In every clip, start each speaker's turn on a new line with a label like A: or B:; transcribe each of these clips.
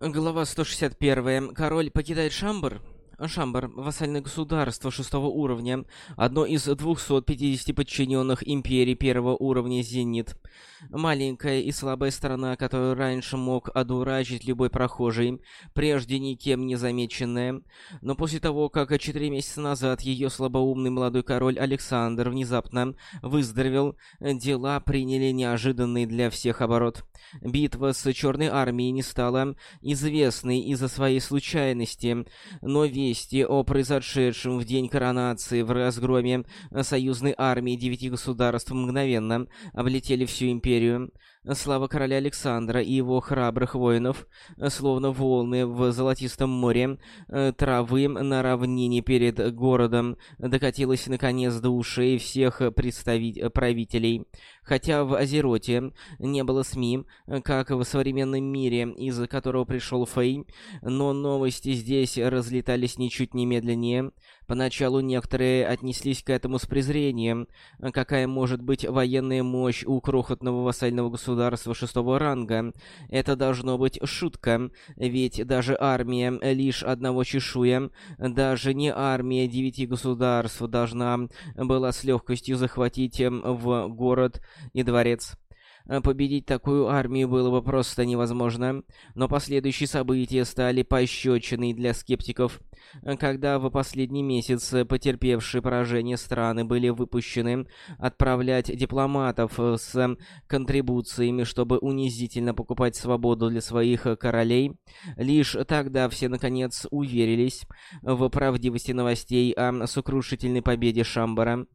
A: Глава 161. Король покидает Шамбар? Шамбар – вассальное государство шестого уровня, одно из 250 подчиненных империй первого уровня «Зенит». Маленькая и слабая страна, которую раньше мог одурачить любой прохожий, прежде никем не замеченная. Но после того, как четыре месяца назад ее слабоумный молодой король Александр внезапно выздоровел, дела приняли неожиданный для всех оборот. Битва с Черной Армией не стала известной из-за своей случайности, но вести о произошедшем в день коронации в разгроме союзной армии девяти государств мгновенно облетели всю империю. Слава короля Александра и его храбрых воинов, словно волны в золотистом море, травы на равнине перед городом, докатилась наконец до ушей всех представителей правителей. Хотя в Азероте не было СМИ, как в современном мире, из которого пришел Фэй, но новости здесь разлетались ничуть не медленнее. Поначалу некоторые отнеслись к этому с презрением. Какая может быть военная мощь у крохотного вассального государства шестого ранга? Это должно быть шутка, ведь даже армия лишь одного чешуя, даже не армия девяти государств должна была с легкостью захватить в город и дворец. Э, победить такую армию было бы просто невозможно, но последующие события стали пощечиной для скептиков. Э, когда в последний месяц потерпевшие поражение страны были выпущены отправлять дипломатов э, с контрибуциями, чтобы унизительно покупать свободу для своих королей, лишь тогда все наконец уверились в правдивости новостей о сокрушительной победе Шамбара.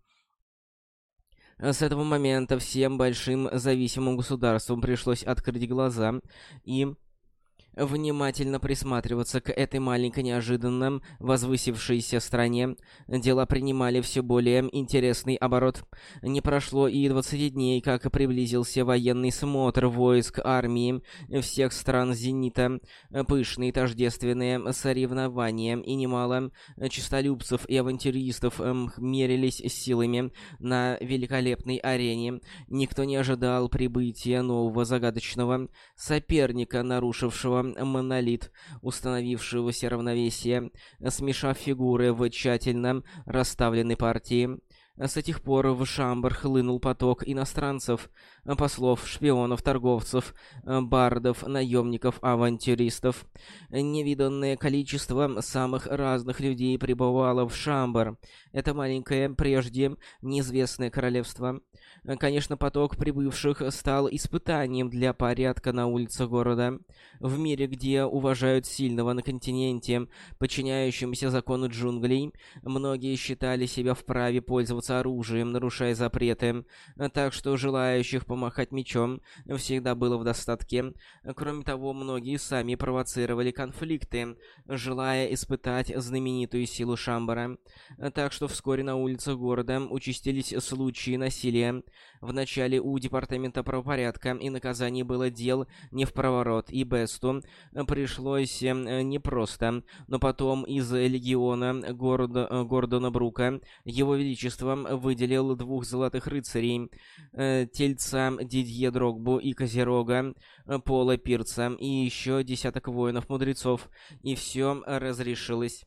A: С этого момента всем большим зависимым государствам пришлось открыть глаза и внимательно присматриваться к этой маленькой неожиданно возвысившейся стране. Дела принимали все более интересный оборот. Не прошло и 20 дней, как приблизился военный смотр войск армии всех стран «Зенита». Пышные тождественные соревнования и немало честолюбцев и авантюристов эм, мерились силами на великолепной арене. Никто не ожидал прибытия нового загадочного соперника, нарушившего монолит, установившегося равновесие, смешав фигуры в тщательно расставленной партии. С этих пор в Шамбар хлынул поток иностранцев, послов, шпионов, торговцев, бардов, наемников, авантюристов. Невиданное количество самых разных людей пребывало в Шамбар. Это маленькое, прежде неизвестное королевство. Конечно, поток прибывших стал испытанием для порядка на улицах города. В мире, где уважают сильного на континенте, подчиняющимся закону джунглей, многие считали себя вправе пользоваться оружием, нарушая запреты, так что желающих помахать мечом всегда было в достатке. Кроме того, многие сами провоцировали конфликты, желая испытать знаменитую силу Шамбара. Так что вскоре на улицах города участились случаи насилия, Вначале у Департамента правопорядка и наказаний было дел не в проворот, и Бесту пришлось э, непросто, но потом из легиона города, э, Гордона Брука его величество выделил двух золотых рыцарей, э, Дидье Дрогбу и Козерога, Пола Пирца и еще десяток воинов-мудрецов, и все разрешилось.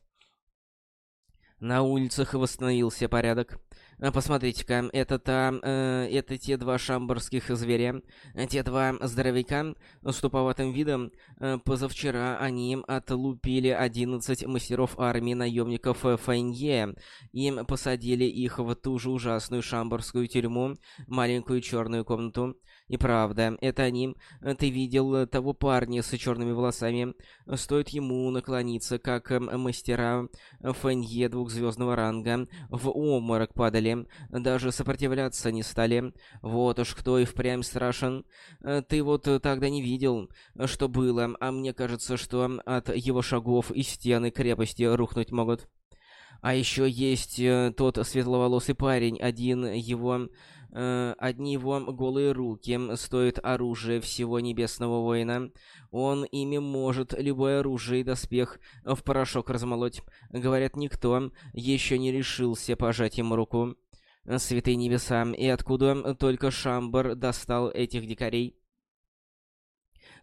A: На улицах восстановился порядок. А, посмотрите-ка, это. Э, это те два шамбарских зверя. Те два здоровяка с туповатым видом. Э, позавчера они отлупили 11 мастеров армии наемников Фэнье. Им посадили их в ту же ужасную шамбарскую тюрьму, маленькую черную комнату. И правда, это они. Ты видел того парня с черными волосами. Стоит ему наклониться, как мастера Фэнье двухзвездного ранга в обморок падали. Даже сопротивляться не стали. Вот уж кто и впрямь страшен. Ты вот тогда не видел, что было, а мне кажется, что от его шагов и стены крепости рухнуть могут. А еще есть э, тот светловолосый парень, один его Э, одни его голые руки стоят оружие всего небесного воина. Он ими может любое оружие и доспех в порошок размолоть. Говорят, никто еще не решился пожать ему руку. Святые небеса, и откуда только Шамбар достал этих дикарей?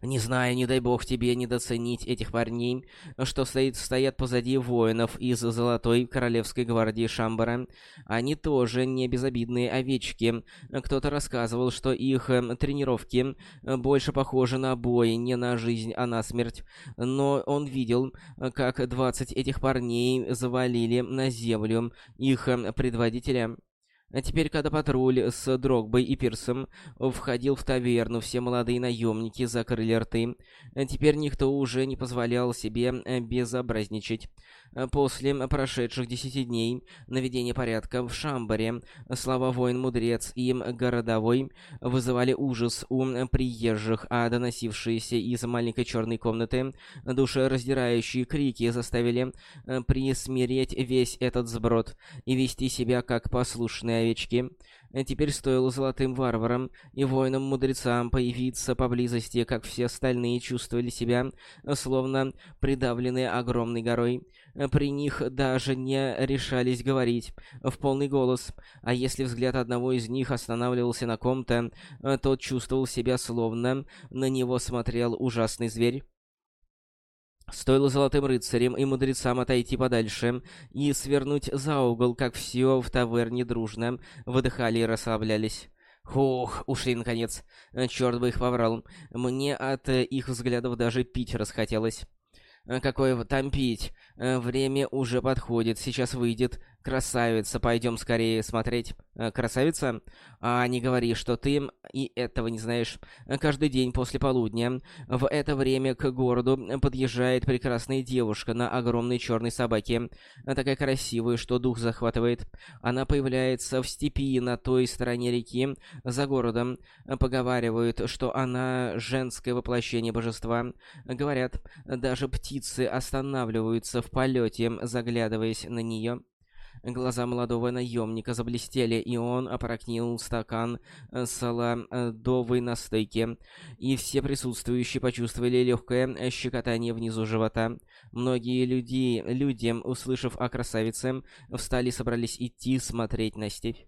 A: Не знаю, не дай бог тебе недооценить этих парней, что стоит, стоят позади воинов из Золотой Королевской Гвардии Шамбара. Они тоже не безобидные овечки. Кто-то рассказывал, что их э, тренировки э, больше похожи на бой, не на жизнь, а на смерть. Но он видел, как 20 этих парней завалили на землю их э, предводителя. А теперь, когда патруль с Дрогбой и Пирсом входил в таверну, все молодые наемники закрыли рты. Теперь никто уже не позволял себе безобразничать. После прошедших десяти дней наведения порядка в Шамбаре слова воин-мудрец и городовой вызывали ужас у приезжих, а доносившиеся из маленькой черной комнаты душераздирающие крики заставили присмиреть весь этот сброд и вести себя как послушные овечки. Теперь стоило золотым варварам и воинам-мудрецам появиться поблизости, как все остальные чувствовали себя, словно придавленные огромной горой. При них даже не решались говорить в полный голос, а если взгляд одного из них останавливался на ком-то, тот чувствовал себя словно на него смотрел ужасный зверь. Стоило золотым рыцарям и мудрецам отойти подальше и свернуть за угол, как все в таверне дружно выдыхали и расслаблялись. Хух, ушли наконец. Черт бы их поврал. Мне от их взглядов даже пить расхотелось. Какое там пить? Время уже подходит, сейчас выйдет «Красавица, пойдем скорее смотреть». Э, «Красавица?» «А не говори, что ты и этого не знаешь. Каждый день после полудня в это время к городу подъезжает прекрасная девушка на огромной черной собаке. Такая красивая, что дух захватывает. Она появляется в степи на той стороне реки, за городом. Поговаривают, что она женское воплощение божества. Говорят, даже птицы останавливаются в полете, заглядываясь на нее». Глаза молодого наемника заблестели, и он опрокинул стакан э, солодовой настойки. И все присутствующие почувствовали легкое щекотание внизу живота. Многие люди, люди, услышав о красавице, встали и собрались идти смотреть на степь.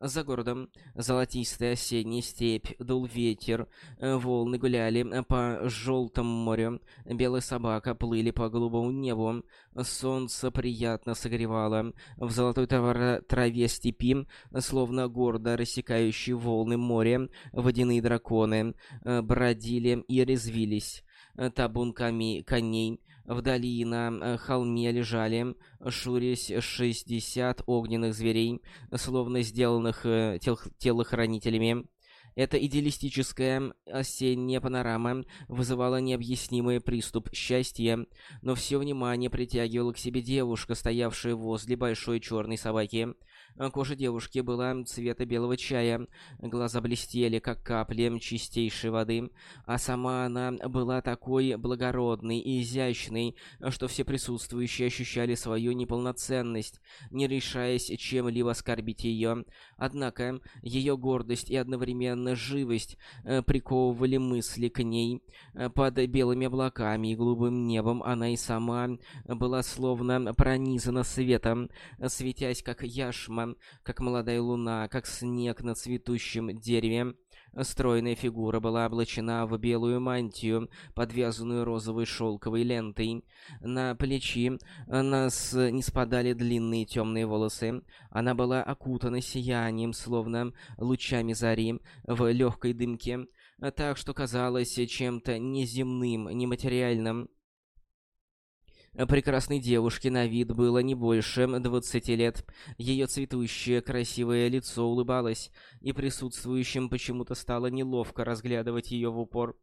A: За городом. Золотистая осенняя степь, дул ветер, э, волны гуляли э, по желтому морю, белая собака плыли по голубому небу, солнце приятно согревало, в золотой траве степи, словно гордо рассекающие волны моря, водяные драконы э, бродили и резвились. Табун коней Вдали на э, холме лежали, шурясь, шестьдесят огненных зверей, словно сделанных э, тел телохранителями. Эта идеалистическая осенняя панорама вызывала необъяснимый приступ счастья, но все внимание притягивала к себе девушка, стоявшая возле большой черной собаки. Э, кожа девушки была цвета белого чая, глаза блестели, как капли чистейшей воды, а сама она была такой благородной и изящной, что все присутствующие ощущали свою неполноценность, не решаясь чем-либо оскорбить ее. Однако ее гордость и одновременно живость э, приковывали мысли к ней. Э, под белыми облаками и голубым небом она и сама была словно пронизана светом, светясь как яшма как молодая луна, как снег на цветущем дереве. Стройная фигура была облачена в белую мантию, подвязанную розовой шелковой лентой. На плечи нас не спадали длинные темные волосы. Она была окутана сиянием, словно лучами зари, в легкой дымке, так что казалось чем-то неземным, нематериальным. Прекрасной девушке на вид было не больше двадцати лет. Ее цветущее, красивое лицо улыбалось, и присутствующим почему-то стало неловко разглядывать ее в упор.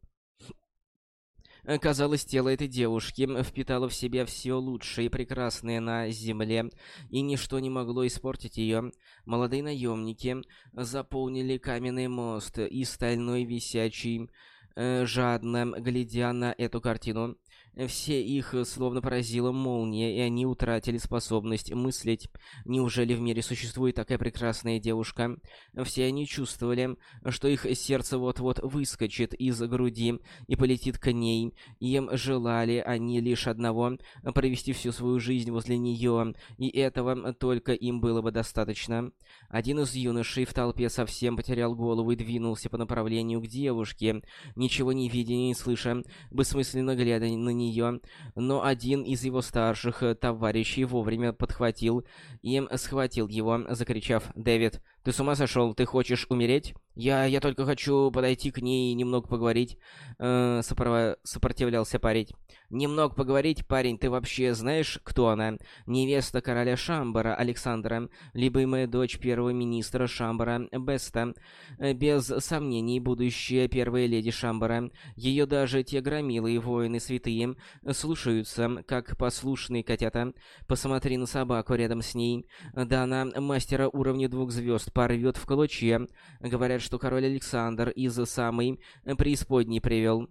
A: Казалось, тело этой девушки впитало в себя все лучшее и прекрасное на земле, и ничто не могло испортить ее. Молодые наемники заполнили каменный мост и стальной висячий, э, жадно глядя на эту картину. Все их словно поразила молния, и они утратили способность мыслить. Неужели в мире существует такая прекрасная девушка? Все они чувствовали, что их сердце вот-вот выскочит из груди и полетит к ней. Им желали они лишь одного — провести всю свою жизнь возле нее, и этого только им было бы достаточно. Один из юношей в толпе совсем потерял голову и двинулся по направлению к девушке, ничего не видя и не слыша, бессмысленно глядя на нее нее, но один из его старших э, товарищей вовремя подхватил и схватил его, закричав «Дэвид, ты с ума сошел? Ты хочешь умереть?» «Я... я только хочу подойти к ней и немного поговорить», э, сопров... сопротивлялся парень. «Немного поговорить, парень, ты вообще знаешь, кто она? Невеста короля Шамбара Александра, любимая дочь первого министра Шамбара Беста. Э, без сомнений, будущая первая леди Шамбара. Ее даже те громилые воины святые слушаются, как послушные котята. Посмотри на собаку рядом с ней. Да она мастера уровня двух звезд порвет в клочья. Говорят, что король Александр из самой преисподней привел.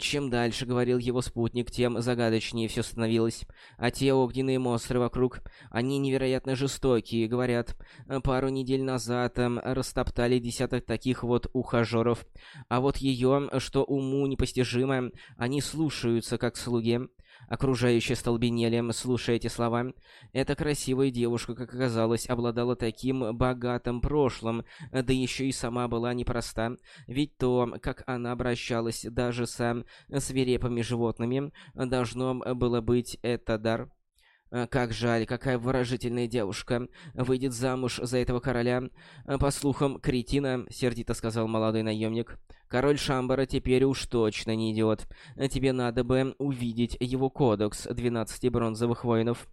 A: Чем дальше говорил его спутник, тем загадочнее все становилось. А те огненные монстры вокруг, они невероятно жестокие, говорят. Пару недель назад растоптали десяток таких вот ухажеров. А вот ее, что уму непостижимо, они слушаются как слуги. Окружающие столбенели, слушая эти слова. Эта красивая девушка, как оказалось, обладала таким богатым прошлым, да еще и сама была непроста. Ведь то, как она обращалась даже со свирепыми животными, должно было быть это дар. Э, как жаль, какая выражительная девушка. Выйдет замуж за этого короля. Э, по слухам, кретина, сердито сказал молодой наемник. Король Шамбара теперь уж точно не идиот. Тебе надо бы увидеть его кодекс 12 бронзовых воинов.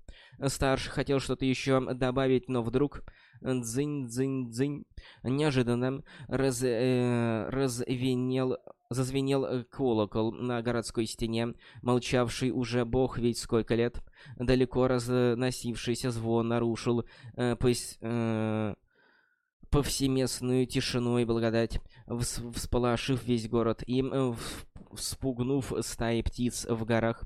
A: Старший хотел что-то еще добавить, но вдруг... Дзынь-дзынь-дзынь. Неожиданно раз, э, развенел Зазвенел колокол на городской стене, молчавший уже бог ведь сколько лет. Далеко разносившийся звон нарушил э, пос, э, повсеместную тишину и благодать, всполошив весь город и э, вспугнув стаи птиц в горах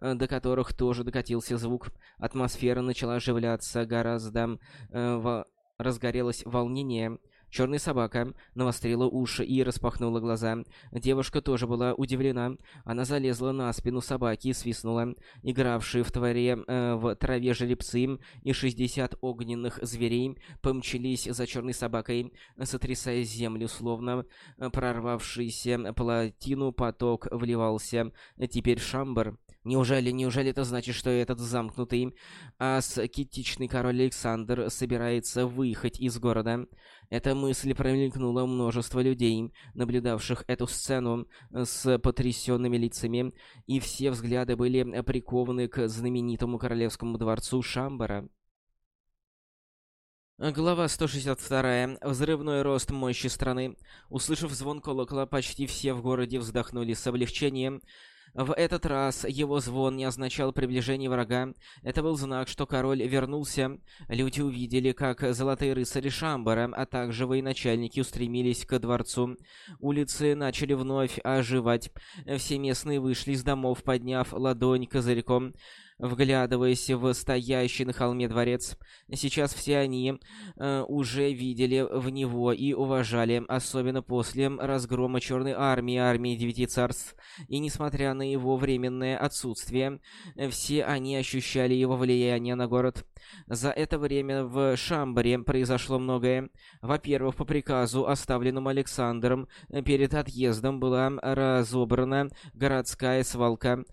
A: э, до которых тоже докатился звук. Атмосфера начала оживляться гораздо, э, во... разгорелось волнение. Черная собака навострила уши и распахнула глаза. Девушка тоже была удивлена. Она залезла на спину собаки и свистнула. Игравшие в творе э, в траве жеребцы и 60 огненных зверей помчались за черной собакой, сотрясая землю, словно прорвавшийся плотину поток вливался. Теперь Шамбар Неужели, неужели это значит, что этот замкнутый аскетичный король Александр собирается выехать из города? Эта мысль промелькнула множество людей, наблюдавших эту сцену с потрясенными лицами, и все взгляды были прикованы к знаменитому королевскому дворцу Шамбара. Глава 162. Взрывной рост мощи страны. Услышав звон колокола, почти все в городе вздохнули с облегчением, в этот раз его звон не означал приближение врага. Это был знак, что король вернулся. Люди увидели, как золотые рыцари Шамбара, а также военачальники устремились к дворцу. Улицы начали вновь оживать. Все местные вышли из домов, подняв ладонь козырьком вглядываясь в стоящий на холме дворец. Сейчас все они э, уже видели в него и уважали, особенно после разгрома Черной Армии, Армии Девяти Царств. И несмотря на его временное отсутствие, все они ощущали его влияние на город. За это время в Шамбаре произошло многое. Во-первых, по приказу, оставленному Александром, перед отъездом была разобрана городская свалка.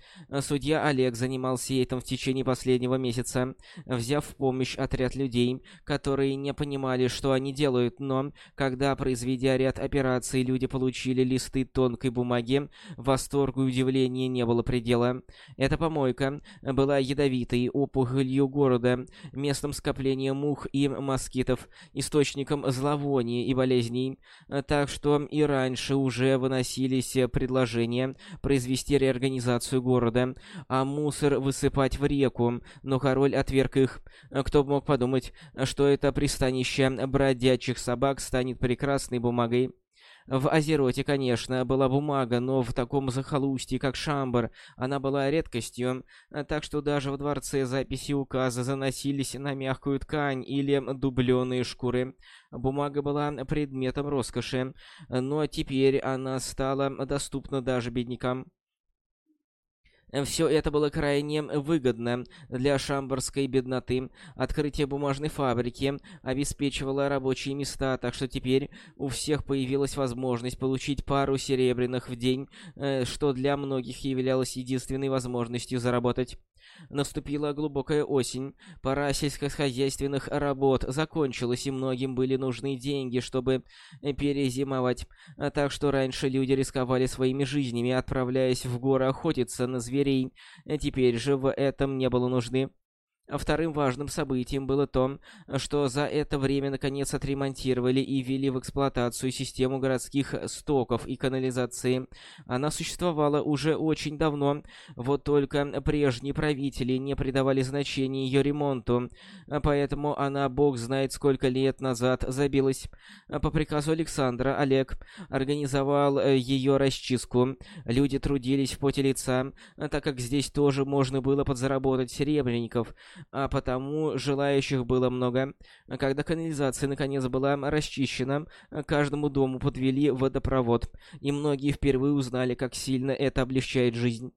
A: Судья Олег занимался этим в течение последнего месяца, взяв в помощь отряд людей, которые не понимали, что они делают, но, когда, произведя ряд операций, люди получили листы тонкой бумаги, восторгу и удивлению не было предела. Эта помойка была ядовитой опухолью города, местом скопления мух и москитов, источником зловония и болезней, так что и раньше уже выносились предложения произвести реорганизацию города, а мусор высыпать в реку, но король отверг их. Кто бы мог подумать, что это пристанище бродячих собак станет прекрасной бумагой. В Азероте, конечно, была бумага, но в таком захолустье, как Шамбар, она была редкостью, так что даже в дворце записи указа заносились на мягкую ткань или дубленые шкуры. Бумага была предметом роскоши, но теперь она стала доступна даже беднякам. Все это было крайне выгодно для шамбарской бедноты. Открытие бумажной фабрики обеспечивало рабочие места, так что теперь у всех появилась возможность получить пару серебряных в день, э, что для многих являлось единственной возможностью заработать. Наступила глубокая осень, пора сельскохозяйственных работ закончилась, и многим были нужны деньги, чтобы перезимовать. Так что раньше люди рисковали своими жизнями, отправляясь в горы охотиться на зверей. Теперь же в этом не было нужды. Вторым важным событием было то, что за это время наконец отремонтировали и ввели в эксплуатацию систему городских стоков и канализации. Она существовала уже очень давно, вот только прежние правители не придавали значения ее ремонту, поэтому она, бог знает сколько лет назад, забилась. По приказу Александра Олег организовал э, ее расчистку. Люди трудились в поте лица, так как здесь тоже можно было подзаработать серебряников – а потому желающих было много. Когда канализация наконец была расчищена, каждому дому подвели водопровод, и многие впервые узнали, как сильно это облегчает жизнь.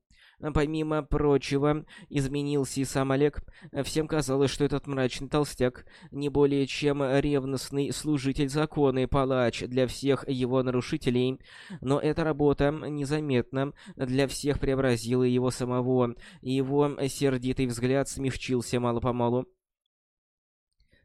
A: Помимо прочего, изменился и сам Олег. Всем казалось, что этот мрачный толстяк не более чем ревностный служитель закона и палач для всех его нарушителей. Но эта работа незаметно для всех преобразила его самого, и его сердитый взгляд смягчился мало-помалу.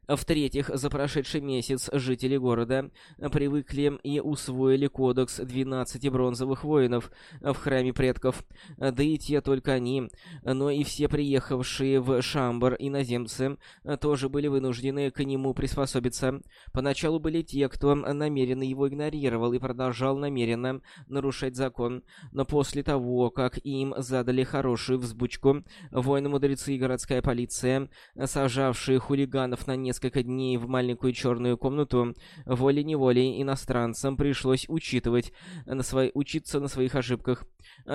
A: В-третьих, за прошедший месяц жители города привыкли и усвоили кодекс 12 бронзовых воинов в храме предков. Да и те только они, но и все приехавшие в Шамбар иноземцы тоже были вынуждены к нему приспособиться. Поначалу были те, кто намеренно его игнорировал и продолжал намеренно нарушать закон, но после того, как им задали хорошую взбучку, воины-мудрецы и городская полиция, сажавшие хулиганов на несколько несколько дней в маленькую черную комнату, волей-неволей иностранцам пришлось учитывать на свои, учиться на своих ошибках.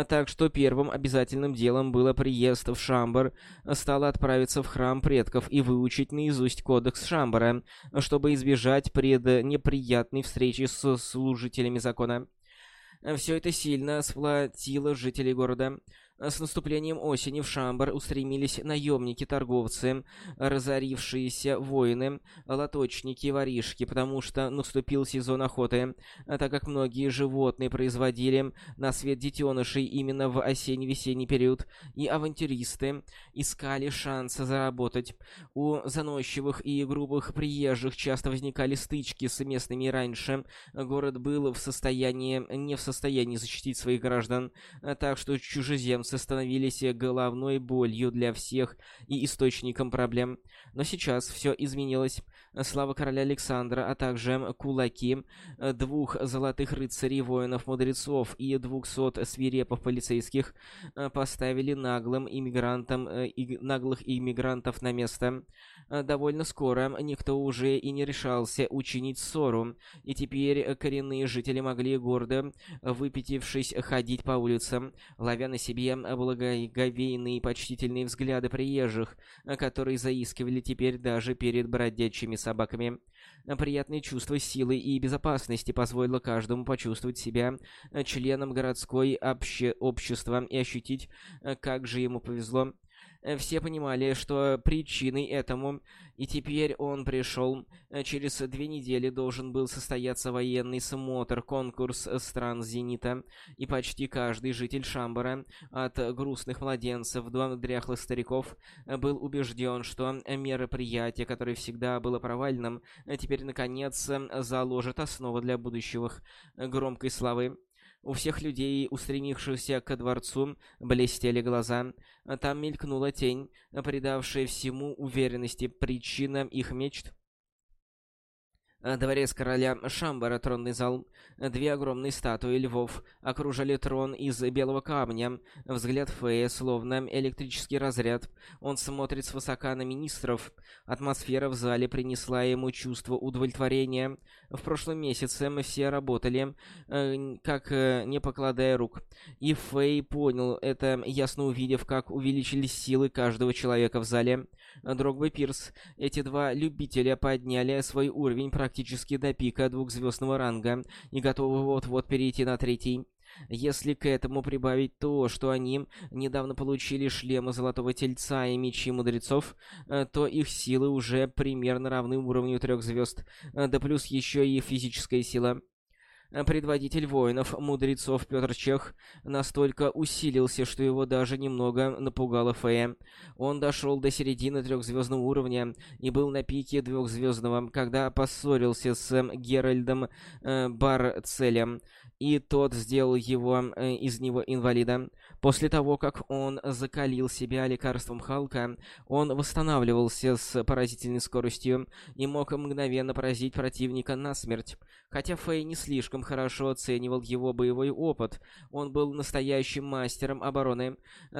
A: Так что первым обязательным делом было приезд в Шамбар, стало отправиться в храм предков и выучить наизусть кодекс Шамбара, чтобы избежать пред неприятной встречи с служителями закона. Все это сильно сплотило жителей города. С наступлением осени в Шамбар устремились наемники-торговцы, разорившиеся воины, лоточники воришки, потому что наступил сезон охоты, так как многие животные производили на свет детенышей именно в осенне-весенний период, и авантюристы искали шанса заработать. У заносчивых и грубых приезжих часто возникали стычки с местными раньше. Город был в состоянии, не в состоянии защитить своих граждан, так что чужеземцы финансы становились головной болью для всех и источником проблем. Но сейчас все изменилось. Слава короля Александра, а также кулаки двух золотых рыцарей, воинов-мудрецов и двухсот свирепов полицейских поставили наглым иммигрантам, и, наглых иммигрантов на место. Довольно скоро никто уже и не решался учинить ссору, и теперь коренные жители могли гордо, выпятившись, ходить по улицам, ловя на себе благоговейные и почтительные взгляды приезжих, которые заискивали теперь даже перед бродячими собаками. Приятное чувство силы и безопасности позволило каждому почувствовать себя членом городской обще общества и ощутить, как же ему повезло. Э, все понимали, что причиной этому, и теперь он пришел. Э, через две недели должен был состояться военный смотр, конкурс стран Зенита, и почти каждый житель Шамбара, от грустных младенцев до дряхлых стариков, э, был убежден, что мероприятие, которое всегда было провальным, теперь, наконец, заложит основу для будущего громкой славы. У всех людей, устремившихся ко дворцу, блестели глаза. Там мелькнула тень, придавшая всему уверенности причинам их мечт. Э, дворец короля Шамбара, тронный зал. Две огромные статуи львов окружали трон из белого камня. Взгляд Фея словно электрический разряд. Он смотрит свысока на министров. Атмосфера в зале принесла ему чувство удовлетворения. В прошлом месяце мы все работали, э, как э, не покладая рук. И Фэй понял это, ясно увидев, как увеличились силы каждого человека в зале. Дрогба Пирс. Эти два любителя подняли свой уровень практически до пика двухзвездного ранга и готовы вот-вот перейти на третий. Если к этому прибавить то, что они недавно получили шлемы Золотого Тельца и Мечи Мудрецов, э, то их силы уже примерно равны уровню трех звезд, э, да плюс еще и физическая сила. Э, предводитель воинов, мудрецов Петр Чех, настолько усилился, что его даже немного напугало Фея. Он дошел до середины трехзвездного уровня и был на пике двухзвездного, когда поссорился с Геральдом э, Барцелем, и тот сделал его э, из него инвалида. После того, как он закалил себя лекарством Халка, он восстанавливался с поразительной скоростью и мог мгновенно поразить противника насмерть. Хотя Фэй не слишком хорошо оценивал его боевой опыт, он был настоящим мастером обороны,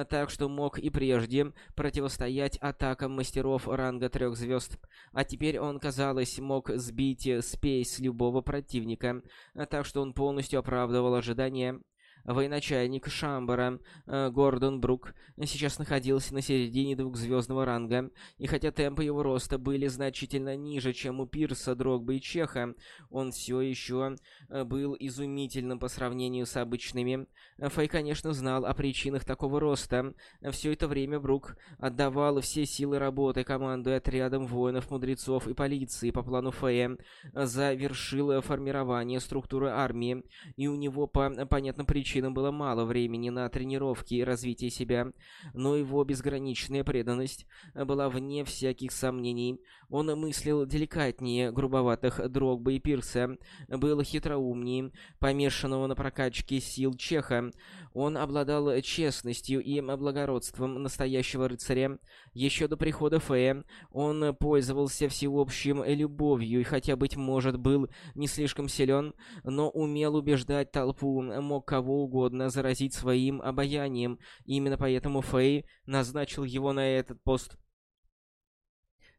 A: так что мог и прежде противостоять атакам мастеров ранга трех звезд. А теперь он, казалось, мог сбить спесь любого противника, так что он полностью оправдывал ожидания. Военачальник Шамбара э, Гордон Брук сейчас находился на середине двухзвездного ранга, и хотя темпы его роста были значительно ниже, чем у Пирса, Дрогба и Чеха, он все еще э, был изумительным по сравнению с обычными. Фэй, конечно, знал о причинах такого роста. Все это время Брук отдавал все силы работы, командуя отрядом воинов, мудрецов и полиции по плану Фэя, завершил формирование структуры армии, и у него по понятным причинам причинам было мало времени на тренировки и развитие себя, но его безграничная преданность была вне всяких сомнений. Он мыслил деликатнее грубоватых Дрогба и Пирса, был хитроумнее, помешанного на прокачке сил Чеха. Он обладал честностью и благородством настоящего рыцаря. Еще до прихода Фея он пользовался всеобщим любовью и хотя, быть может, был не слишком силен, но умел убеждать толпу, мог кого угодно заразить своим обаянием. Именно поэтому Фэй назначил его на этот пост.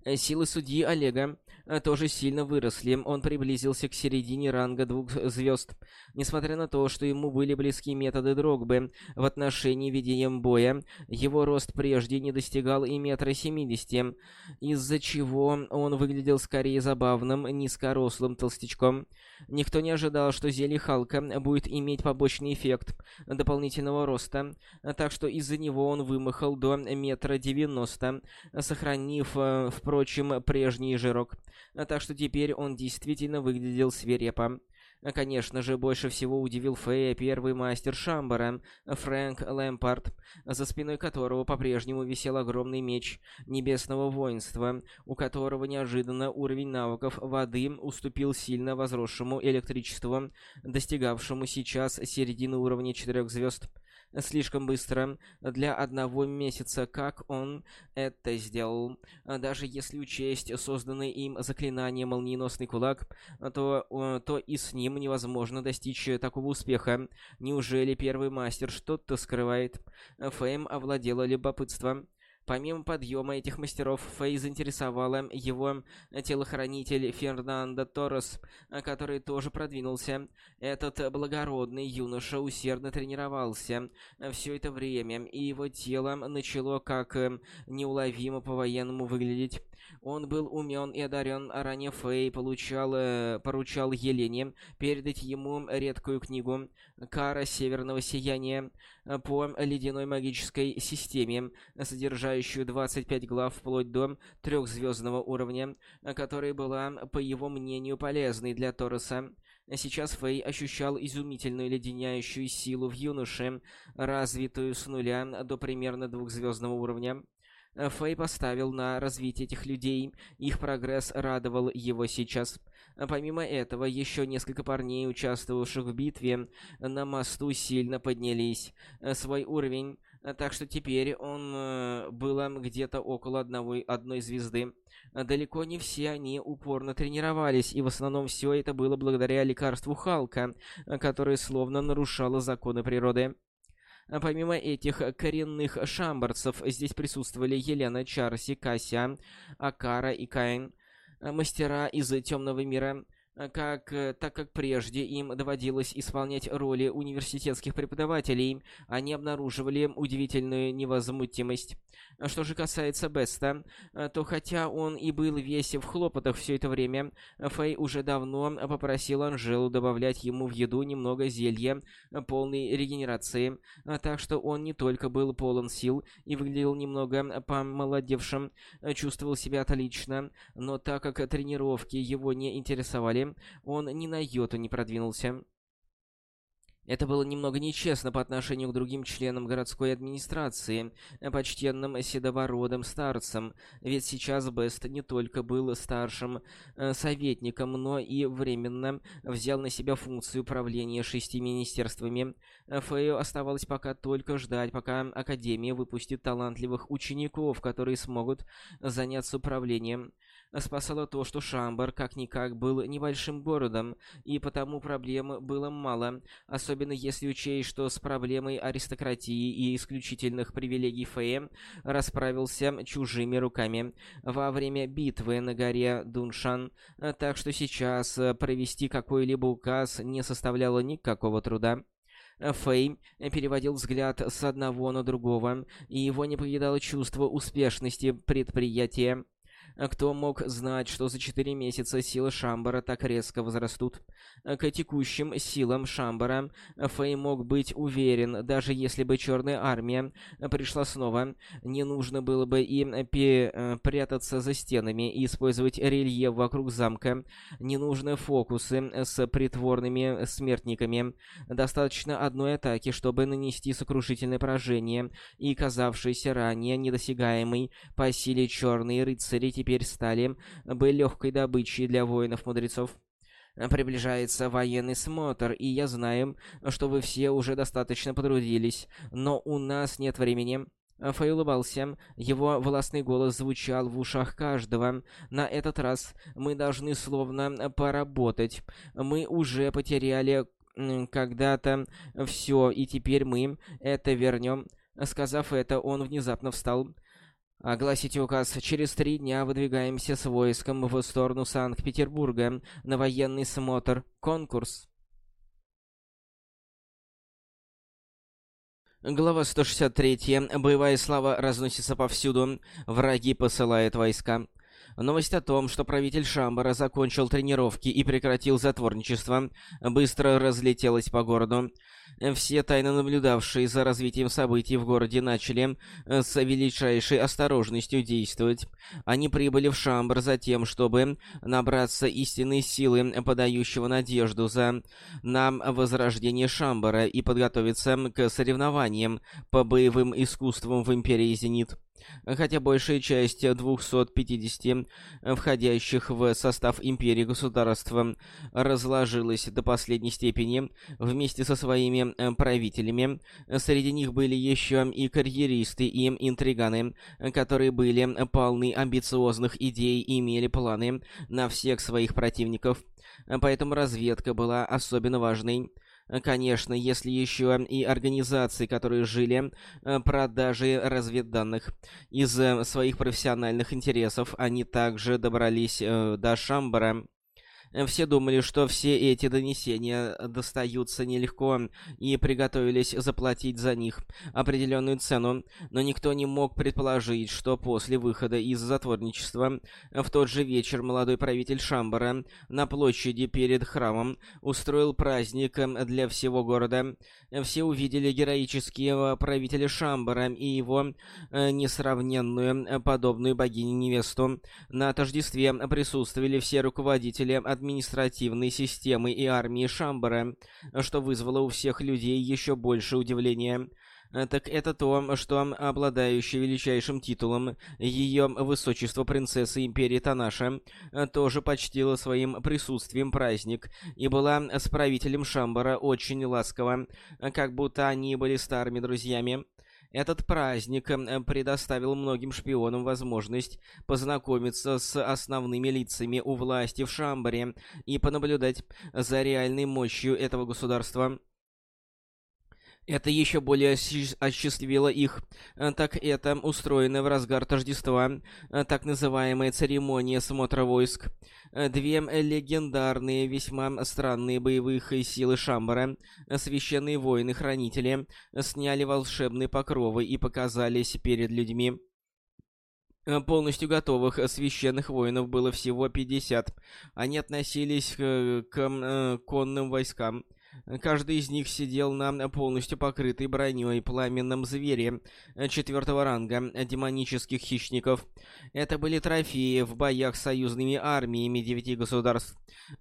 A: Э, силы судьи Олега э, тоже сильно выросли. Он приблизился к середине ранга двух звезд. Несмотря на то, что ему были близки методы Дрогбы в отношении ведения боя, его рост прежде не достигал и метра семидесяти, из-за чего он выглядел скорее забавным, низкорослым толстячком. Никто не ожидал, что зелье Халка будет иметь побочный эффект дополнительного роста, так что из-за него он вымахал до метра девяносто, сохранив, э, впрочем, прежний жирок. Так что теперь он действительно выглядел свирепо. Конечно же, больше всего удивил Фея первый мастер Шамбара, Фрэнк Лэмпард, за спиной которого по-прежнему висел огромный меч небесного воинства, у которого неожиданно уровень навыков воды уступил сильно возросшему электричеству, достигавшему сейчас середины уровня четырех звезд слишком быстро для одного месяца, как он это сделал. Даже если учесть созданное им заклинание «Молниеносный кулак», то, то и с ним невозможно достичь такого успеха. Неужели первый мастер что-то скрывает? Фэм овладело любопытством. Помимо подъема этих мастеров, Фэй заинтересовала его телохранитель Фернандо Торрес, который тоже продвинулся. Этот благородный юноша усердно тренировался все это время, и его тело начало как неуловимо по-военному выглядеть. Он был умен и одарен, а ранее Фэй получал, э, поручал Елене передать ему редкую книгу «Кара Северного Сияния» по ледяной магической системе, содержащую 25 глав вплоть до трехзвездного уровня, которая была, по его мнению, полезной для Тороса. Сейчас Фэй ощущал изумительную леденяющую силу в юноше, развитую с нуля до примерно двухзвездного уровня. Э, Фэй поставил на развитие этих людей, их прогресс радовал его сейчас. Э, помимо этого, еще несколько парней, участвовавших в битве, на мосту сильно поднялись. Э, свой уровень Так что теперь он э, было где-то около одного, одной звезды. Далеко не все они упорно тренировались, и в основном все это было благодаря лекарству Халка, которое словно нарушало законы природы. Помимо этих коренных шамбарцев, здесь присутствовали Елена, Чарси, Кася, Акара и Каин, мастера из Темного мира, как, э, так как прежде им доводилось исполнять роли университетских преподавателей, они обнаруживали удивительную невозмутимость. Что же касается Беста, э, то хотя он и был весь в хлопотах все это время, Фэй уже давно попросил Анжелу добавлять ему в еду немного зелья полной регенерации, так что он не только был полон сил и выглядел немного помолодевшим, чувствовал себя отлично, но так как тренировки его не интересовали, он ни на йоту не продвинулся. Это было немного нечестно по отношению к другим членам городской администрации, почтенным седобородым старцам, ведь сейчас Бест не только был старшим э, советником, но и временно взял на себя функцию управления шести министерствами. Фэю оставалось пока только ждать, пока Академия выпустит талантливых учеников, которые смогут заняться управлением спасало то, что Шамбар как-никак был небольшим городом, и потому проблем было мало, особенно если учесть, что с проблемой аристократии и исключительных привилегий Фея расправился чужими руками во время битвы на горе Дуншан, так что сейчас провести какой-либо указ не составляло никакого труда. Фэй переводил взгляд с одного на другого, и его не покидало чувство успешности предприятия. А кто мог знать, что за четыре месяца силы Шамбара так резко возрастут? А к текущим силам Шамбара Фэй мог быть уверен, даже если бы Черная Армия пришла снова, не нужно было бы им э, прятаться за стенами и использовать рельеф вокруг замка, не нужны фокусы с притворными смертниками. Достаточно одной атаки, чтобы нанести сокрушительное поражение, и казавшийся ранее недосягаемый по силе Черные Рыцари теперь стали бы легкой добычей для воинов-мудрецов. Приближается военный смотр, и я знаю, что вы все уже достаточно потрудились, но у нас нет времени. Фэй улыбался. Его властный голос звучал в ушах каждого. На этот раз мы должны словно поработать. Мы уже потеряли когда-то все, и теперь мы это вернем. Сказав это, он внезапно встал. Огласите указ. Через три дня выдвигаемся с войском в сторону Санкт-Петербурга на военный смотр. Конкурс. Глава 163. Боевая слава разносится повсюду. Враги посылают войска. Новость о том, что правитель Шамбара закончил тренировки и прекратил затворничество, быстро разлетелась по городу. Все тайно наблюдавшие за развитием событий в городе начали э, с величайшей осторожностью действовать. Они прибыли в Шамбар за тем, чтобы набраться истинной силы, подающего надежду за на возрождение Шамбара и подготовиться к соревнованиям по боевым искусствам в Империи Зенит хотя большая часть 250 входящих в состав империи государства разложилась до последней степени вместе со своими э, правителями. Среди них были еще и карьеристы и интриганы, которые были полны амбициозных идей и имели планы на всех своих противников. Поэтому разведка была особенно важной. Конечно, если еще и организации, которые жили э, продажей разведданных. Из э, своих профессиональных интересов они также добрались э, до Шамбара Э, все думали, что все эти донесения достаются нелегко и приготовились заплатить за них определенную цену, но никто не мог предположить, что после выхода из затворничества в тот же вечер молодой правитель Шамбара на площади перед храмом устроил праздник для всего города. Все увидели героического правителя Шамбара и его э, несравненную подобную богине-невесту. На тождестве присутствовали все руководители от административной системы и армии Шамбара, что вызвало у всех людей еще больше удивления. Так это то, что обладающая величайшим титулом ее высочество принцессы империи Танаша тоже почтила своим присутствием праздник и была с правителем Шамбара очень ласкова, как будто они были старыми друзьями. Этот праздник предоставил многим шпионам возможность познакомиться с основными лицами у власти в Шамбаре и понаблюдать за реальной мощью этого государства. Это еще более осчастливило их, э, так это устроенная в разгар Тождества, э, так называемая церемония смотра войск. Э, две легендарные, весьма странные боевые силы Шамбара, священные воины-хранители, сняли волшебные покровы и показались перед людьми. Полностью готовых священных воинов было всего 50. Они относились к, к конным войскам. Каждый из них сидел на полностью покрытой броней пламенном звере четвертого ранга демонических хищников. Это были трофеи в боях с союзными армиями девяти государств,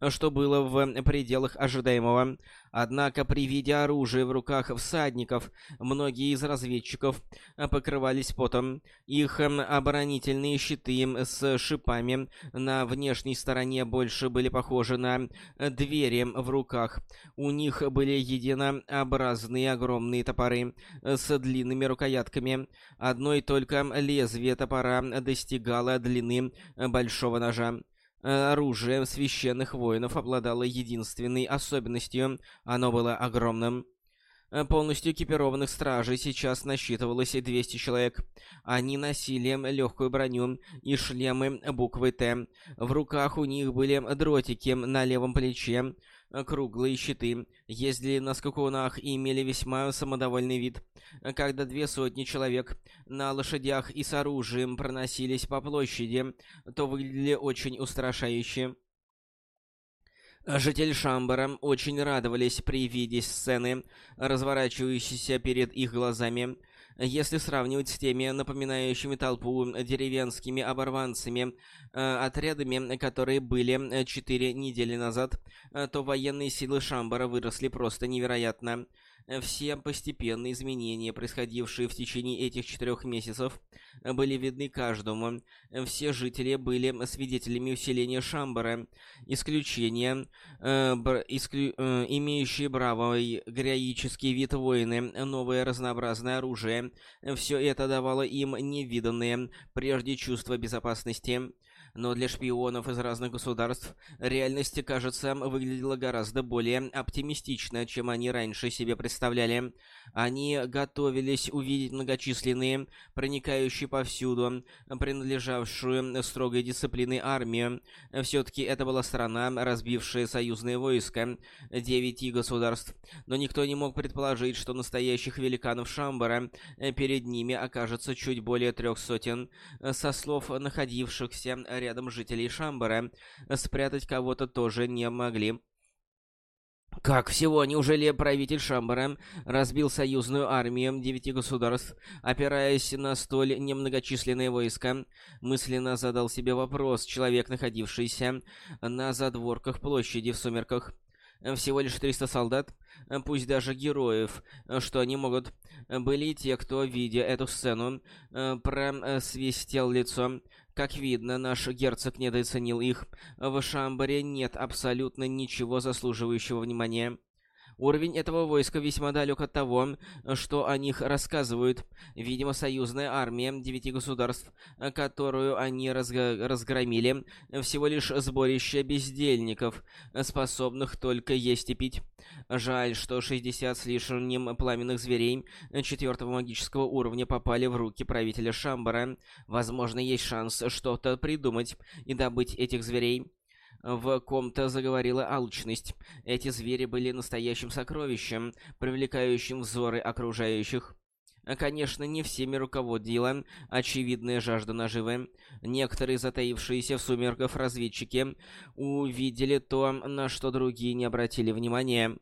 A: что было в пределах ожидаемого. Однако при виде оружия в руках всадников, многие из разведчиков покрывались потом. Их оборонительные щиты с шипами на внешней стороне больше были похожи на двери в руках. У них были единообразные огромные топоры с длинными рукоятками. Одной только лезвие топора достигало длины большого ножа. Оружие священных воинов обладало единственной особенностью — оно было огромным. Полностью экипированных стражей сейчас насчитывалось 200 человек. Они носили легкую броню и шлемы буквы «Т». В руках у них были дротики на левом плече, круглые щиты, ездили на скакунах и имели весьма самодовольный вид. Когда две сотни человек на лошадях и с оружием проносились по площади, то выглядели очень устрашающе. Жители Шамбара очень радовались при виде сцены, разворачивающейся перед их глазами. Если сравнивать с теми напоминающими толпу деревенскими оборванцами, э, отрядами, которые были э, четыре недели назад, э, то военные силы Шамбара выросли просто невероятно. Все постепенные изменения, происходившие в течение этих четырех месяцев, были видны каждому. Все жители были свидетелями усиления Шамбара. Исключение, э, бр, исклю, э, имеющие бравый героический вид воины, новое разнообразное оружие, все это давало им невиданные прежде чувства безопасности но для шпионов из разных государств реальность, кажется, выглядела гораздо более оптимистично, чем они раньше себе представляли. Они готовились увидеть многочисленные, проникающие повсюду, принадлежавшую строгой дисциплине армию. Все-таки это была страна, разбившая союзные войска девяти государств, но никто не мог предположить, что настоящих великанов Шамбара перед ними окажется чуть более трех сотен. Со слов находившихся рядом жителей Шамбара, спрятать кого-то тоже не могли. Как всего, неужели правитель Шамбара разбил союзную армию девяти государств, опираясь на столь немногочисленные войска? Мысленно задал себе вопрос человек, находившийся на задворках площади в сумерках. Всего лишь 300 солдат, пусть даже героев, что они могут. Были те, кто, видя эту сцену, просвистел лицо. Как видно, наш герцог недооценил их. В Шамбаре нет абсолютно ничего заслуживающего внимания. Уровень этого войска весьма далек от того, что о них рассказывают. Видимо, союзная армия девяти государств, которую они разг разгромили, всего лишь сборище бездельников, способных только есть и пить. Жаль, что 60 с лишним пламенных зверей четвертого магического уровня попали в руки правителя Шамбара. Возможно, есть шанс что-то придумать и добыть этих зверей. В ком-то заговорила алчность. Эти звери были настоящим сокровищем, привлекающим взоры окружающих. Конечно, не всеми руководила очевидная жажда наживы. Некоторые затаившиеся в сумерках разведчики увидели то, на что другие не обратили внимания.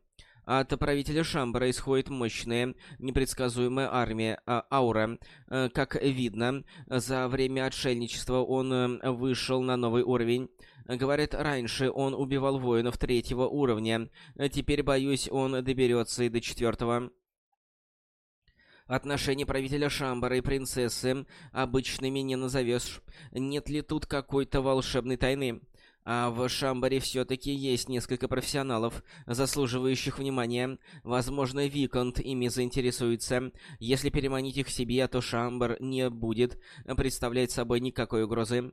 A: От правителя Шамбара исходит мощная, непредсказуемая армия, а, аура. Э, как видно, за время отшельничества он э, вышел на новый уровень. Говорят, раньше он убивал воинов третьего уровня. Теперь, боюсь, он доберется и до четвертого. Отношения правителя Шамбара и принцессы обычными не назовешь. Нет ли тут какой-то волшебной тайны? А в Шамбаре все-таки есть несколько профессионалов, заслуживающих внимания. Возможно, Виконт ими заинтересуется. Если переманить их себе, то Шамбар не будет представлять собой никакой угрозы.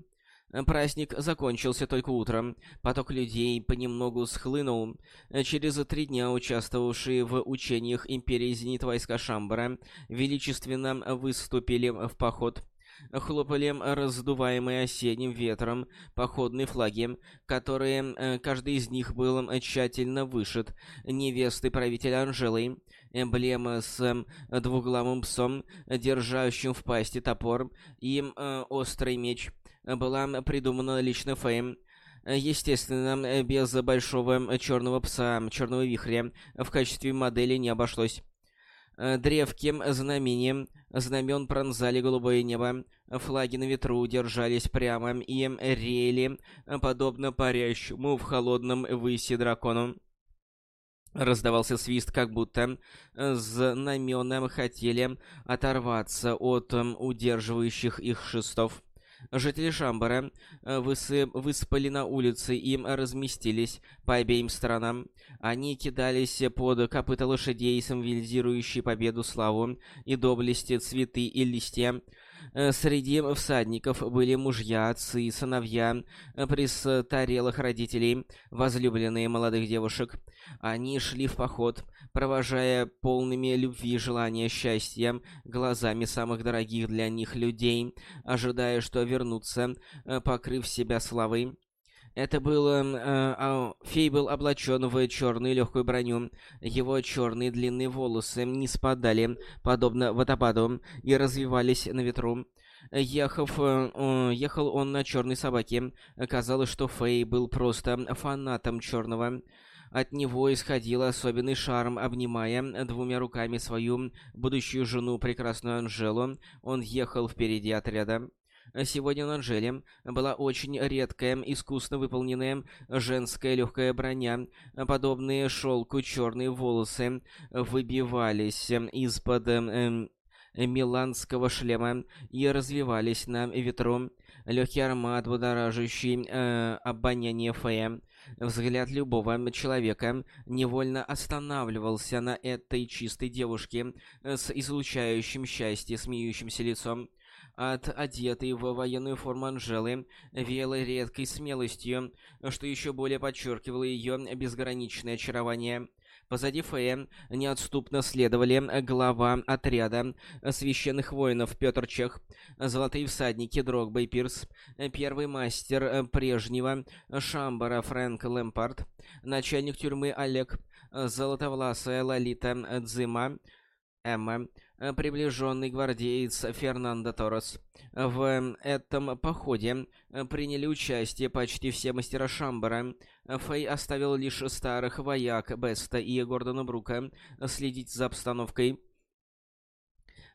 A: Праздник закончился только утром. Поток людей понемногу схлынул. Через три дня участвовавшие в учениях Империи Зенит войска Шамбара величественно выступили в поход хлопали раздуваемые осенним ветром походные флаги, которые э, каждый из них был тщательно вышит невестой правителя Анжелой, эмблема с э, двуглавым псом, держащим в пасти топор, и э, острый меч была придумана лично Фейм. Естественно, без большого черного пса, черного вихря, в качестве модели не обошлось. Древки знамением знамен пронзали голубое небо, флаги на ветру держались прямо и реяли, подобно парящему в холодном выси дракону. Раздавался свист, как будто знамена хотели оторваться от удерживающих их шестов. Жители Шамбара э, высы... выспали на улице и разместились по обеим сторонам. Они кидались под копыта лошадей, символизирующие победу, славу и доблести, цветы и листья. Э, среди всадников были мужья, отцы, сыновья, э, престарелых родителей, возлюбленные молодых девушек. Они шли в поход, провожая полными любви желания счастья глазами самых дорогих для них людей, ожидая, что вернутся, э, покрыв себя славой. Это было... Э, а, Фей был облачен в черную легкую броню. Его черные длинные волосы не спадали, подобно водопаду, и развивались на ветру. Ехав, э, ехал он на черной собаке. Казалось, что Фей был просто фанатом черного. От него исходил особенный шарм, обнимая двумя руками свою будущую жену, прекрасную Анжелу. Он ехал впереди отряда. Сегодня на Анжеле была очень редкая, искусно выполненная женская легкая броня. Подобные шелку черные волосы выбивались из-под э, миланского шлема и развивались на ветру. Легкий аромат, будоражащий э, обоняние Фея. Взгляд любого человека невольно останавливался на этой чистой девушке с излучающим счастье смеющимся лицом. От одетой в военную форму Анжелы веяло редкой смелостью, что еще более подчеркивало ее безграничное очарование. Позади Фея неотступно следовали глава отряда священных воинов Петр Чех, золотые всадники Дрогба и Пирс, первый мастер прежнего Шамбара Фрэнк Лэмпард, начальник тюрьмы Олег, золотовласая Лолита Дзима, Эмма, Э, приближенный гвардеец Фернандо Торрес. В этом походе э, приняли участие почти все мастера Шамбара. Фэй оставил лишь старых вояк Беста и Гордона Брука следить за обстановкой.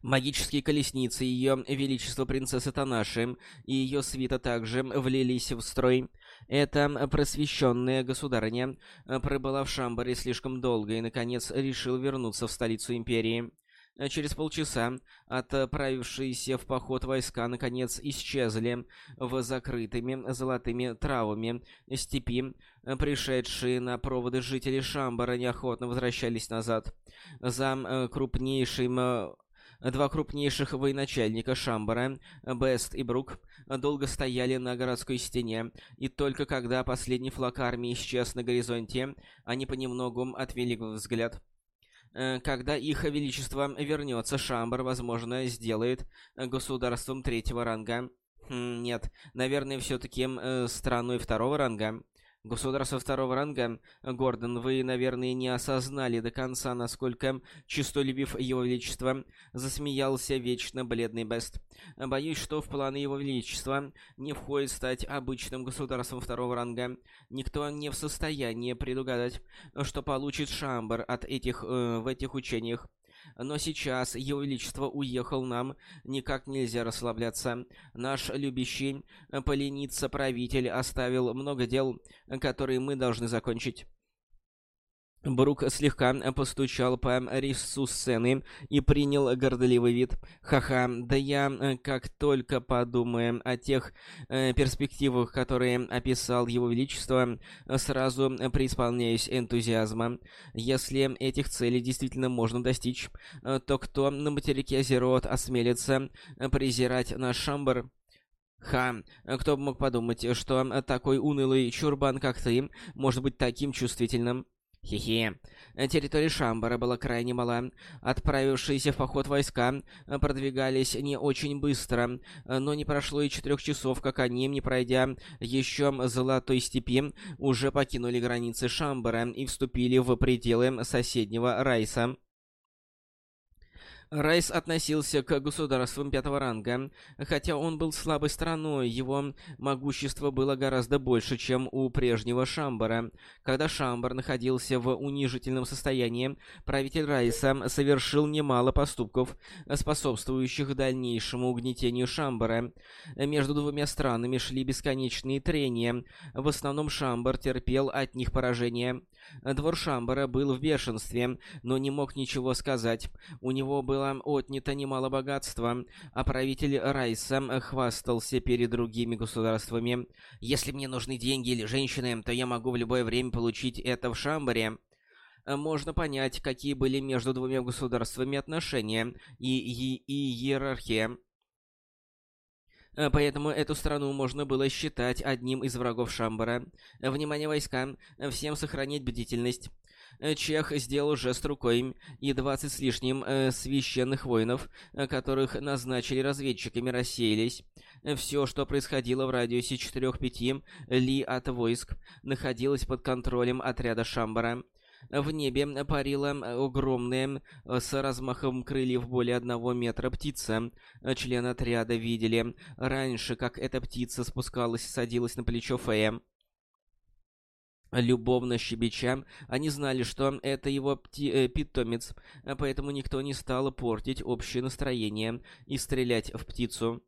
A: Магические колесницы Ее Величество Принцессы Танаши и ее свита также влились в строй. Эта просвещенная государыня пробыла в Шамбаре слишком долго и, наконец, решил вернуться в столицу Империи. Э, через полчаса отправившиеся в поход войска наконец исчезли в закрытыми золотыми травами степи. Пришедшие на проводы жители Шамбара неохотно возвращались назад. За э, крупнейшим э, Два крупнейших военачальника Шамбара, Бест и Брук, долго стояли на городской стене, и только когда последний флаг армии исчез на горизонте, они понемногу отвели взгляд. Э, когда их величество вернется, Шамбар, возможно, сделает государством третьего ранга. Хм, нет, наверное, все-таки э, страной второго ранга. Государство второго ранга, Гордон, вы, наверное, не осознали до конца, насколько чистолюбив его величество, засмеялся вечно бледный Бест. Боюсь, что в планы его величества не входит стать обычным государством второго ранга. Никто не в состоянии предугадать, что получит Шамбар от этих, э, в этих учениях. Но сейчас Его Величество уехал нам, никак нельзя расслабляться. Наш любящий полениться правитель оставил много дел, которые мы должны закончить. Брук слегка постучал по рису сцены и принял гордоливый вид. «Ха-ха, да я, э, как только подумаю о тех э, перспективах, которые описал Его Величество, сразу преисполняюсь энтузиазма. Если этих целей действительно можно достичь, э, то кто на материке Азерот осмелится презирать наш Шамбар?» Ха, кто бы мог подумать, что такой унылый чурбан, как ты, может быть таким чувствительным? Хе-хе. Территория Шамбара была крайне мала. Отправившиеся в поход войска продвигались не очень быстро, но не прошло и четырех часов, как они, не пройдя еще Золотой степи, уже покинули границы Шамбара и вступили в пределы соседнего Райса. Райс относился к государствам пятого ранга. Хотя он был слабой страной, его могущество было гораздо больше, чем у прежнего Шамбара. Когда Шамбар находился в унижительном состоянии, правитель Райса совершил немало поступков, способствующих дальнейшему угнетению Шамбара. Между двумя странами шли бесконечные трения. В основном Шамбар терпел от них поражение. Двор Шамбара был в бешенстве, но не мог ничего сказать. У него было отнято немало богатства, а правитель Райса хвастался перед другими государствами. «Если мне нужны деньги или женщины, то я могу в любое время получить это в Шамбаре». Можно понять, какие были между двумя государствами отношения и, и, и иерархия. Поэтому эту страну можно было считать одним из врагов Шамбара. Внимание войска, всем сохранить бдительность. Чех сделал жест рукой, и двадцать с лишним э, священных воинов, э, которых назначили разведчиками, рассеялись. Все, что происходило в радиусе 4-5 ли от войск, находилось под контролем отряда Шамбара. В небе парила огромная, с размахом крыльев более одного метра птица. Член отряда видели раньше, как эта птица спускалась и садилась на плечо Фея. Любовно щебеча, они знали, что это его пти э, питомец, поэтому никто не стал портить общее настроение и стрелять в птицу.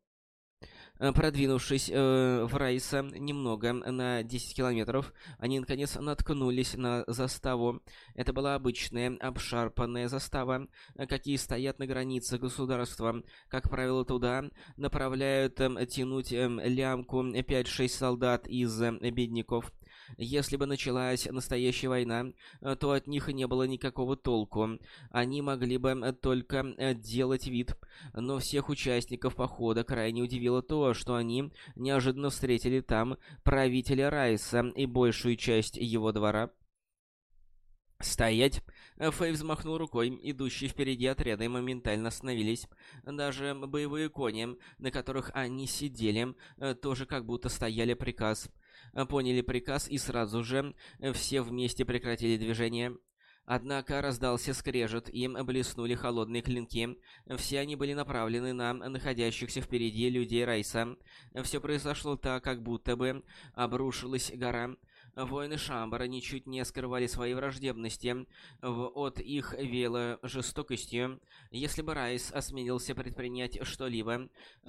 A: Продвинувшись э, в Райса немного, на 10 километров, они наконец наткнулись на заставу. Это была обычная обшарпанная застава, какие стоят на границе государства. Как правило, туда направляют э, тянуть э, лямку 5-6 солдат из э, бедняков. Если бы началась настоящая война, э, то от них не было никакого толку. Они могли бы э, только э, делать вид. Но всех участников похода крайне удивило то, что они неожиданно встретили там правителя Райса и большую часть его двора. «Стоять!» Фэй взмахнул рукой, идущие впереди отряды моментально остановились. Даже боевые кони, на которых они сидели, тоже как будто стояли приказ. Э, поняли приказ и сразу же э, все вместе прекратили движение. Однако раздался скрежет, им блеснули холодные клинки. Все они были направлены на находящихся впереди людей Райса. Все произошло так, как будто бы обрушилась гора. Воины Шамбара ничуть не скрывали своей враждебности. От их веяло жестокостью. Если бы Райс осмелился предпринять что-либо,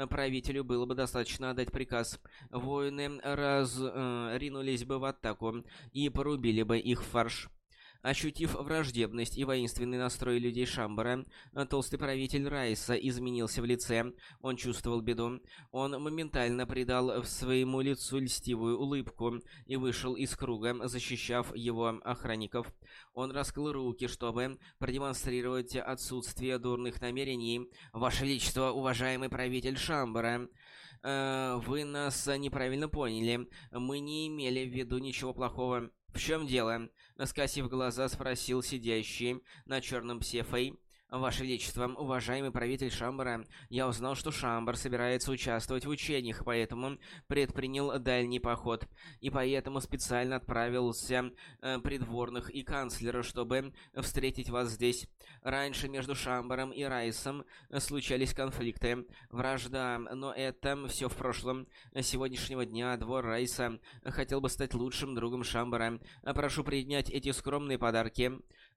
A: правителю было бы достаточно отдать приказ. Воины раз э, бы в атаку и порубили бы их фарш. Ощутив враждебность и воинственный настрой людей Шамбара, толстый правитель Райса изменился в лице. Он чувствовал беду. Он моментально придал своему лицу льстивую улыбку и вышел из круга, защищав его охранников. Он раскрыл руки, чтобы продемонстрировать отсутствие дурных намерений. «Ваше Величество, уважаемый правитель Шамбара!» э, «Вы нас неправильно поняли. Мы не имели в виду ничего плохого». «В чем дело?» — скосив глаза, спросил сидящий на черном псе Фэй. «Ваше Величество, уважаемый правитель Шамбара, я узнал, что Шамбар собирается участвовать в учениях, поэтому предпринял дальний поход, и поэтому специально отправился э, придворных и канцлера, чтобы встретить вас здесь. Раньше между Шамбаром и Райсом случались конфликты, вражда, но это все в прошлом. Сегодняшнего дня двор Райса хотел бы стать лучшим другом Шамбара. Прошу принять эти скромные подарки».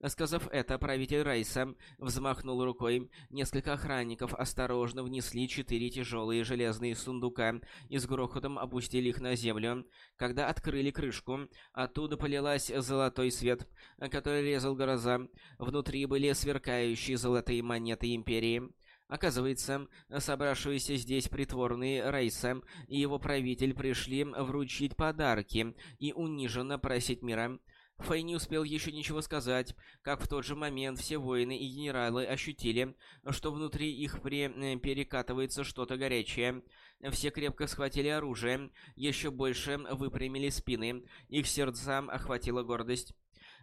A: Сказав это, правитель Райса взмахнул рукой. Несколько охранников осторожно внесли четыре тяжелые железные сундука и с грохотом опустили их на землю. Когда открыли крышку, оттуда полилась золотой свет, который резал гроза. Внутри были сверкающие золотые монеты Империи. Оказывается, собравшиеся здесь притворные Райса и его правитель пришли вручить подарки и униженно просить мира. Фэй не успел еще ничего сказать, как в тот же момент все воины и генералы ощутили, что внутри их при... Э, перекатывается что-то горячее. Все крепко схватили оружие, еще больше выпрямили спины, их сердцам охватила гордость.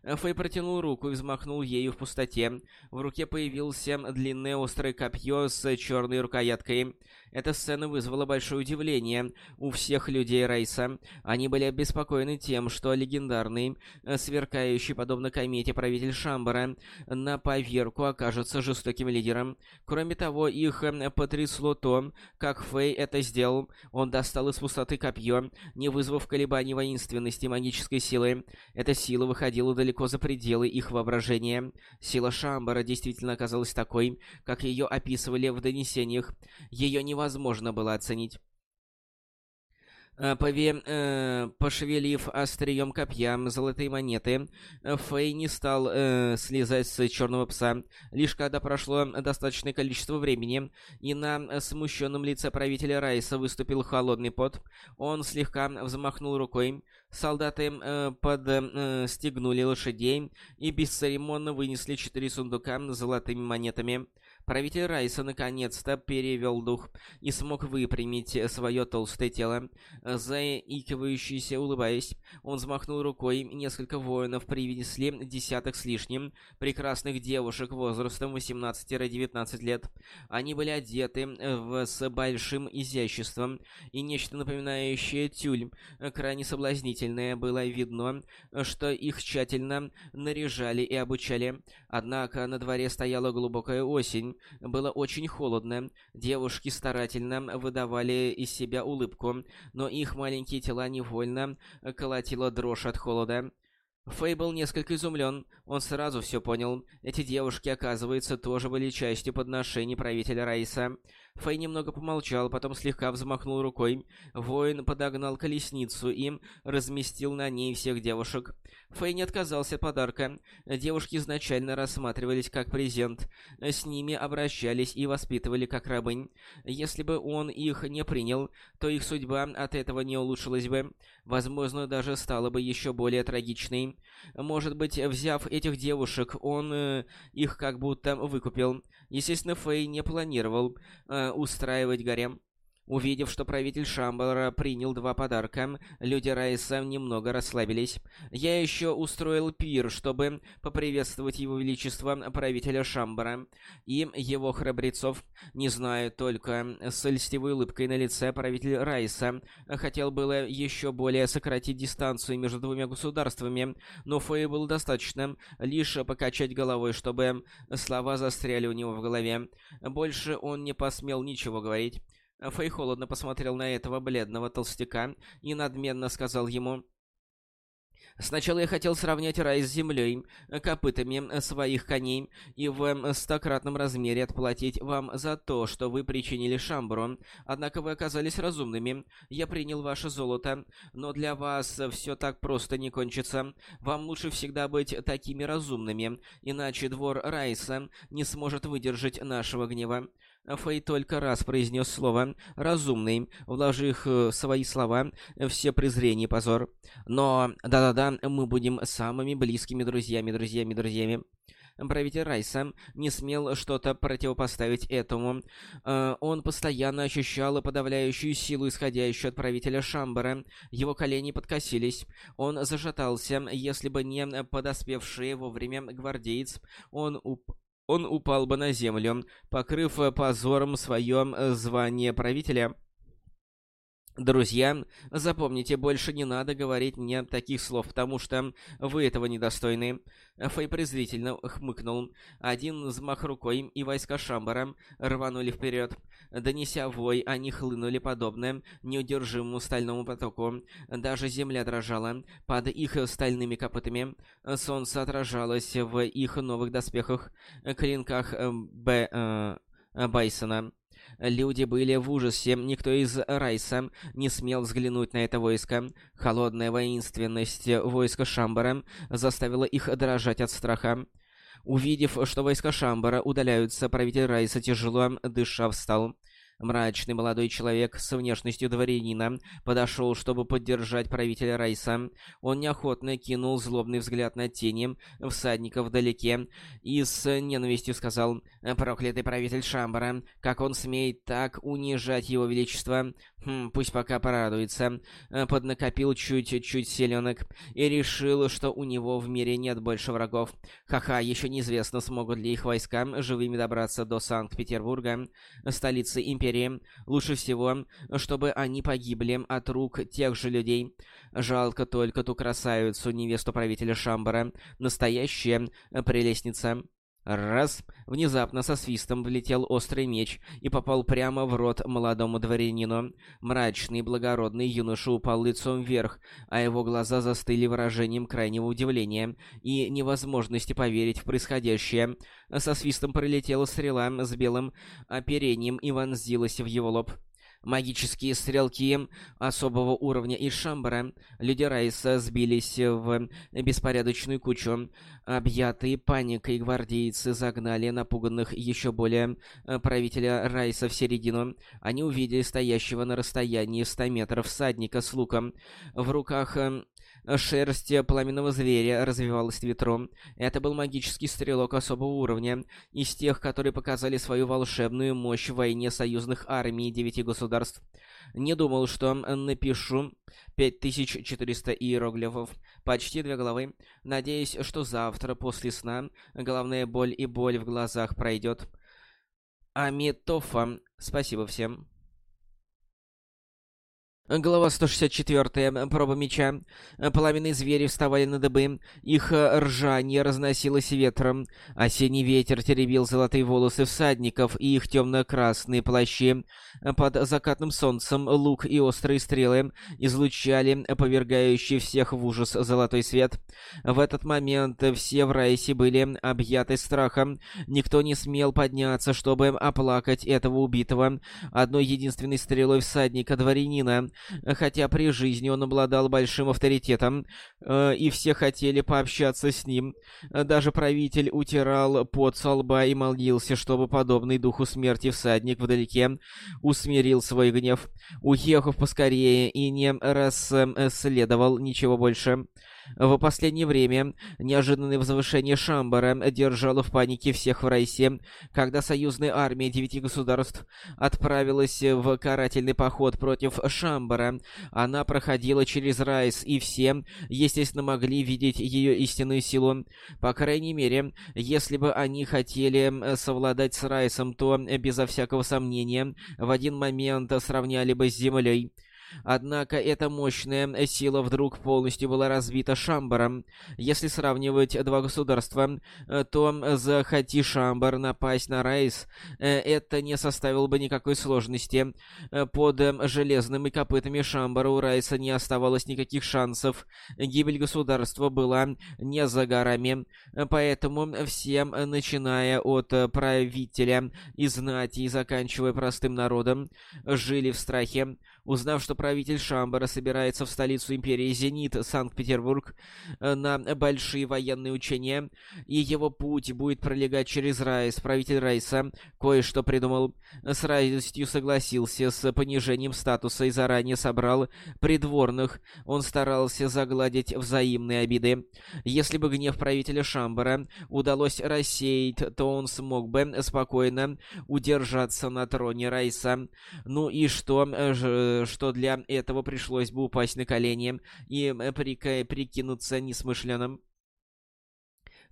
A: Фэй протянул руку и взмахнул ею в пустоте. В руке появился длинное острое копье с черной рукояткой. Эта сцена вызвала большое удивление у всех людей Рейса. Они были обеспокоены тем, что легендарный, сверкающий подобно комете правитель Шамбара на поверку окажется жестоким лидером. Кроме того, их потрясло то, как Фэй это сделал. Он достал из пустоты копье, не вызвав колебаний воинственности магической силы. Эта сила выходила далеко за пределы их воображения. Сила Шамбара действительно оказалась такой, как ее описывали в донесениях. Ее невозможно было оценить. Э, пове... Э, пошевелив острием копья золотые монеты, Фэй не стал э, слезать с черного пса. Лишь когда прошло достаточное количество времени, и на смущенном лице правителя Райса выступил холодный пот, он слегка взмахнул рукой. Солдаты э, подстегнули э, лошадей и бесцеремонно вынесли четыре сундука с золотыми монетами. Правитель Райса наконец-то перевел дух и смог выпрямить свое толстое тело. Заикивающийся, улыбаясь, он взмахнул рукой, и несколько воинов привезли десяток с лишним прекрасных девушек возрастом 18-19 лет. Они были одеты в, с большим изяществом, и нечто напоминающее тюль, крайне соблазнительное, было видно, что их тщательно наряжали и обучали. Однако на дворе стояла глубокая осень, было очень холодно. Девушки старательно выдавали из себя улыбку, но их маленькие тела невольно колотило дрожь от холода. Фэй был несколько изумлен. Он сразу все понял. Эти девушки, оказывается, тоже были частью подношений правителя Райса. Фэй немного помолчал, потом слегка взмахнул рукой. Воин подогнал колесницу и разместил на ней всех девушек. Фэй не отказался от подарка. Девушки изначально рассматривались как презент. С ними обращались и воспитывали как рабынь. Если бы он их не принял, то их судьба от этого не улучшилась бы. Возможно, даже стала бы еще более трагичной. Может быть, взяв этих девушек, он э, их как будто выкупил. Естественно, Фэй не планировал э, устраивать гарем. Увидев, что правитель Шамбара принял два подарка, люди Райса немного расслабились. Я еще устроил пир, чтобы поприветствовать его величество правителя Шамбара и его храбрецов. Не знаю, только с льстивой улыбкой на лице правитель Райса хотел было еще более сократить дистанцию между двумя государствами, но Фэй был достаточно лишь покачать головой, чтобы слова застряли у него в голове. Больше он не посмел ничего говорить. Фэй холодно посмотрел на этого бледного толстяка и надменно сказал ему... Сначала я хотел сравнять рай с землей, копытами своих коней, и в стократном размере отплатить вам за то, что вы причинили Шамбру. Однако вы оказались разумными. Я принял ваше золото, но для вас все так просто не кончится. Вам лучше всегда быть такими разумными, иначе двор Райса не сможет выдержать нашего гнева. Фэй только раз произнес слово «разумный», вложив в свои слова все презрение и позор. Но, да-да-да, мы будем самыми близкими друзьями, друзьями, друзьями. Правитель Райса не смел что-то противопоставить этому. Э, он постоянно ощущал подавляющую силу, исходящую от правителя Шамбара. Его колени подкосились. Он зашатался. Если бы не подоспевший вовремя гвардеец, он уп он упал бы на землю, покрыв позором свое звание правителя. Друзья, запомните, больше не надо говорить мне таких слов, потому что вы этого недостойны. Фэй презрительно хмыкнул. Один взмах рукой, и войска Шамбара рванули вперед. Донеся вой, они хлынули подобно неудержимому стальному потоку. Даже земля дрожала под их стальными копытами. Солнце отражалось в их новых доспехах, клинках э, Б... Э, Байсона. Люди были в ужасе, никто из Райса не смел взглянуть на это войско. Холодная воинственность войска Шамбара заставила их дрожать от страха. Увидев, что войска Шамбара удаляются, правитель Райса тяжело дыша встал. Мрачный молодой человек с внешностью дворянина подошел, чтобы поддержать правителя Райса. Он неохотно кинул злобный взгляд на тени всадника вдалеке и с ненавистью сказал «Проклятый правитель Шамбара, как он смеет так унижать его величество? Хм, пусть пока порадуется». Поднакопил чуть-чуть селенок и решил, что у него в мире нет больше врагов. Ха-ха, еще неизвестно, смогут ли их войска живыми добраться до Санкт-Петербурга, столицы империи Империи. Лучше всего, чтобы они погибли от рук тех же людей. Жалко только ту красавицу, невесту правителя Шамбара. Настоящая прелестница. Раз! Внезапно со свистом влетел острый меч и попал прямо в рот молодому дворянину. Мрачный благородный юноша упал лицом вверх, а его глаза застыли выражением крайнего удивления и невозможности поверить в происходящее. Со свистом пролетела стрела с белым оперением и вонзилась в его лоб. Магические стрелки особого уровня из Шамбара, люди Райса сбились в беспорядочную кучу. Объятые паникой гвардейцы загнали напуганных еще более э, правителя Райса в середину. Они увидели стоящего на расстоянии 100 метров всадника с луком. В руках э, Шерсть пламенного зверя развивалась ветром. Это был магический стрелок особого уровня, из тех, которые показали свою волшебную мощь в войне союзных армий девяти государств. Не думал, что напишу 5400 иероглифов, почти две главы. Надеюсь, что завтра после сна головная боль и боль в глазах пройдет. Амитофа. Спасибо всем. Глава 164. Проба меча. Пламенные звери вставали на дыбы. Их ржание разносилось ветром. Осенний ветер теребил золотые волосы всадников и их темно-красные плащи. Под закатным солнцем лук и острые стрелы излучали повергающий всех в ужас золотой свет. В этот момент все в Райсе были объяты страхом. Никто не смел подняться, чтобы оплакать этого убитого. Одной единственной стрелой всадника-дворянина хотя при жизни он обладал большим авторитетом, э, и все хотели пообщаться с ним. Даже правитель утирал пот со лба и молился, чтобы подобный духу смерти всадник вдалеке усмирил свой гнев, уехав поскорее и не расследовал ничего больше. В последнее время неожиданное возвышение Шамбара держало в панике всех в Райсе, когда союзная армия девяти государств отправилась в карательный поход против Шамбара. Она проходила через Райс, и все, естественно, могли видеть ее истинную силу. По крайней мере, если бы они хотели совладать с Райсом, то, безо всякого сомнения, в один момент сравняли бы с землей. Однако эта мощная сила вдруг полностью была разбита Шамбаром. Если сравнивать два государства, э, то захоти Шамбар напасть на Райс, э, это не составило бы никакой сложности. Э, под железными копытами Шамбара у Райса не оставалось никаких шансов. Гибель государства была не за горами. Поэтому всем, начиная от правителя и знати и заканчивая простым народом, жили в страхе. Узнав, что правитель Шамбара собирается в столицу Империи Зенит, Санкт-Петербург, э, на большие военные учения, и его путь будет пролегать через Райс, правитель Райса кое-что придумал. С радостью согласился с понижением статуса и заранее собрал придворных. Он старался загладить взаимные обиды. Если бы гнев правителя Шамбара удалось рассеять, то он смог бы спокойно удержаться на троне Райса. Ну и что же что для этого пришлось бы упасть на колени и прикинуться несмышленным.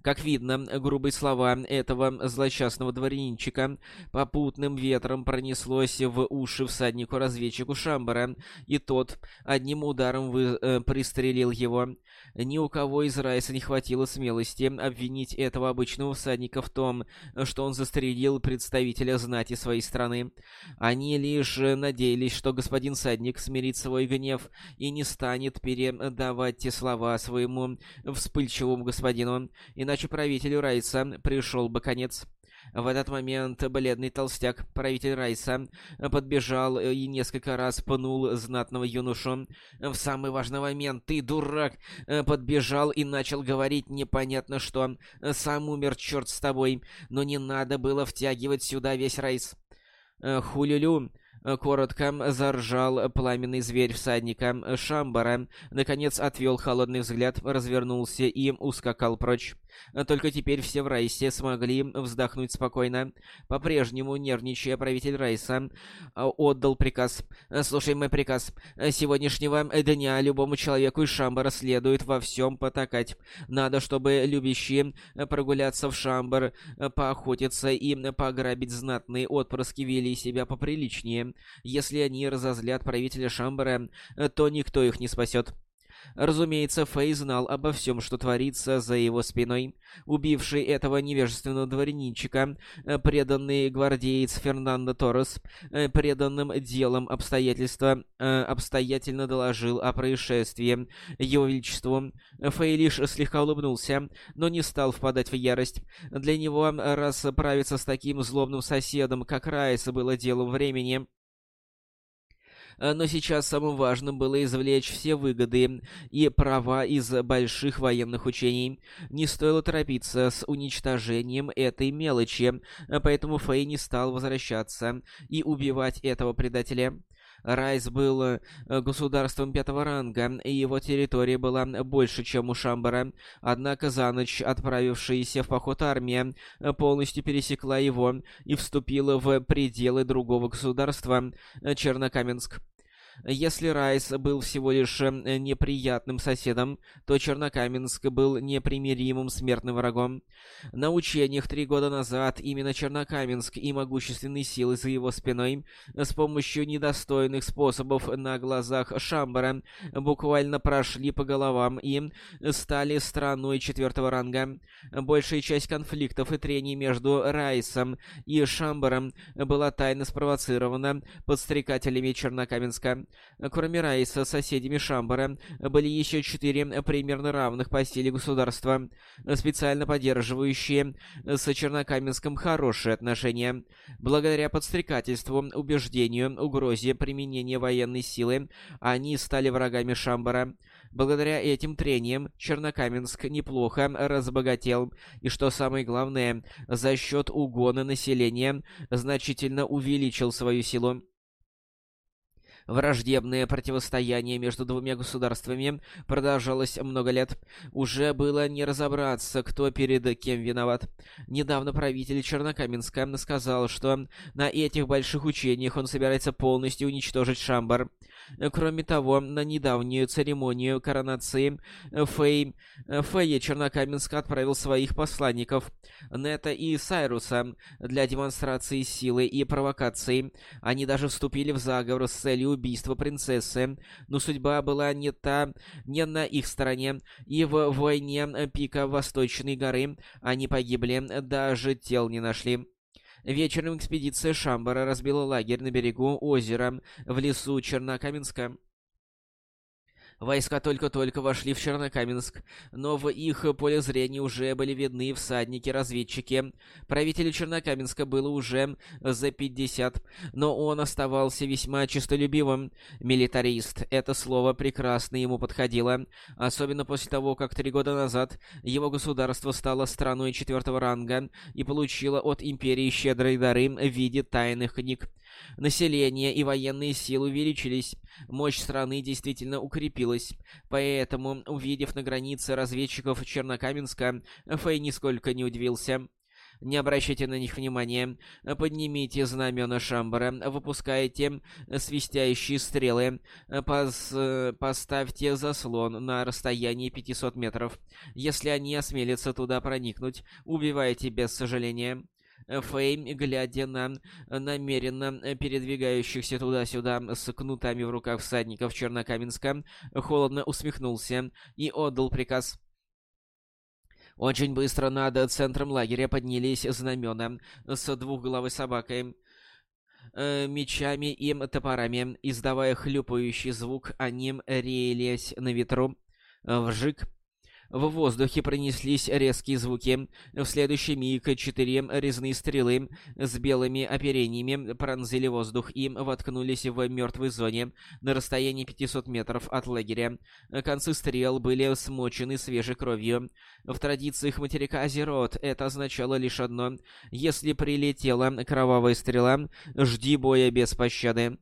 A: Как видно, грубые слова этого злосчастного дворянчика попутным ветром пронеслось в уши всаднику-разведчику Шамбара, и тот одним ударом вы, э, пристрелил его. Ни у кого из Райса не хватило смелости обвинить этого обычного всадника в том, что он застрелил представителя знати своей страны. Они лишь надеялись, что господин всадник смирит свой гнев и не станет передавать те слова своему вспыльчивому господину, иначе правителю Райса пришел бы конец. В этот момент бледный толстяк, правитель Райса, подбежал и несколько раз пнул знатного юношу. В самый важный момент ты, дурак, подбежал и начал говорить непонятно что. Сам умер, черт с тобой, но не надо было втягивать сюда весь Райс. Хулюлю, Коротко заржал пламенный зверь всадника Шамбара, наконец отвел холодный взгляд, развернулся и ускакал прочь. Только теперь все в Райсе смогли вздохнуть спокойно. По-прежнему, нервничая, правитель Райса а, отдал приказ. «Слушай мой приказ. Сегодняшнего дня любому человеку из Шамбара следует во всем потакать. Надо, чтобы любящие прогуляться в Шамбар, поохотиться и пограбить знатные отпрыски вели себя поприличнее. Если они разозлят правителя Шамбара, то никто их не спасет». Разумеется, Фэй знал обо всем, что творится за его спиной. Убивший этого невежественного дворянинчика, э, преданный гвардеец Фернандо Торрес, э, преданным делом обстоятельства, э, обстоятельно доложил о происшествии его величеству. Фэй лишь слегка улыбнулся, но не стал впадать в ярость. Для него расправиться с таким злобным соседом, как Райс, было делом времени. Э, но сейчас самым важным было извлечь все выгоды и права из больших военных учений. Не стоило торопиться с уничтожением этой мелочи, э, поэтому Фэй не стал возвращаться и убивать этого предателя. Райс был э, государством пятого ранга, и его территория была больше, чем у Шамбара. Однако за ночь отправившаяся в поход армия полностью пересекла его и вступила в пределы другого государства — Чернокаменск. Если Райс был всего лишь э, неприятным соседом, то Чернокаменск был непримиримым смертным врагом. На учениях три года назад именно Чернокаменск и могущественные силы за его спиной с помощью недостойных способов на глазах Шамбара буквально прошли по головам и стали страной четвертого ранга. Большая часть конфликтов и трений между Райсом и Шамбаром была тайно спровоцирована подстрекателями Чернокаменска. Кроме Райса, соседями Шамбара были еще четыре примерно равных по силе государства, специально поддерживающие с Чернокаменском хорошие отношения. Благодаря подстрекательству, убеждению, угрозе применения военной силы, они стали врагами Шамбара. Благодаря этим трениям Чернокаменск неплохо разбогател, и что самое главное, за счет угона населения значительно увеличил свою силу. Враждебное противостояние между двумя государствами продолжалось много лет. Уже было не разобраться, кто перед кем виноват. Недавно правитель Чернокаменска сказал, что на этих больших учениях он собирается полностью уничтожить Шамбар. Кроме того, на недавнюю церемонию коронации Фэй, Фэя Чернокаменска отправил своих посланников Нета и Сайруса для демонстрации силы и провокации. Они даже вступили в заговор с целью убийства принцессы, но судьба была не та, не на их стороне, и в войне пика Восточной горы они погибли, даже тел не нашли. Вечером экспедиция Шамбара разбила лагерь на берегу озера в лесу Чернокаменска. Войска только-только вошли в Чернокаменск, но в их поле зрения уже были видны всадники-разведчики. Правителю Чернокаменска было уже за 50, но он оставался весьма честолюбивым. Милитарист — это слово прекрасно ему подходило, особенно после того, как три года назад его государство стало страной четвертого ранга и получило от империи щедрые дары в виде тайных книг. Население и военные силы увеличились, мощь страны действительно укрепилась, поэтому, увидев на границе разведчиков Чернокаменска, Фэй нисколько не удивился. Не обращайте на них внимания. Поднимите знамена Шамбара, выпускайте свистящие стрелы. Пос... Поставьте заслон на расстоянии 500 метров. Если они осмелятся туда проникнуть, убивайте без сожаления. Фэй, глядя на намеренно передвигающихся туда-сюда с кнутами в руках всадников Чернокаменска, холодно усмехнулся и отдал приказ. Очень быстро над центром лагеря поднялись знамена с двухглавой собакой, э, мечами и топорами. Издавая хлюпающий звук, они реялись на ветру. Вжик! В воздухе пронеслись резкие звуки. В следующий миг четыре резные стрелы с белыми оперениями пронзили воздух и воткнулись в мертвой зоне на расстоянии 500 метров от лагеря. Концы стрел были смочены свежей кровью. В традициях материка Азерот это означало лишь одно. Если прилетела кровавая стрела, жди боя без пощады.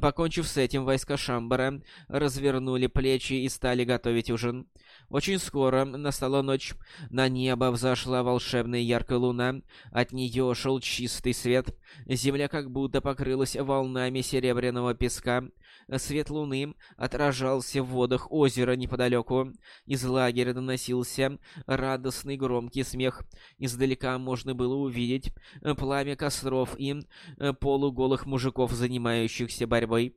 A: Покончив с этим, войска Шамбара развернули плечи и стали готовить ужин. Очень скоро настала ночь. На небо взошла волшебная яркая луна. От нее шел чистый свет. Земля как будто покрылась волнами серебряного песка. Свет луны отражался в водах озера неподалеку. Из лагеря доносился радостный громкий смех. Издалека можно было увидеть пламя костров и полуголых мужиков, занимающихся борьбой.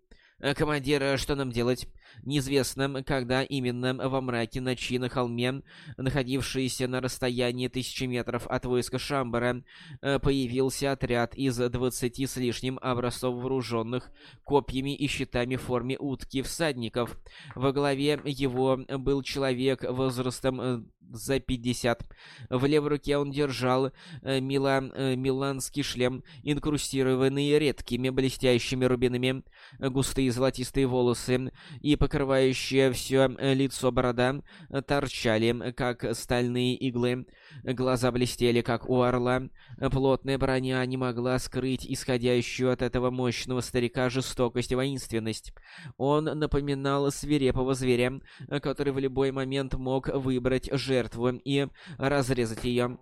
A: «Командир, что нам делать?» Неизвестно, когда именно во мраке ночи на холме, находившийся на расстоянии тысячи метров от войска Шамбара, э, появился отряд из двадцати с лишним образцов вооруженных копьями и щитами в форме утки всадников. Во главе его был человек возрастом э, за пятьдесят. В левой руке он держал э, мила, миланский шлем, инкрустированный редкими блестящими рубинами, густые золотистые волосы и покрывающее все э, лицо борода, э, торчали, как стальные иглы. Глаза блестели, как у орла. Плотная броня не могла скрыть исходящую от этого мощного старика жестокость и воинственность. Он напоминал свирепого зверя, который в любой момент мог выбрать жертву и разрезать ее.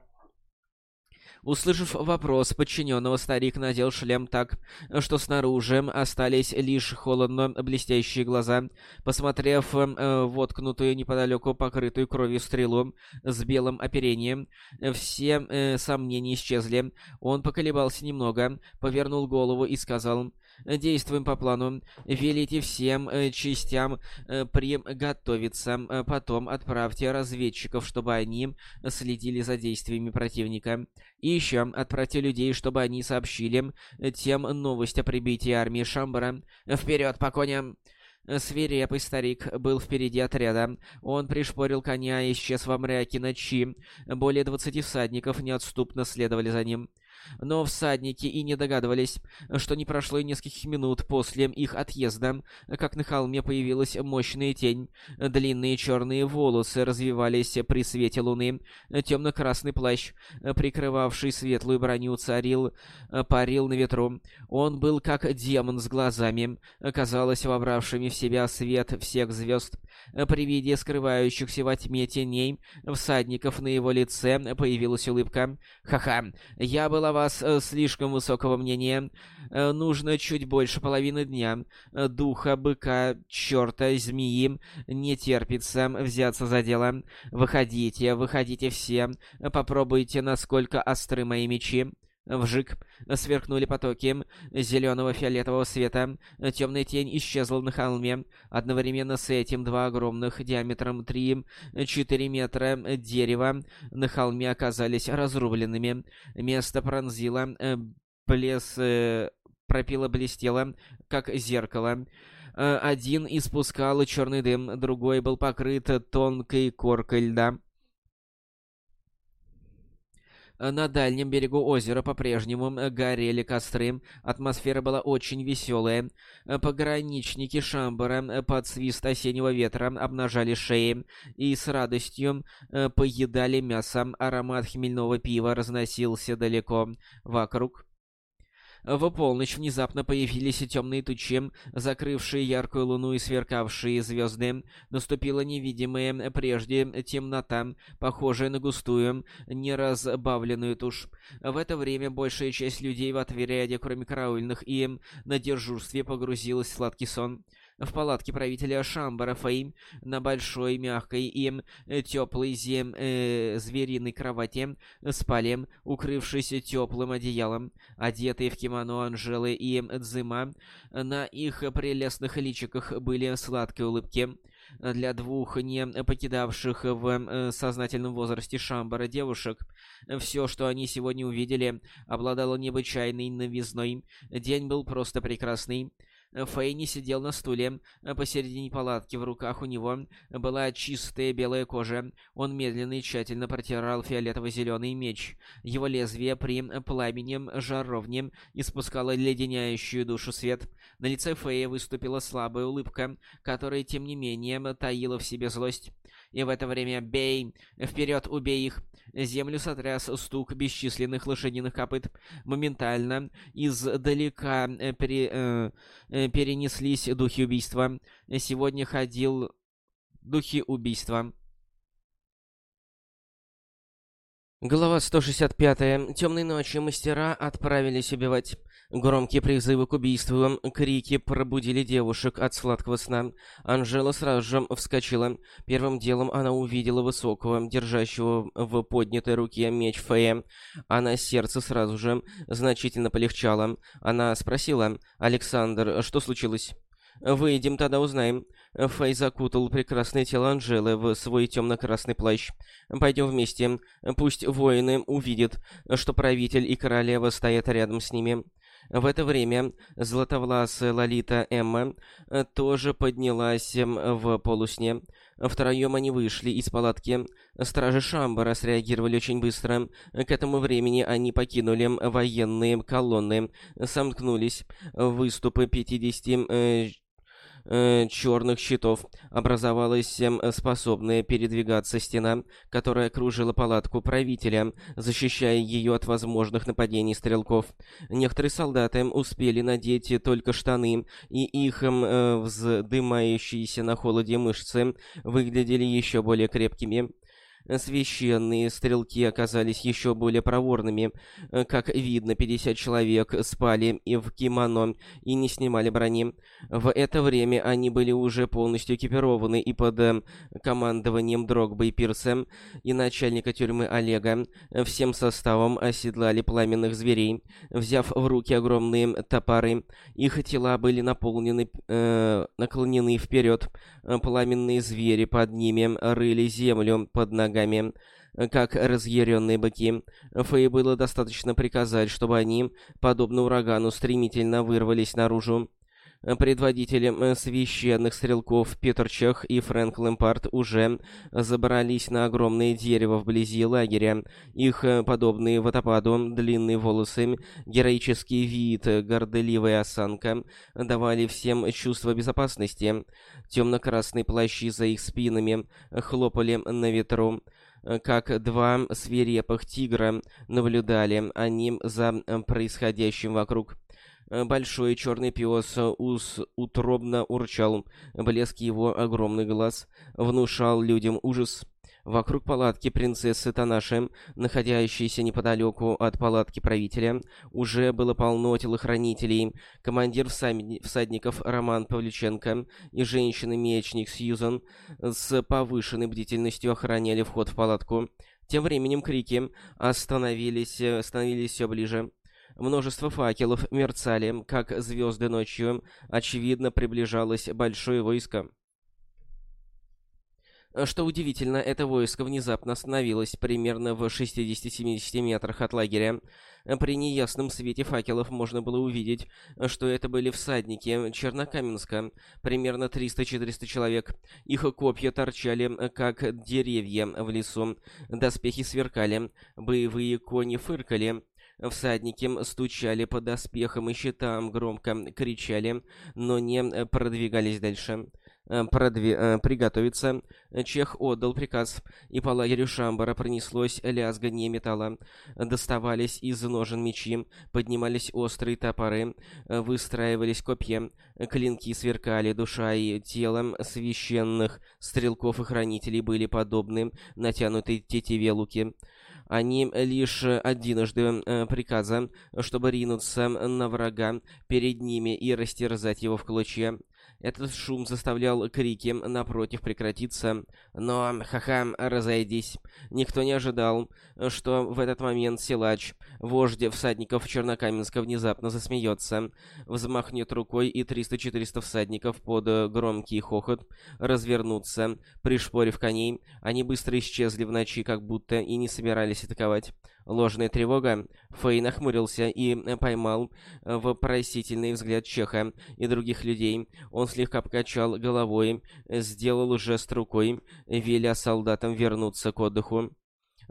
A: Услышав вопрос подчиненного, старик надел шлем так, что снаружи остались лишь холодно блестящие глаза. Посмотрев э, воткнутую неподалеку покрытую кровью стрелу с белым оперением, все э, сомнения исчезли. Он поколебался немного, повернул голову и сказал... Действуем по плану. Велите всем э, частям э, приготовиться. Э, потом отправьте разведчиков, чтобы они следили за действиями противника. И еще отправьте людей, чтобы они сообщили тем новость о прибытии армии Шамбара. Вперед, по коням! Свирепый старик был впереди отряда. Он пришпорил коня и исчез во мраке ночи. Более двадцати всадников неотступно следовали за ним. Но всадники и не догадывались, что не прошло и нескольких минут после их отъезда, как на холме появилась мощная тень. Длинные черные волосы развивались при свете луны. Темно-красный плащ, прикрывавший светлую броню, царил, парил на ветру. Он был как демон с глазами, казалось, вобравшими в себя свет всех звезд. При виде скрывающихся во тьме теней всадников на его лице появилась улыбка. «Ха-ха, я была вас э, слишком высокого мнения. Э, нужно чуть больше половины дня. Э, духа, быка, черта, змеи не терпится взяться за дело. Выходите, выходите все. Попробуйте, насколько остры мои мечи. Вжик. Сверкнули потоки зеленого фиолетового света. Темная тень исчезла на холме. Одновременно с этим два огромных диаметром 3-4 метра дерева на холме оказались разрубленными. Место пронзило, э, блес... Э, пропило блестело, как зеркало. Э, один испускал черный дым, другой был покрыт тонкой коркой льда. Э, на дальнем берегу озера по-прежнему э, горели костры, атмосфера была очень веселая. Э, пограничники Шамбара под свист осеннего ветра обнажали шеи и с радостью поедали мясо. Аромат хмельного пива разносился далеко вокруг. В полночь внезапно появились темные тучи, закрывшие яркую луну и сверкавшие звезды. Наступила невидимая прежде темнота, похожая на густую, неразбавленную тушь. В это время большая часть людей в отряде, кроме караульных и на дежурстве, погрузилась в сладкий сон. В палатке правителя Шамбара Фэй на большой, мягкой и э, теплой зем э, звериной кровати спали, укрывшись теплым одеялом, одетые в кимоно Анжелы и Дзима. На их прелестных личиках были сладкие улыбки. Для двух не покидавших в э, сознательном возрасте Шамбара девушек, все, что они сегодня увидели, обладало необычайной новизной. День был просто прекрасный. Фейни сидел на стуле посередине палатки. В руках у него была чистая белая кожа. Он медленно и тщательно протирал фиолетово-зеленый меч. Его лезвие при пламени жаровни испускало леденяющую душу свет. На лице Фея выступила слабая улыбка, которая, тем не менее, таила в себе злость. И в это время «Бей! Вперед, убей их!» Землю сотряс стук бесчисленных лошадиных копыт. Моментально издалека э, пере, э, э, перенеслись духи убийства. Сегодня ходил духи убийства. Глава 165. Темной ночью мастера отправились убивать. Громкие призывы к убийству, крики пробудили девушек от сладкого сна. Анжела сразу же вскочила. Первым делом она увидела высокого, держащего в поднятой руке меч Фея. Она сердце сразу же значительно полегчало. Она спросила, «Александр, что случилось?» «Выйдем, тогда узнаем». Фэй закутал прекрасное тело Анжелы в свой темно-красный плащ. «Пойдем вместе. Пусть воины увидят, что правитель и королева стоят рядом с ними». В это время златовласая Лолита Эмма тоже поднялась в полусне. Втроем они вышли из палатки. Стражи Шамбара среагировали очень быстро. К этому времени они покинули военные колонны, сомкнулись выступы 50 э, черных щитов образовалась э, способная передвигаться стена, которая окружила палатку правителя, защищая ее от возможных нападений стрелков. Некоторые солдаты успели надеть только штаны, и их э, вздымающиеся на холоде мышцы выглядели еще более крепкими. Священные стрелки оказались еще более проворными. Э, как видно, 50 человек спали и в кимоно и не снимали брони. В это время они были уже полностью экипированы и под э, командованием Дрогба и Пирса и начальника тюрьмы Олега всем составом оседлали пламенных зверей, взяв в руки огромные топоры. Их тела были наполнены, э, наклонены вперед. Пламенные звери под ними рыли землю под ногами ногами, как разъяренные быки. Фэй было достаточно приказать, чтобы они, подобно урагану, стремительно вырвались наружу. Предводители священных стрелков Питер Чех и Фрэнк Лэмпард уже забрались на огромное дерево вблизи лагеря. Их э, подобные водопаду длинные волосы, героический вид, горделивая осанка давали всем чувство безопасности. Темно-красные плащи за их спинами хлопали на ветру как два свирепых тигра наблюдали они за происходящим вокруг. Э, большой черный пес ус утробно урчал. Блеск его огромный глаз внушал людям ужас. Вокруг палатки принцессы Танаши, находящейся неподалеку от палатки правителя, уже было полно телохранителей. Командир всадников Роман Павлюченко и женщина-мечник Сьюзан с повышенной бдительностью охраняли вход в палатку. Тем временем крики остановились, становились все ближе. Множество факелов мерцали, как звезды ночью. Очевидно, приближалось большое войско. Что удивительно, это войско внезапно остановилось примерно в 60-70 метрах от лагеря. При неясном свете факелов можно было увидеть, что это были всадники Чернокаменска, примерно 300-400 человек. Их копья торчали, как деревья в лесу. Доспехи сверкали, боевые кони фыркали. Всадники стучали по доспехам и щитам, громко кричали, но не продвигались дальше. э, продве... Э, приготовиться. Чех отдал приказ, и по лагерю Шамбара пронеслось лязганье металла. Доставались из ножен мечи, поднимались острые топоры, выстраивались копья, клинки сверкали, душа и тело священных стрелков и хранителей были подобны натянутой тетиве луки. Они лишь одиножды э, приказа, чтобы ринуться на врага перед ними и растерзать его в клочья. Этот шум заставлял крики напротив прекратиться, но, ха-ха, разойдись. Никто не ожидал, что в этот момент силач, вождь всадников Чернокаменска, внезапно засмеется, взмахнет рукой, и 300-400 всадников под громкий хохот развернутся, пришпорив коней. Они быстро исчезли в ночи, как будто и не собирались атаковать. Ложная тревога. Фэй нахмурился и э, поймал э, вопросительный взгляд Чеха и других людей. Он слегка покачал головой, сделал жест рукой, веля солдатам вернуться к отдыху.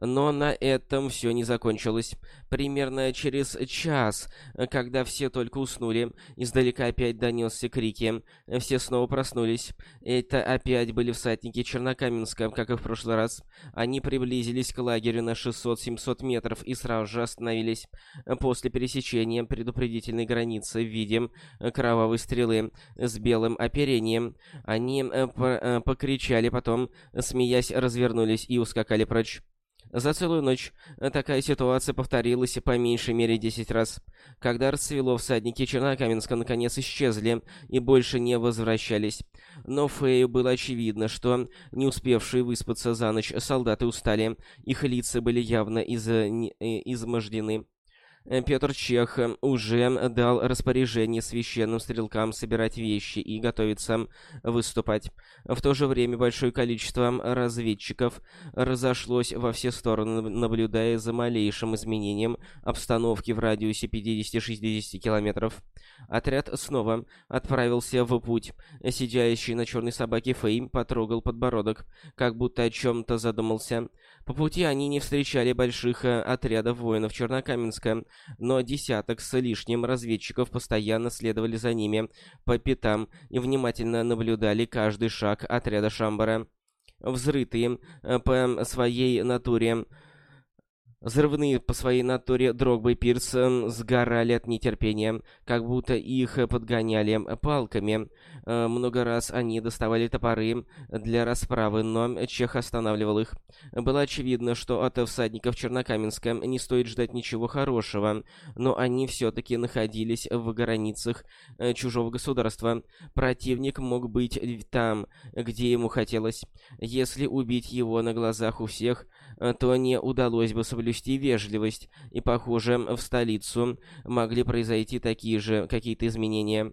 A: Но на этом все не закончилось. Примерно через час, когда все только уснули, издалека опять донесся крики. Все снова проснулись. Это опять были всадники Чернокаменска, как и в прошлый раз. Они приблизились к лагерю на 600-700 метров и сразу же остановились. После пересечения предупредительной границы в виде кровавой стрелы с белым оперением, они э, э, покричали потом, смеясь, развернулись и ускакали прочь. За целую ночь такая ситуация повторилась по меньшей мере 10 раз. Когда расцвело, всадники Чернокаменска наконец исчезли и больше не возвращались. Но Фею было очевидно, что не успевшие выспаться за ночь солдаты устали, их лица были явно из... Э, измождены. Э, Петр Чех э, уже дал распоряжение священным стрелкам собирать вещи и готовиться выступать. В то же время большое количество разведчиков разошлось во все стороны, наблюдая за малейшим изменением обстановки в радиусе 50-60 километров. Отряд снова отправился в путь. Сидящий на черной собаке Фейм потрогал подбородок, как будто о чем-то задумался. По пути они не встречали больших э, отрядов воинов Чернокаменска, но десяток с лишним разведчиков постоянно следовали за ними по пятам и внимательно наблюдали каждый шаг отряда Шамбара. Взрытые э, по своей натуре Взрывные по своей натуре Дрогба и Пирс сгорали от нетерпения, как будто их подгоняли палками. Э, много раз они доставали топоры для расправы, но Чех останавливал их. Было очевидно, что от всадников Чернокаменска не стоит ждать ничего хорошего, но они все-таки находились в границах э, чужого государства. Противник мог быть там, где ему хотелось. Если убить его на глазах у всех, э, то не удалось бы соблюсти соблюсти вежливость, и, похоже, в столицу могли произойти такие же какие-то изменения.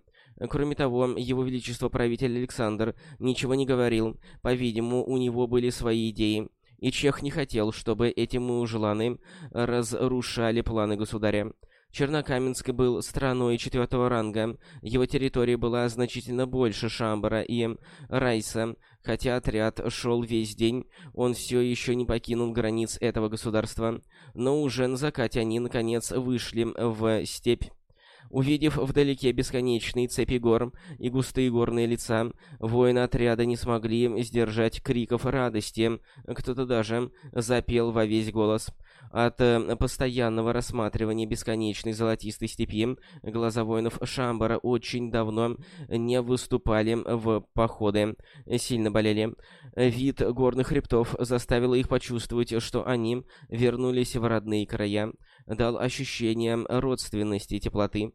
A: Кроме того, его величество правитель Александр ничего не говорил, по-видимому, у него были свои идеи. И Чех не хотел, чтобы эти мужланы разрушали планы государя. Чернокаменск был страной четвертого ранга. Его территория была значительно больше Шамбара и Райса. Хотя отряд шел весь день, он все еще не покинул границ этого государства. Но уже на закате они, наконец, вышли в степь. Увидев вдалеке бесконечные цепи гор и густые горные лица, воины отряда не смогли сдержать криков радости. Кто-то даже запел во весь голос. От э, постоянного рассматривания бесконечной золотистой степи глаза воинов Шамбара очень давно не выступали в походы, сильно болели. Вид горных хребтов заставил их почувствовать, что они вернулись в родные края, дал ощущение родственности и теплоты.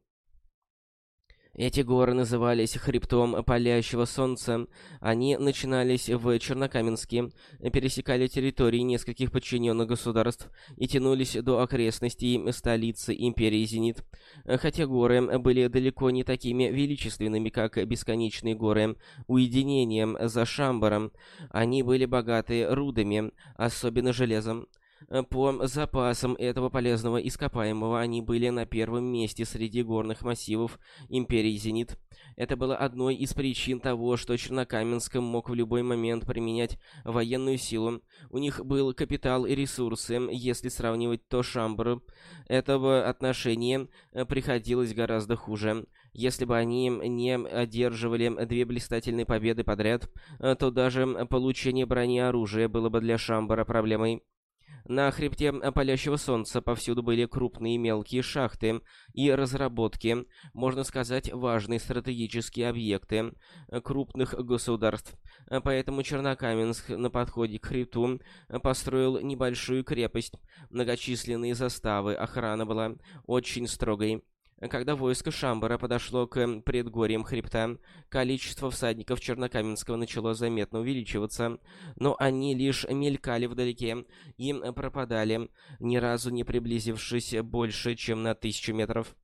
A: Эти горы назывались хребтом палящего солнца. Они начинались в Чернокаменске, пересекали территории нескольких подчиненных государств и тянулись до окрестностей столицы империи Зенит. Хотя горы были далеко не такими величественными, как бесконечные горы уединением за Шамбаром, они были богаты рудами, особенно железом. Э, по запасам этого полезного ископаемого они были на первом месте среди горных массивов Империи Зенит. Это было одной из причин того, что Чернокаменск мог в любой момент применять военную силу. У них был капитал и ресурсы, если сравнивать то Шамбру. Этого отношения э, приходилось гораздо хуже. Если бы они не одерживали две блистательные победы подряд, то даже получение брони и оружия было бы для Шамбара проблемой. На хребте палящего солнца повсюду были крупные и мелкие шахты и разработки, можно сказать, важные стратегические объекты крупных государств. Поэтому Чернокаменск на подходе к хребту построил небольшую крепость. Многочисленные заставы, охрана была очень строгой. Когда войско Шамбара подошло к предгорьям хребта, количество всадников Чернокаменского начало заметно увеличиваться, но они лишь мелькали вдалеке и пропадали, ни разу не приблизившись больше, чем на тысячу метров.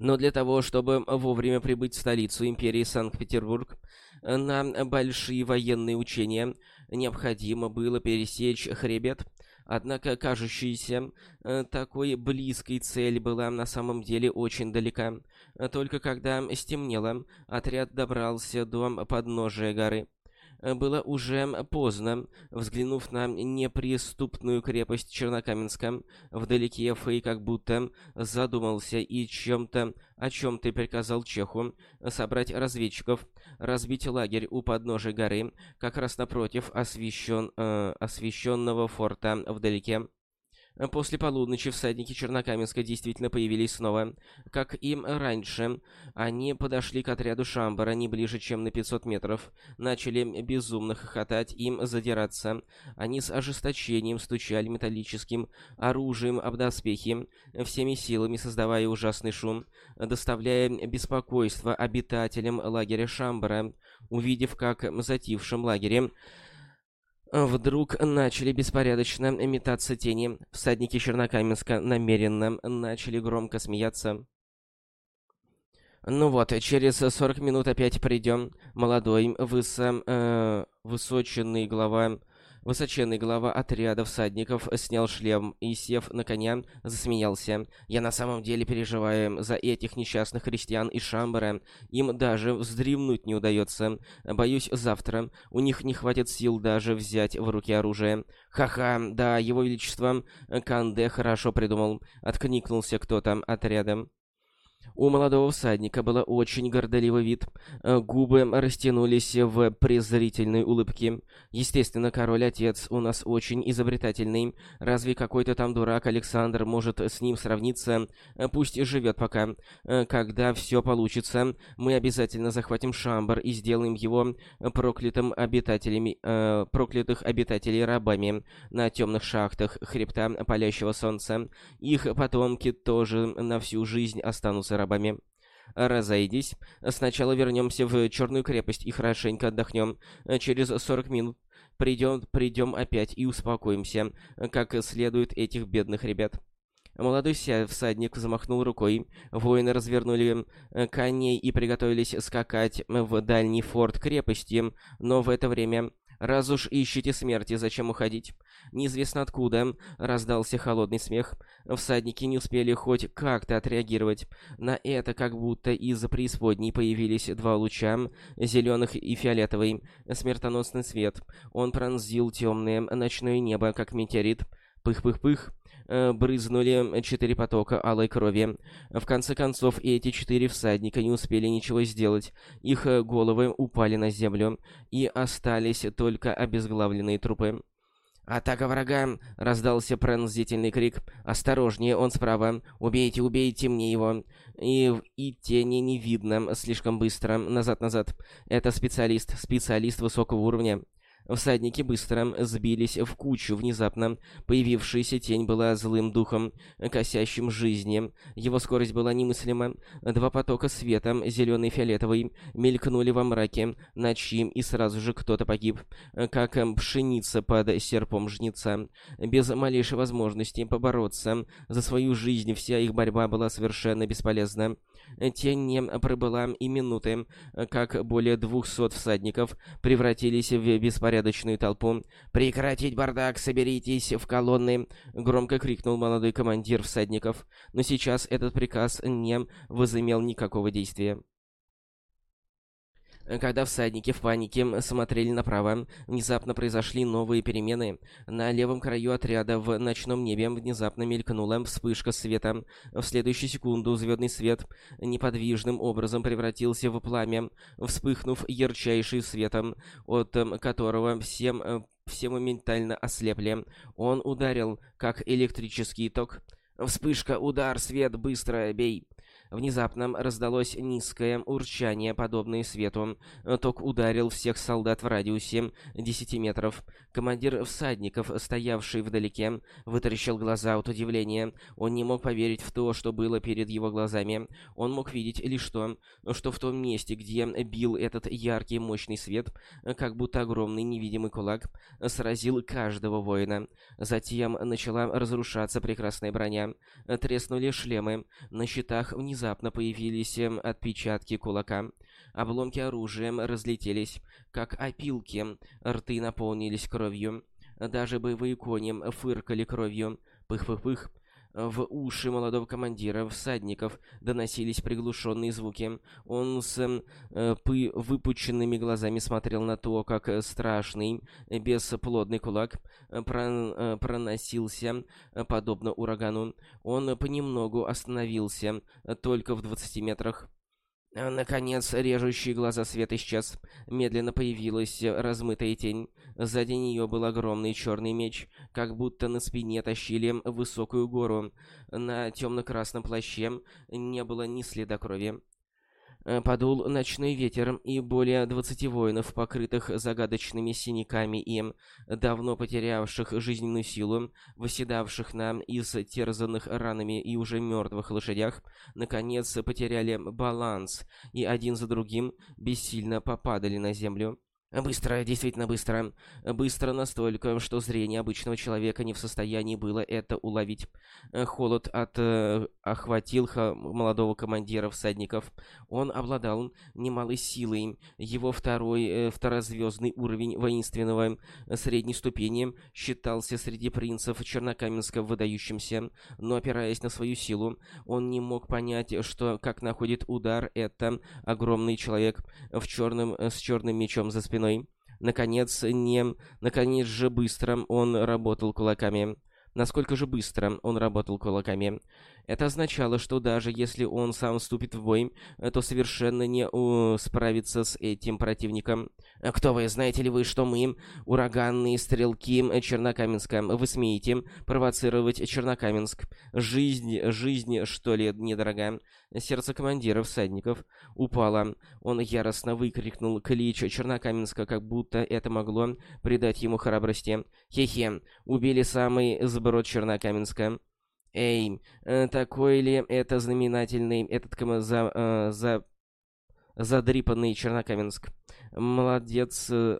A: Но для того, чтобы вовремя прибыть в столицу империи Санкт-Петербург на большие военные учения, необходимо было пересечь хребет, Однако кажущаяся э, такой близкой цель была на самом деле очень далека. Только когда стемнело, отряд добрался до подножия горы. Э, было уже поздно. Взглянув на неприступную крепость Чернокаменска, вдалеке Фэй как будто задумался и чем-то, о чем-то приказал Чеху собрать разведчиков, разбить лагерь у подножия горы, как раз напротив освещен, э, освещенного форта вдалеке. После полуночи всадники Чернокаменска действительно появились снова. Как им раньше, они подошли к отряду Шамбара не ближе, чем на 500 метров. Начали безумно хохотать, им задираться. Они с ожесточением стучали металлическим оружием об доспехи, всеми силами создавая ужасный шум, доставляя беспокойство обитателям лагеря Шамбара. Увидев, как в затихшем лагере Вдруг начали беспорядочно метаться тени. Всадники Чернокаменска намеренно начали громко смеяться. Ну вот, через 40 минут опять придем. Молодой, высо... Э, высоченный глава Высоченный глава отряда всадников снял шлем и, сев на коня, засмеялся. «Я на самом деле переживаю за этих несчастных христиан из Шамбара. Им даже вздремнуть не удается. Боюсь, завтра у них не хватит сил даже взять в руки оружие. Ха-ха, да, его величество Канде хорошо придумал». Откликнулся кто-то отрядом. У молодого всадника был очень горделивый вид. Э, губы растянулись в презрительной улыбке. Естественно, король-отец у нас очень изобретательный. Разве какой-то там дурак Александр может с ним сравниться? Э, пусть живет пока. Э, когда все получится, мы обязательно захватим Шамбар и сделаем его проклятым обитателями, э, проклятых обитателей рабами на темных шахтах хребта палящего солнца. Их потомки тоже на всю жизнь останутся рабами. Разойдись. Сначала вернемся в Черную крепость и хорошенько отдохнем. Через 40 минут придем, придем опять и успокоимся, как следует этих бедных ребят. Молодой всадник замахнул рукой. Воины развернули коней и приготовились скакать в дальний форт крепости, но в это время «Раз уж ищете смерти, зачем уходить?» Неизвестно откуда раздался холодный смех. Всадники не успели хоть как-то отреагировать. На это как будто из-за преисподней появились два луча, зеленых и фиолетовый, смертоносный свет. Он пронзил темное ночное небо, как метеорит. Пых-пых-пых. Э, брызнули четыре потока алой крови. В конце концов, и эти четыре всадника не успели ничего сделать. Их э, головы упали на землю, и остались только обезглавленные трупы. «Атака врага!» — раздался пронзительный крик. «Осторожнее, он справа! Убейте, убейте мне его!» И, и тени не видно слишком быстро. Назад-назад. Это специалист, специалист высокого уровня. Всадники быстро сбились в кучу. Внезапно появившаяся тень была злым духом, косящим жизни. Его скорость была немыслима. Два потока света, зеленый и фиолетовый, мелькнули во мраке, чьим и сразу же кто-то погиб, как пшеница под серпом жнеца. Без малейшей возможности побороться за свою жизнь вся их борьба была совершенно бесполезна. Тень не пробыла и минуты, как более двухсот всадников превратились в беспорядочную толпу. «Прекратить бардак! Соберитесь в колонны!» — громко крикнул молодой командир всадников. Но сейчас этот приказ не возымел никакого действия. Когда всадники в панике смотрели направо, внезапно произошли новые перемены. На левом краю отряда в ночном небе внезапно мелькнула вспышка света. В следующую секунду звездный свет неподвижным образом превратился в пламя, вспыхнув ярчайшим светом, от которого всем все моментально ослепли. Он ударил, как электрический ток. Вспышка, удар, свет, быстро, бей. Внезапно раздалось низкое урчание, подобное свету. Ток ударил всех солдат в радиусе 10 метров. Командир всадников, стоявший вдалеке, вытаращил глаза от удивления. Он не мог поверить в то, что было перед его глазами. Он мог видеть лишь то, что в том месте, где бил этот яркий мощный свет, как будто огромный невидимый кулак, сразил каждого воина. Затем начала разрушаться прекрасная броня. Треснули шлемы. На щитах внезапно внезапно появились эм, отпечатки кулака. Обломки оружия разлетелись, как опилки, рты наполнились кровью. Даже боевые кони фыркали кровью. Пых-пых-пых. В уши молодого командира всадников доносились приглушенные звуки. Он с э, выпученными глазами смотрел на то, как страшный, бесплодный кулак э, прон э, проносился, э, подобно урагану. Он понемногу остановился, только в двадцати метрах. А, наконец, режущий глаза свет исчез. Медленно появилась размытая тень. Сзади нее был огромный черный меч, как будто на спине тащили высокую гору. На темно-красном плаще не было ни следа крови. Э, подул ночной ветер, и более двадцати воинов, покрытых загадочными синяками и давно потерявших жизненную силу, восседавших на изтерзанных ранами и уже мертвых лошадях, наконец потеряли баланс и один за другим бессильно попадали на землю. Быстро, действительно быстро. Быстро настолько, что зрение обычного человека не в состоянии было это уловить. Холод от, э, охватил молодого командира всадников. Он обладал немалой силой. Его второй, э, второзвездный уровень воинственного средней ступени считался среди принцев Чернокаменска выдающимся, но опираясь на свою силу, он не мог понять, что как находит удар это огромный человек в черном, с черным мечом за спиной спиной. Наконец, не... Наконец же быстро он работал кулаками. Насколько же быстро он работал кулаками. Это означало, что даже если он сам вступит в бой, то совершенно не uh, справится с этим противником. Кто вы? Знаете ли вы, что мы, ураганные стрелки Чернокаменска, вы смеете провоцировать Чернокаменск? Жизнь, жизнь, что ли, недорога? Сердце командира всадников упало. Он яростно выкрикнул клич Чернокаменска, как будто это могло придать ему храбрости. Хе-хе, убили самый сброд Чернокаменска. Эй, э, такой ли это знаменательный, этот за, э, за, задрипанный Чернокаменск? Молодец, э,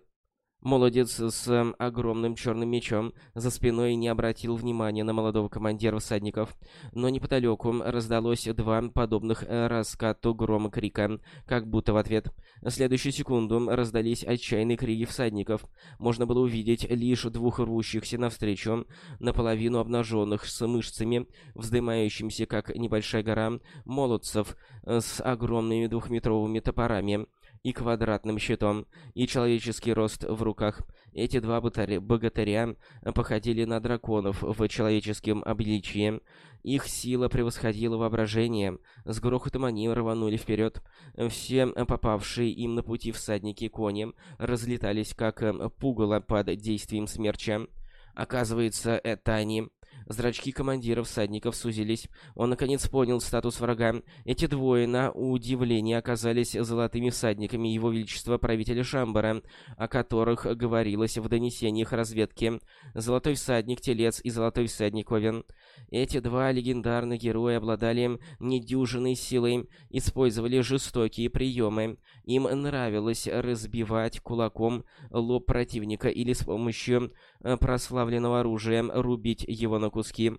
A: Молодец с эм, огромным черным мечом за спиной не обратил внимания на молодого командира всадников, но неподалеку раздалось два подобных э, раскату грома крика, как будто в ответ. В следующую секунду раздались отчаянные крики всадников. Можно было увидеть лишь двух рвущихся навстречу, наполовину обнаженных с мышцами, вздымающимся, как небольшая гора, молодцев э, с огромными двухметровыми топорами и квадратным щитом, и человеческий рост в руках. Эти два богатыря походили на драконов в человеческом обличии. Их сила превосходила воображение. С грохотом они рванули вперед. Все попавшие им на пути всадники кони разлетались, как пугало под действием смерча. Оказывается, это они. Зрачки командира всадников сузились. Он наконец понял статус врага. Эти двое, на удивление, оказались золотыми всадниками Его Величества правителя Шамбара, о которых говорилось в донесениях разведки. Золотой всадник Телец и Золотой всадник Овен. Эти два легендарных героя обладали недюжиной силой, использовали жестокие приемы. Им нравилось разбивать кулаком лоб противника или с помощью э, прославленного оружия рубить его на куски.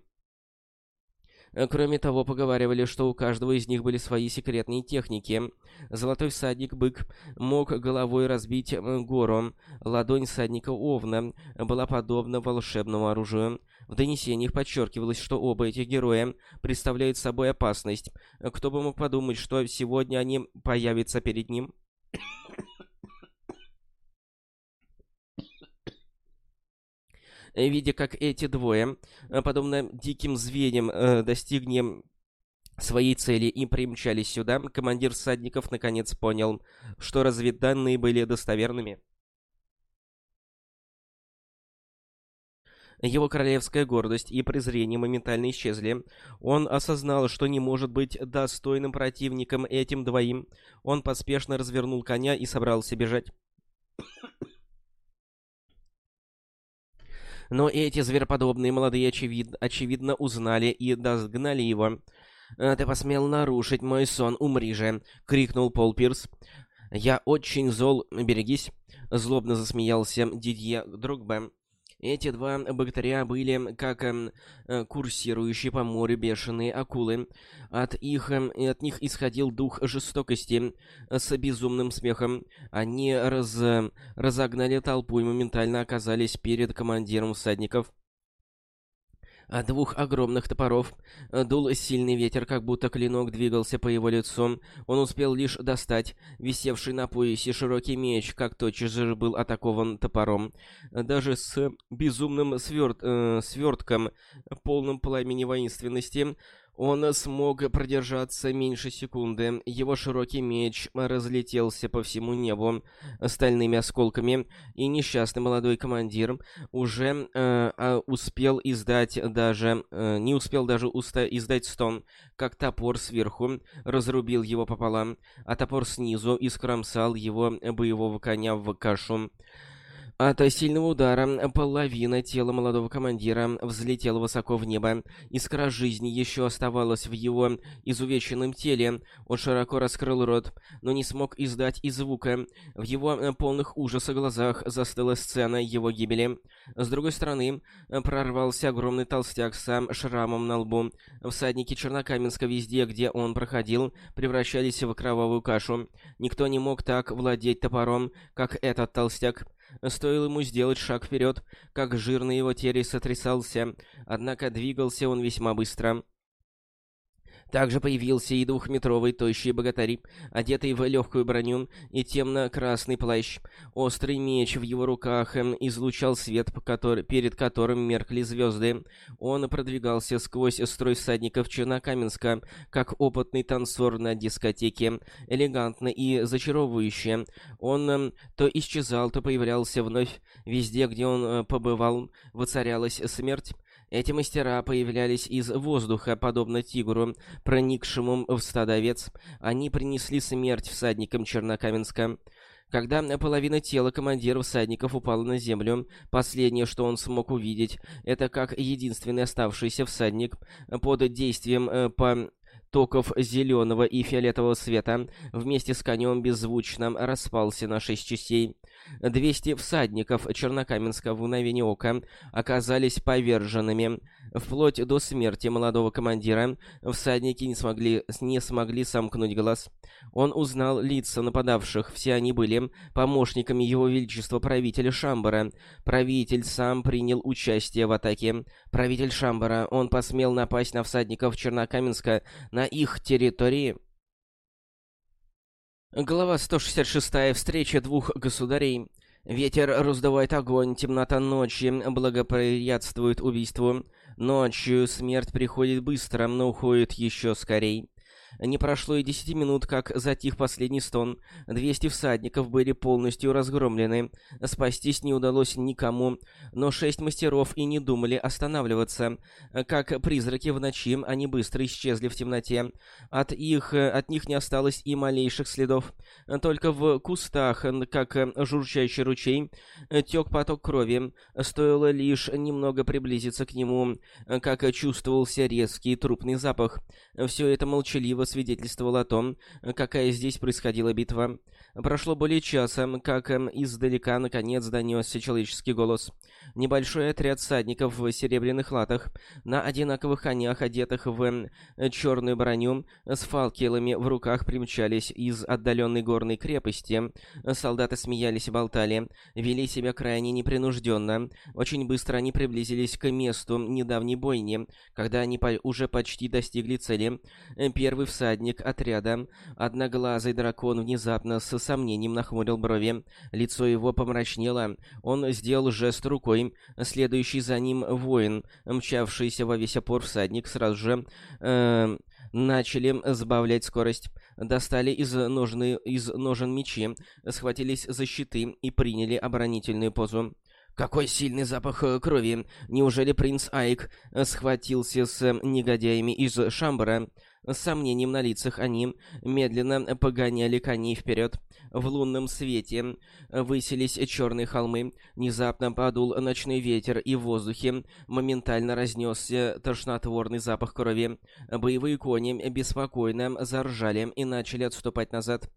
A: Кроме того, поговаривали, что у каждого из них были свои секретные техники. Золотой всадник-бык мог головой разбить э, гору. Ладонь всадника Овна была подобна волшебному оружию. В донесениях подчеркивалось, что оба этих героя представляют собой опасность. Кто бы мог подумать, что сегодня они появятся перед ним? Видя, как эти двое, подобно диким звеньям, достигнем своей цели и примчались сюда, командир всадников наконец понял, что разведданные были достоверными. Его королевская гордость и презрение моментально исчезли. Он осознал, что не может быть достойным противником этим двоим. Он поспешно развернул коня и собрался бежать. Но эти звероподобные молодые очевид... очевидно узнали и догнали его. «Э, «Ты посмел нарушить мой сон, умри же!» — крикнул Пол Пирс. «Я очень зол, берегись!» — злобно засмеялся Дидье Другбе. Эти два богатыря были как э, курсирующие по морю бешеные акулы. От, их, э, от них исходил дух жестокости с безумным смехом. Они раз, разогнали толпу и моментально оказались перед командиром всадников. От двух огромных топоров дул сильный ветер, как будто клинок двигался по его лицу. Он успел лишь достать висевший на поясе широкий меч, как тотчас же был атакован топором. Даже с безумным сверт, э, свертком, полным пламени воинственности, он смог продержаться меньше секунды. Его широкий меч разлетелся по всему небу стальными осколками, и несчастный молодой командир уже э, а, успел издать даже... Э, не успел даже уста издать стон, как топор сверху разрубил его пополам, а топор снизу искромсал его боевого коня в кашу. От сильного удара половина тела молодого командира взлетела высоко в небо. Искра жизни еще оставалась в его изувеченном теле. Он широко раскрыл рот, но не смог издать и звука. В его полных ужаса глазах застыла сцена его гибели. С другой стороны, прорвался огромный толстяк с шрамом на лбу. Всадники Чернокаменска везде, где он проходил, превращались в кровавую кашу. Никто не мог так владеть топором, как этот толстяк. Стоило ему сделать шаг вперед, как жирный его терей сотрясался, однако двигался он весьма быстро. Также появился и двухметровый тощий богатырь, одетый в легкую броню и темно-красный плащ. Острый меч в его руках эм, излучал свет, перед которым меркли звезды. Он продвигался сквозь строй всадников Чернокаменска, как опытный танцор на дискотеке, элегантно и зачаровывающе. Он эм, то исчезал, то появлялся вновь. Везде, где он э, побывал, воцарялась смерть. Эти мастера появлялись из воздуха, подобно тигру, проникшему в стадо овец. Они принесли смерть всадникам Чернокаменска. Когда половина тела командира всадников упала на землю, последнее, что он смог увидеть, это как единственный оставшийся всадник под действием э, по токов зеленого и фиолетового света вместе с конем беззвучно распался на шесть частей. Двести всадников Чернокаменска в мгновение ока оказались поверженными. Вплоть до смерти молодого командира всадники не смогли, не смогли сомкнуть глаз. Он узнал лица нападавших, все они были помощниками его величества правителя Шамбара. Правитель сам принял участие в атаке. Правитель Шамбара, он посмел напасть на всадников Чернокаменска на их территории. Глава 166. Встреча двух государей. Ветер раздувает огонь, темнота ночи благоприятствует убийству. Ночью смерть приходит быстро, но уходит еще скорей. Не прошло и десяти минут, как затих последний стон. Двести всадников были полностью разгромлены. Спастись не удалось никому, но шесть мастеров и не думали останавливаться. Как призраки в ночи, они быстро исчезли в темноте. От, их, от них не осталось и малейших следов. Только в кустах, как журчащий ручей, тек поток крови. Стоило лишь немного приблизиться к нему, как чувствовался резкий трупный запах. Все это молчаливо свидетельствовало о том, какая здесь происходила битва. Прошло более часа, как эм, издалека наконец донесся человеческий голос. Небольшой отряд всадников в серебряных латах, на одинаковых конях, одетых в эм, черную броню, с фалкелами в руках примчались из отдаленной горной крепости. Солдаты смеялись и болтали, вели себя крайне непринужденно. Очень быстро они приблизились к месту недавней бойни, когда они уже почти достигли цели. Первый всадник отряда. Одноглазый дракон внезапно с сомнением нахмурил брови. Лицо его помрачнело. Он сделал жест рукой. Следующий за ним воин, мчавшийся во весь опор всадник, сразу же... Э, начали сбавлять скорость. Достали из, ножны, из ножен мечи, схватились за щиты и приняли оборонительную позу. Какой сильный запах э, крови! Неужели принц Айк схватился с негодяями из Шамбара? С сомнением на лицах они медленно погоняли коней вперед. В лунном свете высились черные холмы. Внезапно подул ночной ветер, и в воздухе моментально разнесся тошнотворный запах крови. Боевые кони беспокойно заржали и начали отступать назад.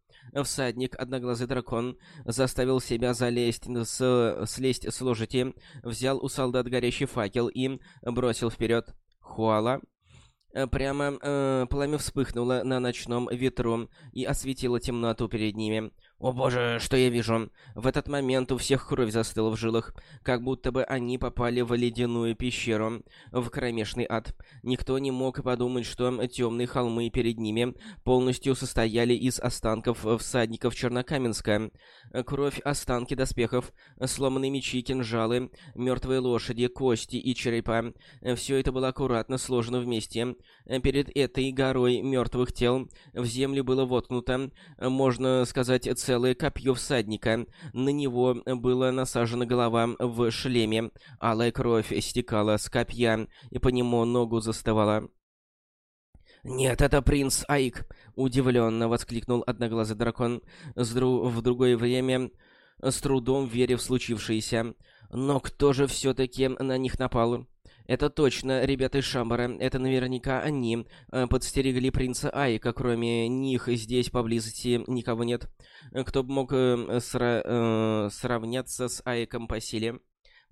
A: Всадник, одноглазый дракон, заставил себя залезть с... слезть с лошади, взял у солдат горящий факел и бросил вперед. Хуала прямо э, пламя вспыхнуло на ночном ветру и осветило темноту перед ними. «О боже, что я вижу!» В этот момент у всех кровь застыла в жилах, как будто бы они попали в ледяную пещеру, в кромешный ад. Никто не мог подумать, что темные холмы перед ними полностью состояли из останков всадников Чернокаменска. Кровь, останки доспехов, сломанные мечи, кинжалы, мертвые лошади, кости и черепа. Все это было аккуратно сложено вместе. Перед этой горой мертвых тел в землю было воткнуто, можно сказать, целое копье всадника. На него была насажена голова в шлеме. Алая кровь стекала с копья, и по нему ногу застывала. «Нет, это принц Айк!» — удивленно воскликнул одноглазый дракон, дру... в другое время с трудом веря в случившееся. «Но кто же все-таки на них напал?» Это точно, ребята из Шамбара. Это наверняка они э, подстерегли принца Айка. Кроме них здесь поблизости никого нет. Кто бы мог э, сра э, сравняться с Айком по силе.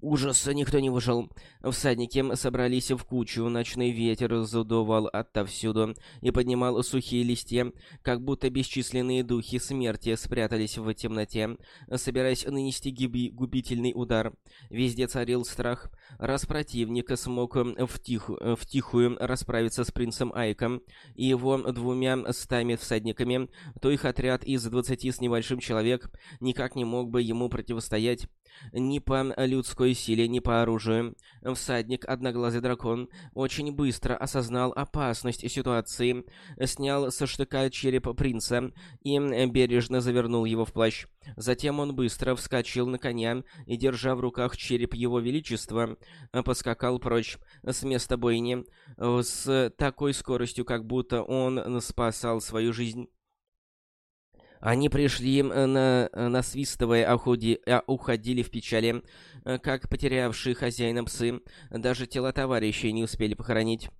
A: Ужаса никто не выжил. Всадники собрались в кучу, ночной ветер задувал отовсюду и поднимал сухие листья, как будто бесчисленные духи смерти спрятались в темноте, собираясь нанести губительный удар. Везде царил страх. Раз противник смог втиху, втихую расправиться с принцем Айком и его двумя стами всадниками, то их отряд из двадцати с небольшим человек никак не мог бы ему противостоять. Ни по людской силе, ни по оружию. Всадник, одноглазый дракон, очень быстро осознал опасность ситуации, снял со штыка череп принца и бережно завернул его в плащ. Затем он быстро вскочил на коня и, держа в руках череп его величества, поскакал прочь с места бойни с такой скоростью, как будто он спасал свою жизнь. Они пришли, э, на, э, насвистывая, уходи, уходили в печали, э, как потерявшие хозяина псы. Даже тела товарищей не успели похоронить.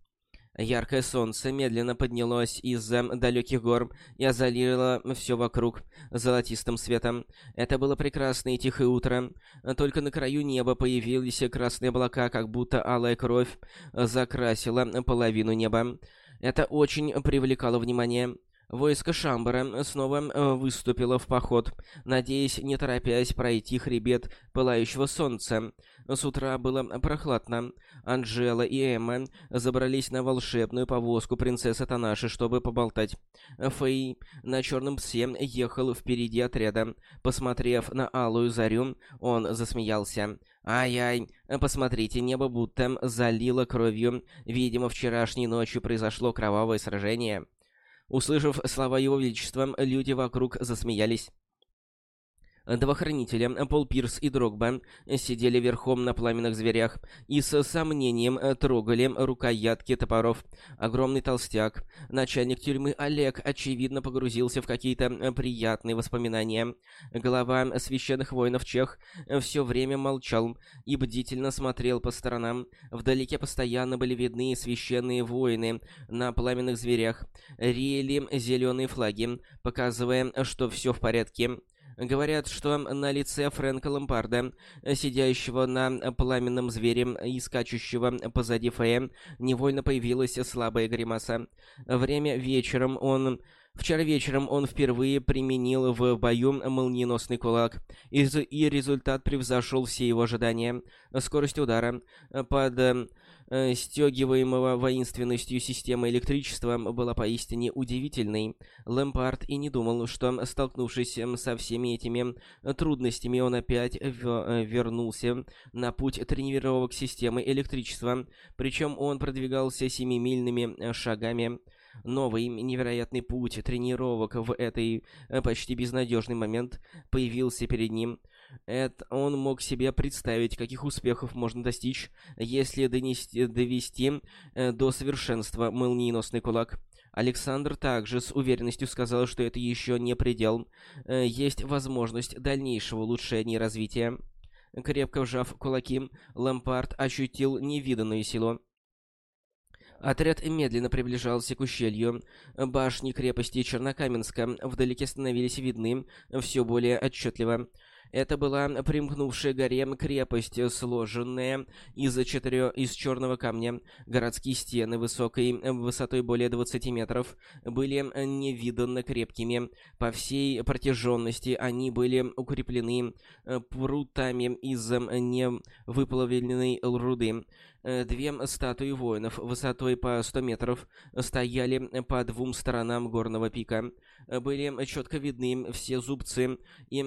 A: Яркое солнце медленно поднялось из-за далеких гор и озарило все вокруг золотистым светом. Это было прекрасное и тихое утро. Только на краю неба появились красные облака, как будто алая кровь закрасила половину неба. Это очень привлекало внимание. Войско Шамбара снова э, выступило в поход, надеясь, не торопясь, пройти хребет пылающего солнца. С утра было прохладно. Анжела и Эмма забрались на волшебную повозку принцессы Танаши, чтобы поболтать. Фэй на черном псе ехал впереди отряда. Посмотрев на алую зарю, он засмеялся. «Ай-ай, посмотрите, небо будто залило кровью. Видимо, вчерашней ночью произошло кровавое сражение». Услышав слова Его Величества, люди вокруг засмеялись. Два хранителя, Пол Пирс и Дрогба, сидели верхом на пламенных зверях и с сомнением трогали рукоятки топоров. Огромный толстяк, начальник тюрьмы Олег, очевидно погрузился в какие-то приятные воспоминания. Глава священных воинов Чех все время молчал и бдительно смотрел по сторонам. Вдалеке постоянно были видны священные воины на пламенных зверях. Реяли зеленые флаги, показывая, что все в порядке. Говорят, что на лице Фрэнка Лампарда, сидящего на пламенном звере и скачущего позади Фея, невольно появилась слабая гримаса. Время вечером он Вчера вечером он впервые применил в бою молниеносный кулак, и, результат превзошел все его ожидания. Скорость удара под э, стёгиваемого воинственностью системы электричества была поистине удивительной. Лэмпард и не думал, что, столкнувшись со всеми этими трудностями, он опять э, вернулся на путь тренировок системы электричества, причем он продвигался семимильными шагами. Новый невероятный путь тренировок в этой э, почти безнадежный момент появился перед ним. Это он мог себе представить, каких успехов можно достичь, если донести, довести э, до совершенства молниеносный кулак. Александр также с уверенностью сказал, что это еще не предел. Э, есть возможность дальнейшего улучшения и развития. Крепко вжав кулаки, Лампард ощутил невиданную силу. Отряд медленно приближался к ущелью. Башни крепости Чернокаменска вдалеке становились видны все более отчетливо. Это была примкнувшая горе крепость, сложенная из, четырех, из черного камня. Городские стены высокой высотой более 20 метров были невиданно крепкими. По всей протяженности они были укреплены прутами из невыплавленной руды. Э, две статуи воинов высотой по 100 метров стояли по двум сторонам горного пика. Были четко видны все зубцы и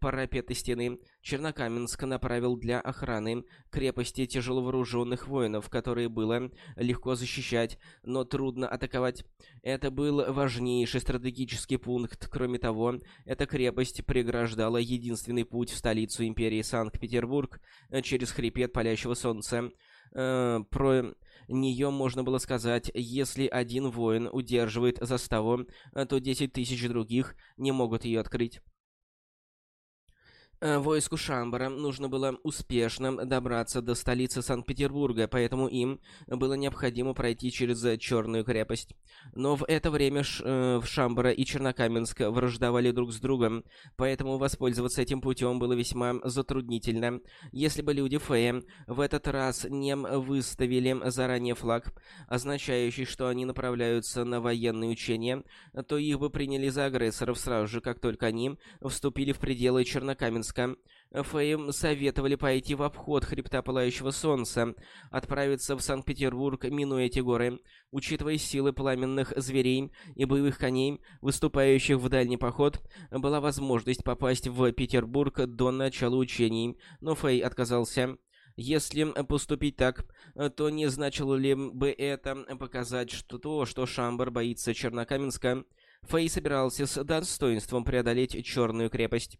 A: парапеты стены. Чернокаменск направил для охраны крепости тяжеловооруженных воинов, которые было легко защищать, но трудно атаковать. Это был важнейший стратегический пункт. Кроме того, эта крепость преграждала единственный путь в столицу империи Санкт-Петербург через хребет палящего солнца. Э, про нее можно было сказать, если один воин удерживает заставу, то 10 тысяч других не могут ее открыть. Э, войску Шамбара нужно было успешно добраться до столицы Санкт-Петербурга, поэтому им было необходимо пройти через Черную крепость. Но в это время Ш э, Шамбара и Чернокаменск враждовали друг с другом, поэтому воспользоваться этим путем было весьма затруднительно. Если бы люди Фея в этот раз не выставили заранее флаг, означающий, что они направляются на военные учения, то их бы приняли за агрессоров сразу же, как только они вступили в пределы Чернокаменска Минска. Фейм советовали пойти в обход хребта Пылающего Солнца, отправиться в Санкт-Петербург, минуя эти горы. Учитывая силы пламенных зверей и боевых коней, выступающих в дальний поход, была возможность попасть в Петербург до начала учений, но Фей отказался. Если поступить так, то не значило ли бы это показать что то, что Шамбар боится Чернокаменска? Фей собирался с достоинством преодолеть Черную крепость.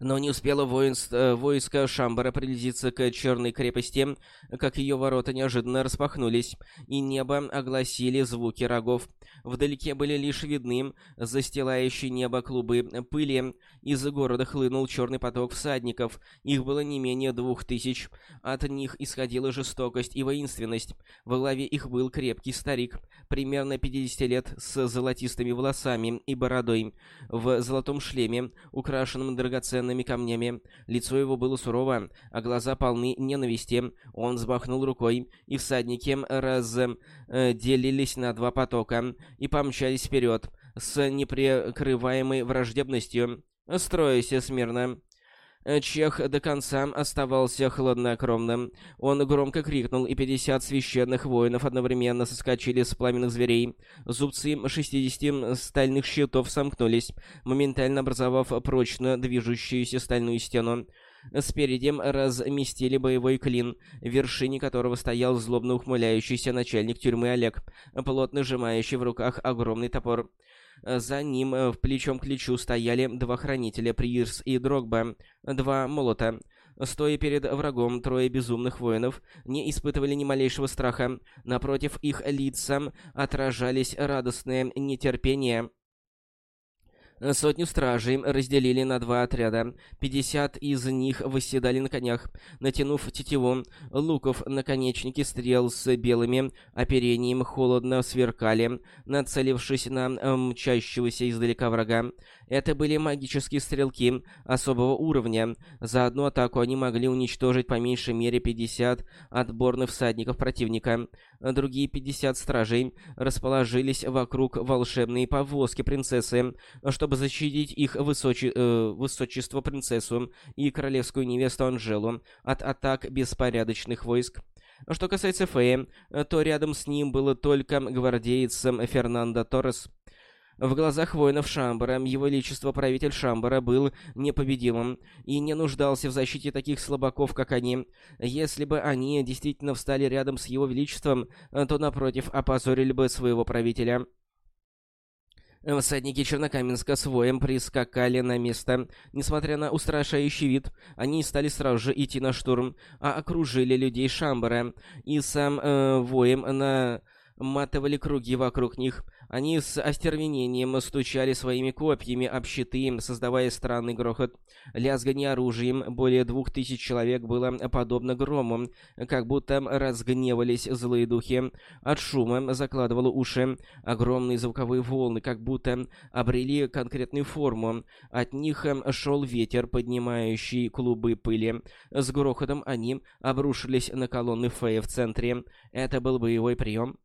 A: Но не успело воинств, э, войско Шамбара приблизиться к Черной крепости, как ее ворота неожиданно распахнулись, и небо огласили звуки рогов. Вдалеке были лишь видны застилающие небо клубы пыли. Из города хлынул черный поток всадников. Их было не менее двух тысяч. От них исходила жестокость и воинственность. Во главе их был крепкий старик, примерно 50 лет, с золотистыми волосами и бородой, в золотом шлеме, украшенном драгоценными драгоценными камнями. Лицо его было сурово, а глаза полны ненависти. Он взмахнул рукой, и всадники разделились на два потока и помчались вперед с неприкрываемой враждебностью. «Стройся смирно!» Э, Чех до конца оставался хладнокровным. Он громко крикнул, и 50 священных воинов одновременно соскочили с пламенных зверей. Зубцы 60 стальных щитов сомкнулись, моментально образовав прочно движущуюся стальную стену. Спереди разместили боевой клин, в вершине которого стоял злобно ухмыляющийся начальник тюрьмы Олег, плотно сжимающий в руках огромный топор. Э, за ним э, в плечом к плечу стояли два хранителя, Приирс и Дрогба, два молота. Стоя перед врагом, трое безумных воинов не испытывали ни малейшего страха. Напротив, их лицам отражались радостное нетерпение Сотню стражей разделили на два отряда. Пятьдесят из них восседали на конях, натянув тетиву. Луков наконечники стрел с белыми оперением холодно сверкали, нацелившись на мчащегося издалека врага. Это были магические стрелки особого уровня. За одну атаку они могли уничтожить по меньшей мере 50 отборных всадников противника. Другие 50 стражей расположились вокруг волшебной повозки принцессы, чтобы защитить их высочи... э, высочество принцессу и королевскую невесту Анжелу от атак беспорядочных войск. Что касается Фея, то рядом с ним было только гвардеец Фернандо Торрес. В глазах воинов Шамбара его величество правитель Шамбара был непобедимым и не нуждался в защите таких слабаков, как они. Если бы они действительно встали рядом с его величеством, то, напротив, опозорили бы своего правителя. Всадники Чернокаменска с воем прискакали на место. Несмотря на устрашающий вид, они стали сразу же идти на штурм, а окружили людей Шамбара, и сам э, воем наматывали круги вокруг них. Они с остервенением стучали своими копьями об щиты, создавая странный грохот. Лязганье оружием более двух тысяч человек было подобно грому, как будто разгневались злые духи. От шума закладывало уши. Огромные звуковые волны, как будто обрели конкретную форму. От них шел ветер, поднимающий клубы пыли. С грохотом они обрушились на колонны Фея в центре. Это был боевой прием.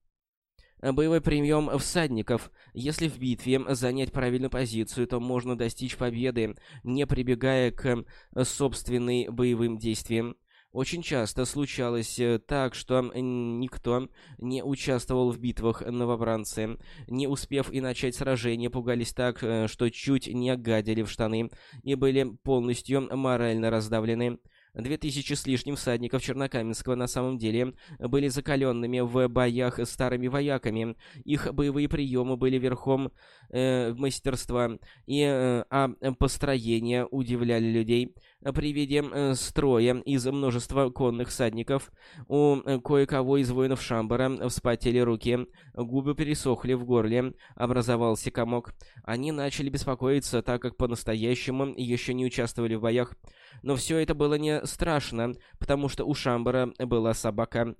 A: Боевой прием всадников. Если в битве занять правильную позицию, то можно достичь победы, не прибегая к собственным боевым действиям. Очень часто случалось э, так, что никто не участвовал в битвах новобранцы. Не успев и начать сражение, пугались так, э, что чуть не гадили в штаны и были полностью морально раздавлены. Две тысячи с лишним всадников Чернокаменского на самом деле были закаленными в боях старыми вояками. Их боевые приемы были верхом э, мастерства, и э, а построения удивляли людей. При виде э, строя из множества конных всадников у э, кое-кого из воинов Шамбара вспотели руки, губы пересохли в горле, образовался комок. Они начали беспокоиться, так как по-настоящему еще не участвовали в боях. Но все это было не страшно, потому что у Шамбара была собака.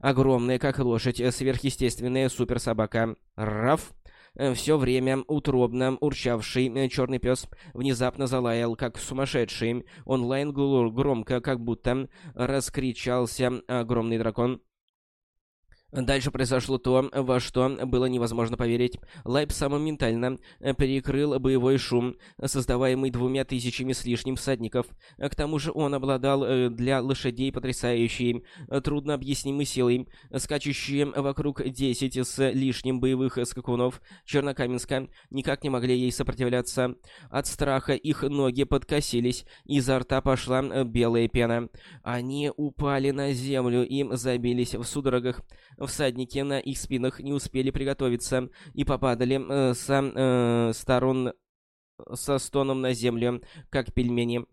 A: Огромная, как лошадь, сверхъестественная суперсобака. Раф! Э, все время утробно урчавший э, черный пес внезапно залаял, как сумасшедший. Онлайн громко, как будто раскричался огромный дракон. Дальше произошло то, во что было невозможно поверить. Лайп самоментально э, перекрыл боевой шум, создаваемый двумя тысячами с лишним всадников. К тому же он обладал э, для лошадей потрясающей, э, труднообъяснимой силой. Скачущие вокруг десять с лишним боевых скакунов Чернокаменска никак не могли ей сопротивляться. От страха их ноги подкосились, изо рта пошла белая пена. Они упали на землю и забились в судорогах. Всадники на их спинах не успели приготовиться и попадали э, со э, сторон со стоном на землю, как пельмени.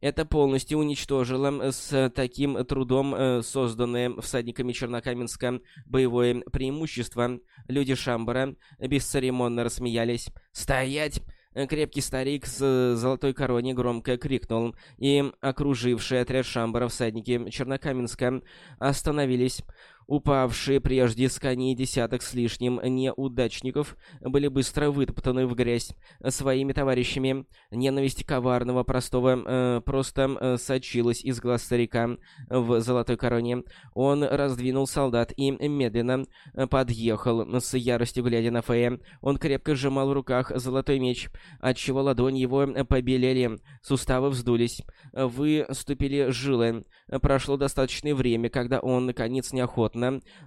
A: Это полностью уничтожило с таким трудом э, созданное всадниками Чернокаменска боевое преимущество. Люди Шамбара бесцеремонно рассмеялись. «Стоять!» Крепкий старик с золотой короне громко крикнул, и окружившие отряд Шамбара всадники Чернокаменска остановились. Упавшие прежде с коней десяток с лишним неудачников были быстро вытоптаны в грязь своими товарищами. Ненависть коварного простого э, просто э, сочилась из глаз старика в золотой короне. Он раздвинул солдат и медленно подъехал с яростью глядя на Фея. Он крепко сжимал в руках золотой меч, отчего ладони его побелели, суставы вздулись, выступили жилы. Прошло достаточное время, когда он, наконец, неохотно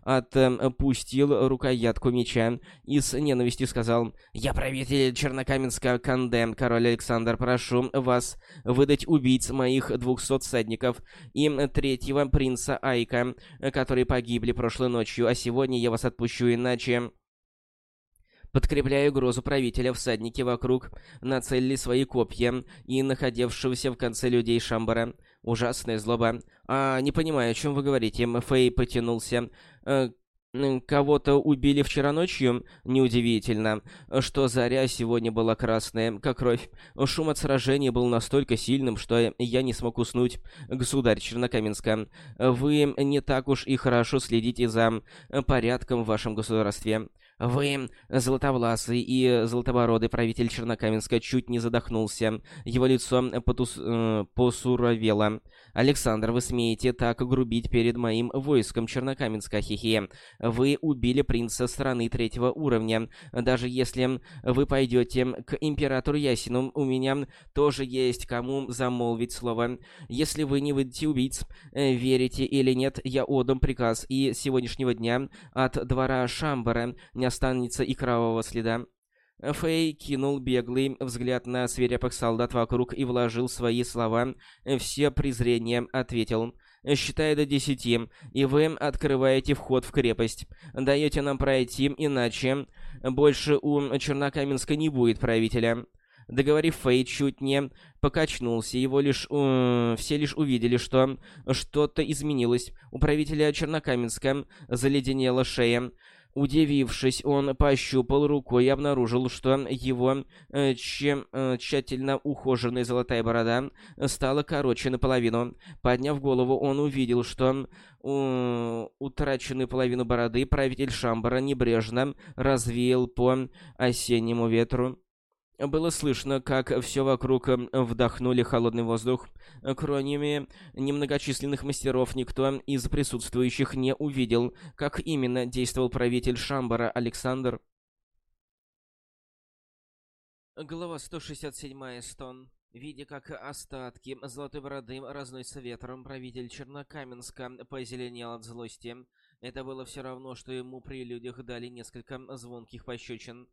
A: отпустил рукоятку меча и с ненавистью сказал «Я правитель Чернокаменска Канде, король Александр, прошу вас выдать убийц моих двухсот всадников и третьего принца Айка, которые погибли прошлой ночью, а сегодня я вас отпущу, иначе...» Подкрепляя угрозу правителя, всадники вокруг нацелили свои копья и находившегося в конце людей Шамбара. Ужасная злоба. А, не понимаю, о чем вы говорите. Фэй потянулся. Э, Кого-то убили вчера ночью? Неудивительно, что заря сегодня была красная, как кровь. Шум от сражения был настолько сильным, что я не смог уснуть. Государь Чернокаменска, вы не так уж и хорошо следите за порядком в вашем государстве. Вы, золотовласый и золотобородый правитель Чернокаменска, чуть не задохнулся. Его лицо потус... э, посуровело. «Александр, вы смеете так грубить перед моим войском Чернокаменска, хихе. Вы убили принца страны третьего уровня. Даже если вы пойдете к императору Ясину, у меня тоже есть кому замолвить слово. Если вы не выйдете убийц, э, верите или нет, я отдам приказ, и сегодняшнего дня от двора Шамбара не останется и кровавого следа. Фэй кинул беглый взгляд на свирепых солдат вокруг и вложил свои слова. Все презрение ответил. «Считая до десяти, и вы открываете вход в крепость. Даете нам пройти, иначе больше у Чернокаменска не будет правителя». Договорив, Фэй чуть не покачнулся. Его лишь... Э, все лишь увидели, что что-то изменилось. У правителя Чернокаменска заледенела шея. Удивившись, он пощупал рукой и обнаружил, что его э, чем, э, тщательно ухоженная золотая борода стала короче наполовину. Подняв голову, он увидел, что э, утраченную половину бороды правитель Шамбара небрежно развеял по осеннему ветру. Было слышно, как все вокруг эм, вдохнули холодный воздух. Кроме немногочисленных мастеров, никто из присутствующих не увидел, как именно действовал правитель Шамбара Александр. Глава 167. Стон. Видя, как остатки золотой бороды разносятся ветром, правитель Чернокаменска позеленел от злости. Это было все равно, что ему при людях дали несколько звонких пощечин.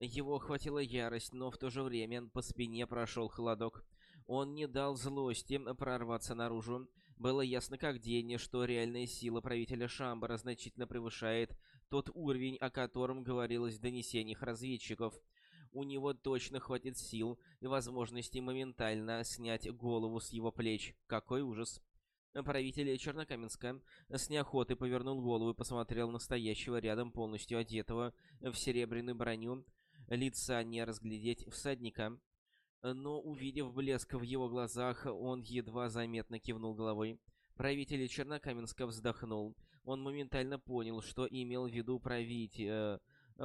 A: Его охватила ярость, но в то же время по спине прошел холодок. Он не дал злости прорваться наружу. Было ясно как день, что реальная сила правителя Шамбара значительно превышает тот уровень, о котором говорилось в донесениях разведчиков. У него точно хватит сил и возможности моментально снять голову с его плеч. Какой ужас! Правитель Чернокаменска с неохотой повернул голову и посмотрел на стоящего рядом полностью одетого в серебряную броню лица не разглядеть всадника, но, увидев блеск в его глазах, он едва заметно кивнул головой. Правитель Чернокаменска вздохнул. Он моментально понял, что имел в виду правитель... Э,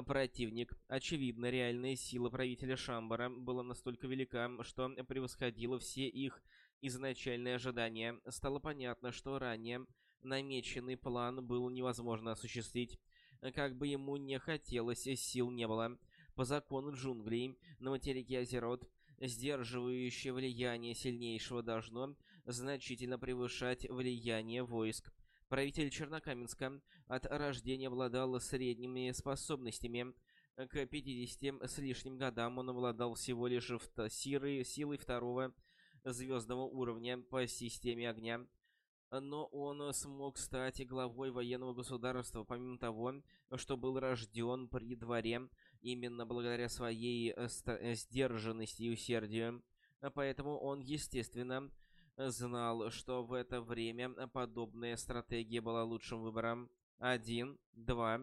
A: противник. Очевидно, реальная сила правителя Шамбара была настолько велика, что превосходила все их изначальные ожидания. Стало понятно, что ранее намеченный план был невозможно осуществить. Как бы ему не хотелось, сил не было. По закону джунглей на материке Азерот сдерживающее влияние сильнейшего должно значительно превышать влияние войск. Правитель Чернокаменска от рождения обладал средними способностями. К 50 с лишним годам он обладал всего лишь силой второго звездного уровня по системе огня. Но он смог стать главой военного государства, помимо того, что был рожден при дворе именно благодаря своей э, э, сдержанности и усердию. Поэтому он, естественно, знал, что в это время подобная стратегия была лучшим выбором. Один, два.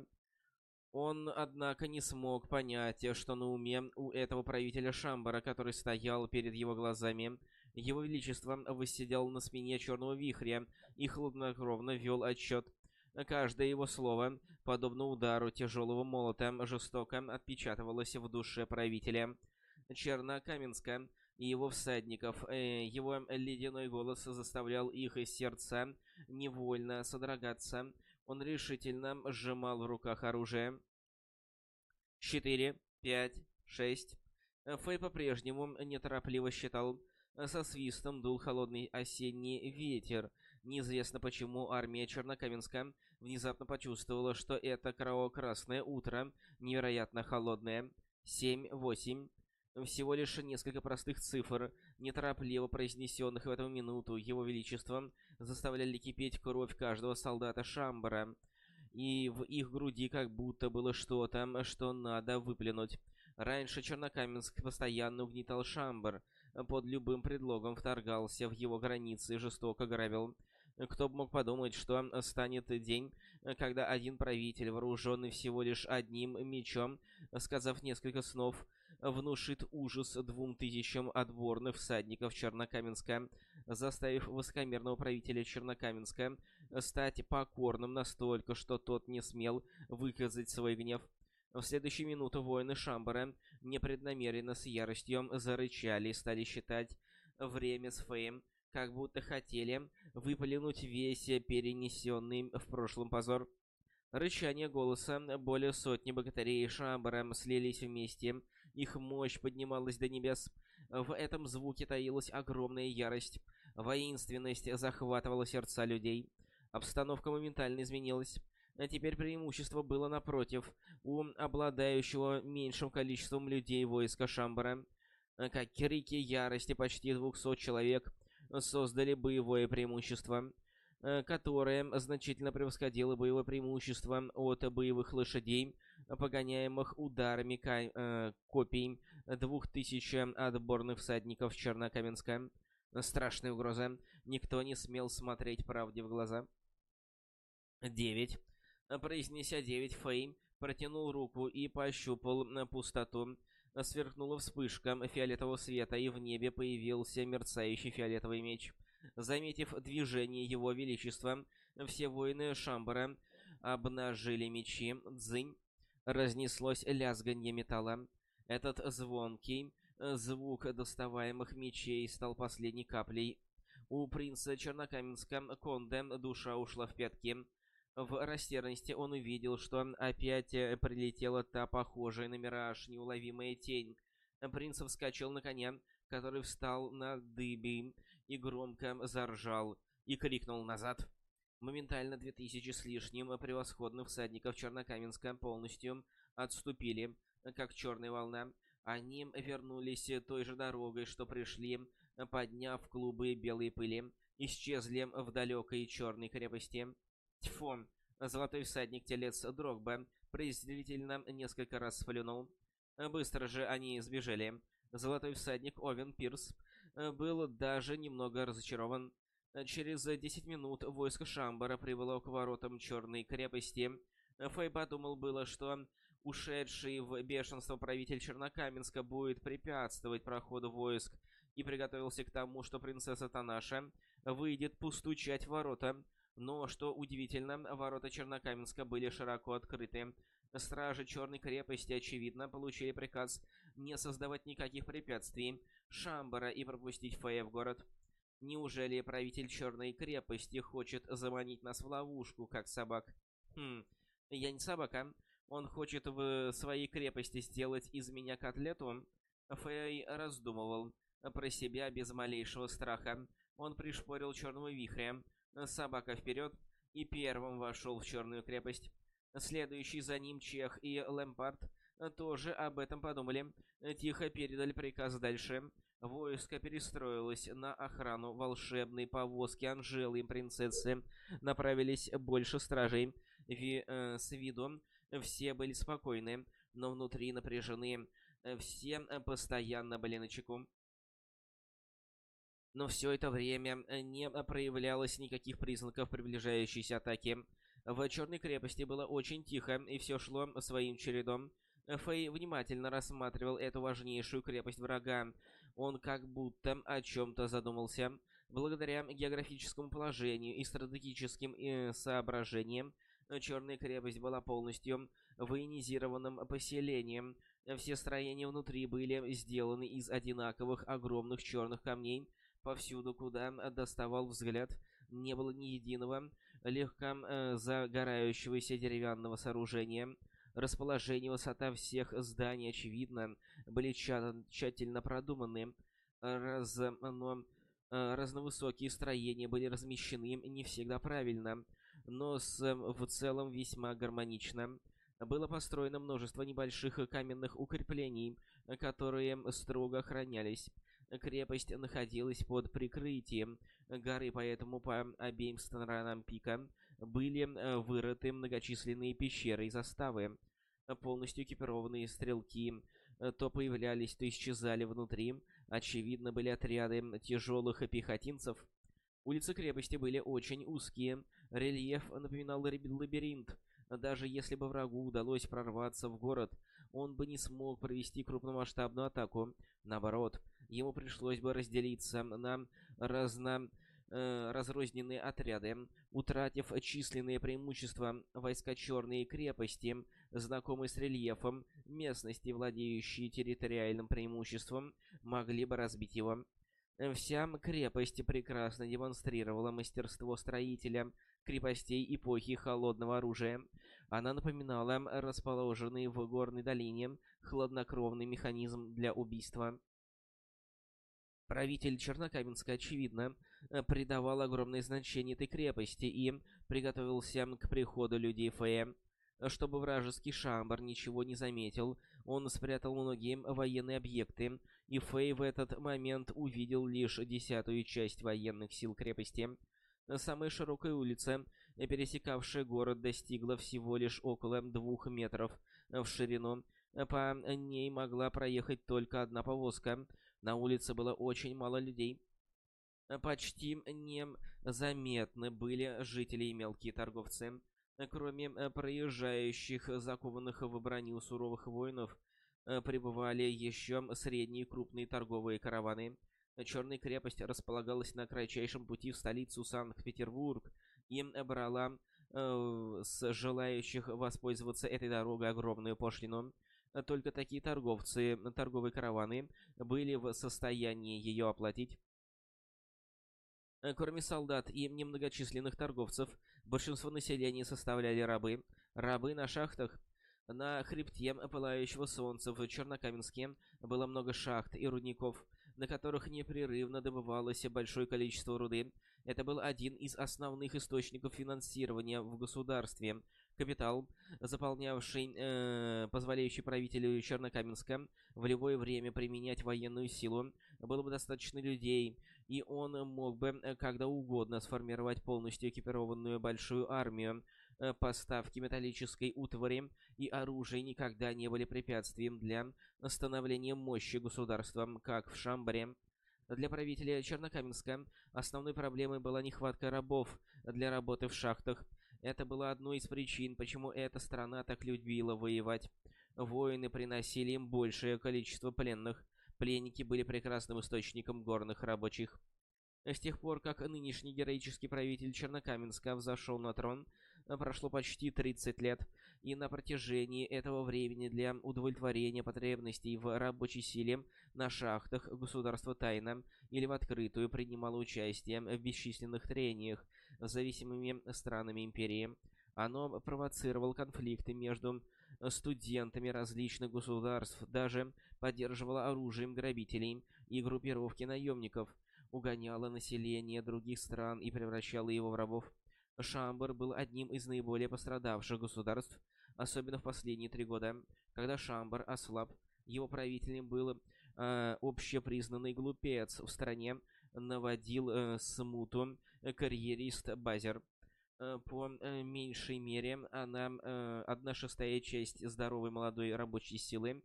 A: Он, однако, не смог понять, что на уме у этого правителя Шамбара, который стоял перед его глазами, его Величество высидел на спине черного вихря и хладнокровно вел отчет Каждое его слово, подобно удару тяжелого молота, жестоко отпечатывалось в душе правителя Чернокаменска и его всадников. Э, его ледяной голос заставлял их сердца невольно содрогаться. Он решительно сжимал в руках оружие. Четыре, пять, шесть. Фэй по-прежнему неторопливо считал. Со свистом дул холодный осенний ветер, Неизвестно почему армия Чернокаменска внезапно почувствовала, что это кроваво-красное утро невероятно холодное. Семь, восемь. Всего лишь несколько простых цифр, неторопливо произнесенных в эту минуту Его Величеством, заставляли кипеть кровь каждого солдата Шамбара. И в их груди как будто было что-то, что надо выплюнуть. Раньше Чернокаменск постоянно угнетал Шамбар, под любым предлогом вторгался в его границы и жестоко грабил. Кто бы мог подумать, что станет день, когда один правитель, вооруженный всего лишь одним мечом, сказав несколько снов, внушит ужас двум тысячам отборных всадников Чернокаменска, заставив высокомерного правителя Чернокаменска стать покорным настолько, что тот не смел выказать свой гнев. В следующую минуту воины Шамбара непреднамеренно с яростью зарычали и стали считать время с Феем, как будто хотели выплюнуть весь перенесенный в прошлом позор. Рычание голоса более сотни богатырей Шамбара слились вместе. Их мощь поднималась до небес. В этом звуке таилась огромная ярость. Воинственность захватывала сердца людей. Обстановка моментально изменилась. А теперь преимущество было напротив, у обладающего меньшим количеством людей войска Шамбара. Как крики ярости почти двухсот человек создали боевое преимущество. Э, которое значительно превосходило боевое преимущество от боевых лошадей, погоняемых ударами э, копий двух тысяч отборных всадников Чернокаменска. Страшная угроза. Никто не смел смотреть правде в глаза. Девять. Произнеся девять, Фейм протянул руку и пощупал пустоту. Сверкнула вспышка фиолетового света, и в небе появился мерцающий фиолетовый меч — Заметив движение его величества, все воины Шамбара обнажили мечи. Дзынь. Разнеслось лязганье металла. Этот звонкий звук доставаемых мечей стал последней каплей. У принца Чернокаменска Конде душа ушла в пятки. В растерянности он увидел, что опять прилетела та похожая на мираж неуловимая тень. Принц вскочил на коня, который встал на дыбе и громко заржал и крикнул назад. Моментально две тысячи с лишним превосходных всадников Чернокаменска полностью отступили, как черная волна. Они вернулись той же дорогой, что пришли, подняв клубы белой пыли, исчезли в далекой черной крепости. Тьфу! Золотой всадник телец Дрогба презрительно несколько раз сплюнул. Быстро же они сбежали. Золотой всадник Овен Пирс э, был даже немного разочарован. Через 10 минут войско Шамбара прибыло к воротам Черной крепости. Фэй подумал было, что ушедший в бешенство правитель Чернокаменска будет препятствовать проходу войск, и приготовился к тому, что принцесса Танаша выйдет постучать в ворота. Но, что удивительно, ворота Чернокаменска были широко открыты. Стражи Черной крепости, очевидно, получили приказ не создавать никаких препятствий Шамбара и пропустить Фея в город. Неужели правитель Черной крепости хочет заманить нас в ловушку, как собак? Хм, я не собака. Он хочет в своей крепости сделать из меня котлету? Фэй раздумывал про себя без малейшего страха. Он пришпорил черного вихря. Собака вперед и первым вошел в Черную крепость. Следующий за ним Чех и Лэмпард тоже об этом подумали. Тихо передали приказ дальше. Войско перестроилось на охрану волшебной повозки Анжелы и принцессы. Направились больше стражей. Ви, э, с виду все были спокойны, но внутри напряжены. Все постоянно были на. Но все это время не проявлялось никаких признаков приближающейся атаки. В Черной крепости было очень тихо, и все шло своим чередом. Фэй внимательно рассматривал эту важнейшую крепость врага. Он как будто о чем-то задумался. Благодаря географическому положению и стратегическим э, соображениям, Черная крепость была полностью военизированным поселением. Все строения внутри были сделаны из одинаковых огромных черных камней, Повсюду, куда доставал взгляд, не было ни единого легко э, загорающегося деревянного сооружения. Расположение высота всех зданий, очевидно, были тщательно продуманы, раз, но э, разновысокие строения были размещены не всегда правильно, но с, в целом весьма гармонично. Было построено множество небольших каменных укреплений, которые строго охранялись. Крепость находилась под прикрытием горы, поэтому по обеим сторонам пика были э, вырыты многочисленные пещеры и заставы. Полностью экипированные стрелки э, то появлялись, то исчезали внутри. Очевидно, были отряды тяжелых пехотинцев. Улицы крепости были очень узкие. Рельеф напоминал лабиринт. Даже если бы врагу удалось прорваться в город, он бы не смог провести крупномасштабную атаку. Наоборот, ему пришлось бы разделиться на разно э, разрозненные отряды. Утратив численные преимущества, войска Черной крепости знакомые с рельефом местности, владеющие территориальным преимуществом, могли бы разбить его. Вся крепость прекрасно демонстрировала мастерство строителя крепостей эпохи холодного оружия. Она напоминала расположенный в горной долине хладнокровный механизм для убийства. Правитель Чернокаменска, очевидно, придавал огромное значение этой крепости и приготовился к приходу людей Фея. Чтобы вражеский Шамбар ничего не заметил, он спрятал многие военные объекты, и Фэй в этот момент увидел лишь десятую часть военных сил крепости. Самая широкая улица, пересекавшая город, достигла всего лишь около двух метров в ширину. По ней могла проехать только одна повозка. На улице было очень мало людей. Почти незаметны были жители и мелкие торговцы. Кроме э, проезжающих, закованных в броню суровых воинов, э, пребывали еще средние крупные торговые караваны. Черная крепость располагалась на кратчайшем пути в столицу Санкт-Петербург и брала э, с желающих воспользоваться этой дорогой огромную пошлину. Только такие торговцы, торговые караваны, были в состоянии ее оплатить. Кроме солдат и немногочисленных торговцев, большинство населения составляли рабы. Рабы на шахтах на хребте пылающего солнца в Чернокаменске было много шахт и рудников, на которых непрерывно добывалось большое количество руды. Это был один из основных источников финансирования в государстве. Капитал, заполнявший, э, позволяющий правителю Чернокаменска в любое время применять военную силу, было бы достаточно людей, и он мог бы э, когда угодно сформировать полностью экипированную большую армию. Э, поставки металлической утвари и оружия никогда не были препятствием для становления мощи государства, как в Шамбаре. Для правителя Чернокаменска основной проблемой была нехватка рабов для работы в шахтах. Это было одной из причин, почему эта страна так любила воевать. Воины приносили им большее количество пленных. Пленники были прекрасным источником горных рабочих. С тех пор, как нынешний героический правитель Чернокаменска взошел на трон, прошло почти 30 лет, и на протяжении этого времени для удовлетворения потребностей в рабочей силе на шахтах государство тайно или в открытую принимало участие в бесчисленных трениях с зависимыми странами империи. Оно провоцировало конфликты между студентами различных государств, даже поддерживало оружием грабителей и группировки наемников, угоняло население других стран и превращало его в рабов. Шамбар был одним из наиболее пострадавших государств, особенно в последние три года, когда Шамбар ослаб. Его правителем был э, общепризнанный глупец в стране, наводил э, смуту карьерист Базер. Э, по э, меньшей мере, она э, одна шестая часть здоровой молодой рабочей силы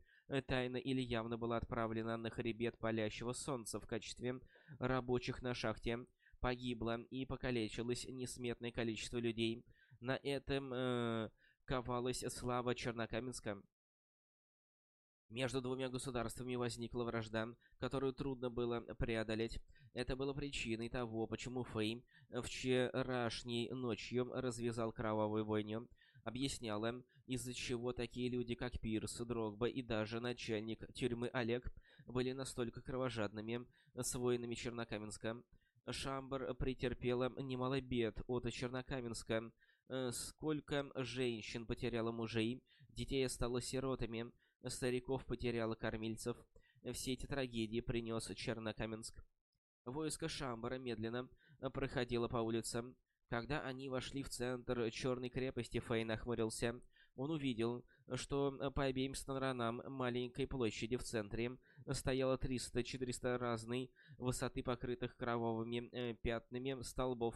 A: тайно или явно была отправлена на хребет палящего солнца в качестве рабочих на шахте. Погибло и покалечилось несметное количество людей. На этом э, ковалась слава Чернокаменска. Между двумя государствами возникла вражда, которую трудно было преодолеть. Это было причиной того, почему Фэй вчерашней ночью развязал кровавую войну. Объясняла, из-за чего такие люди, как Пирс, Дрогба и даже начальник тюрьмы Олег были настолько кровожадными с воинами Чернокаменска. Шамбар претерпела немало бед от Чернокаменска. Сколько женщин потеряло мужей, детей осталось сиротами, стариков потеряло кормильцев. Все эти трагедии принес Чернокаменск. Войско Шамбара медленно проходило по улицам. Когда они вошли в центр Черной крепости, Фэй нахмурился. Он увидел, что по обеим сторонам маленькой площади в центре стояло 300-400 разной высоты покрытых кровавыми э, пятнами столбов.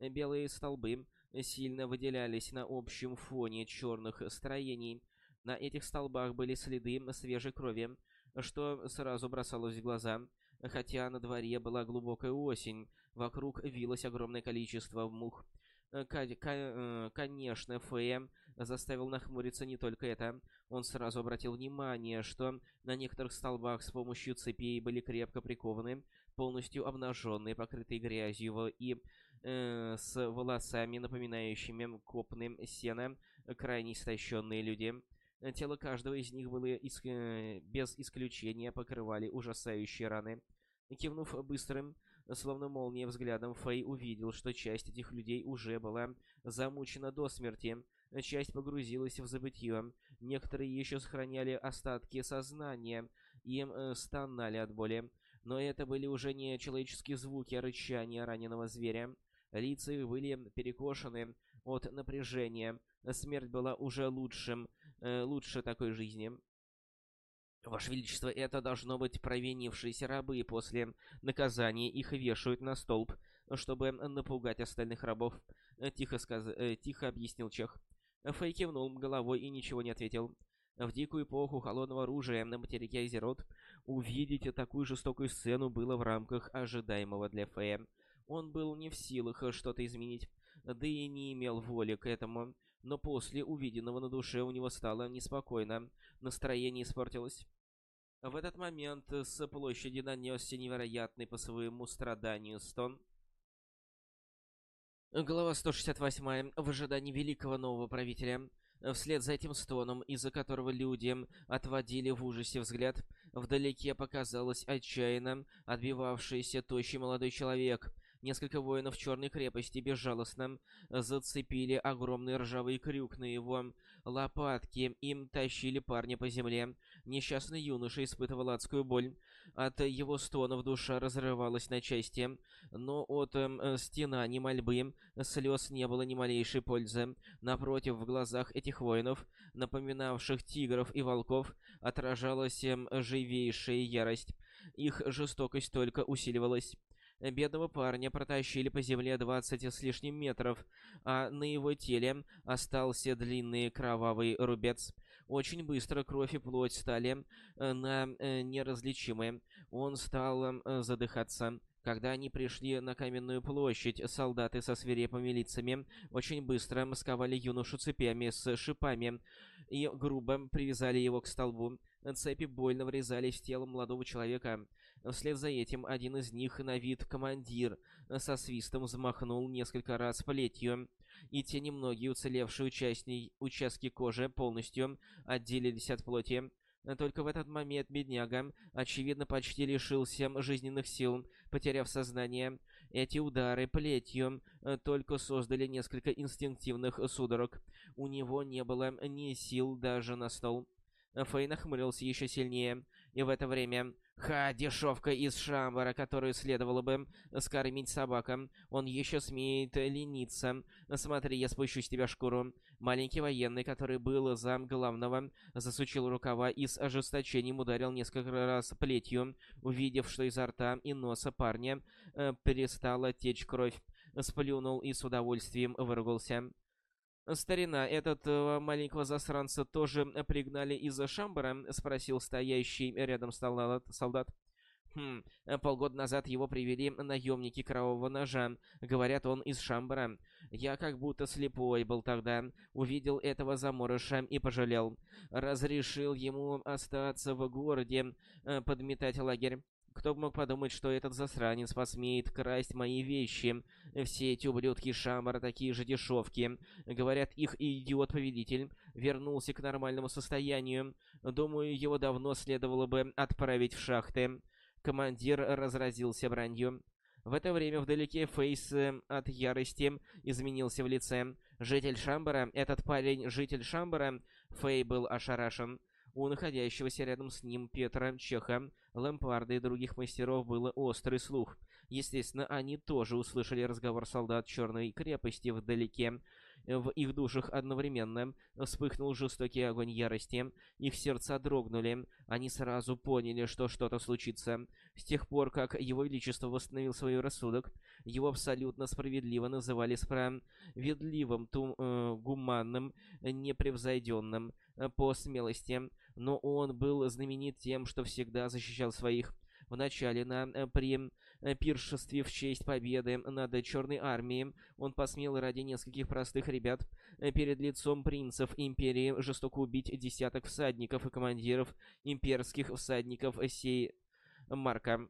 A: Белые столбы сильно выделялись на общем фоне черных строений. На этих столбах были следы свежей крови, что сразу бросалось в глаза. Хотя на дворе была глубокая осень, вокруг вилось огромное количество мух. Э, конечно, Фэя заставил нахмуриться не только это. Он сразу обратил внимание, что на некоторых столбах с помощью цепей были крепко прикованы, полностью обнаженные, покрытые грязью и э, с волосами, напоминающими копны сена, крайне истощенные люди — Тело каждого из них было иск... Э, без исключения покрывали ужасающие раны. Кивнув быстрым, словно молния взглядом, Фэй увидел, что часть этих людей уже была замучена до смерти, часть погрузилась в забытье, некоторые еще сохраняли остатки сознания и э, стонали от боли. Но это были уже не человеческие звуки, а рычания раненого зверя. Лица их были перекошены от напряжения. Смерть была уже лучшим, э, лучше такой жизни. Ваше Величество, это должно быть провинившиеся рабы, после наказания их вешают на столб, чтобы напугать остальных рабов. Тихо, сказ... Э, тихо объяснил Чех. Фэй кивнул головой и ничего не ответил. В дикую эпоху холодного оружия на материке Айзерот увидеть такую жестокую сцену было в рамках ожидаемого для Фэя. Он был не в силах что-то изменить, да и не имел воли к этому, но после увиденного на душе у него стало неспокойно, настроение испортилось. В этот момент с площади нанесся невероятный по своему страданию стон. Глава 168. В ожидании великого нового правителя. Вслед за этим стоном, из-за которого люди отводили в ужасе взгляд, вдалеке показалось отчаянно отбивавшийся тощий молодой человек, Несколько воинов Черной крепости безжалостно зацепили огромный ржавый крюк на его лопатке. Им тащили парня по земле. Несчастный юноша испытывал адскую боль. От его стонов душа разрывалась на части. Но от э, стенаний мольбы слез не было ни малейшей пользы. Напротив, в глазах этих воинов, напоминавших тигров и волков, отражалась эм, живейшая ярость. Их жестокость только усиливалась. Бедного парня протащили по земле двадцать с лишним метров, а на его теле остался длинный кровавый рубец. Очень быстро кровь и плоть стали э, на э, неразличимые. Он стал э, задыхаться. Когда они пришли на каменную площадь, солдаты со свирепыми лицами очень быстро сковали юношу цепями с шипами и грубо привязали его к столбу. Цепи больно врезались в тело молодого человека. Вслед за этим один из них, на вид командир, со свистом взмахнул несколько раз плетью, и те немногие уцелевшие участни... участки кожи полностью отделились от плоти. Только в этот момент бедняга, очевидно, почти лишился жизненных сил, потеряв сознание. Эти удары плетью э, только создали несколько инстинктивных судорог. У него не было ни сил даже на стол. Фэй нахмурился еще сильнее, и в это время Ха, дешевка из Шамбара, которую следовало бы скормить собакам. Он еще смеет лениться. Смотри, я спущу с тебя шкуру. Маленький военный, который был зам главного, засучил рукава и с ожесточением ударил несколько раз плетью, увидев, что изо рта и носа парня э, перестала течь кровь. Сплюнул и с удовольствием выругался. «Старина, этот э, маленького засранца тоже пригнали из-за Шамбара?» — спросил стоящий рядом солдат. Хм, полгода назад его привели наемники Кровавого Ножа. Говорят, он из Шамбара. Я как будто слепой был тогда. Увидел этого заморыша и пожалел. Разрешил ему остаться в городе, э, подметать лагерь. Кто бы мог подумать, что этот засранец посмеет красть мои вещи. Все эти ублюдки Шамбара такие же дешевки. Говорят, их идиот-повелитель вернулся к нормальному состоянию. Думаю, его давно следовало бы отправить в шахты. Командир разразился бранью. В это время вдалеке Фейс э, от ярости изменился в лице. Житель Шамбара, этот парень житель Шамбара, Фей был ошарашен. У находящегося рядом с ним Петра, Чеха, Лэмпарда и других мастеров был острый слух. Естественно, они тоже услышали разговор солдат Черной крепости вдалеке. В их душах одновременно вспыхнул жестокий огонь ярости. Их сердца дрогнули. Они сразу поняли, что что-то случится. С тех пор, как Его Величество восстановил свой рассудок, его абсолютно справедливо называли справедливым, тум, э, гуманным, непревзойденным по смелости. Но он был знаменит тем, что всегда защищал своих. Вначале на э, при э, пиршестве в честь победы над Черной Армией он посмел ради нескольких простых ребят э, перед лицом принцев Империи жестоко убить десяток всадников и командиров имперских всадников сей марка.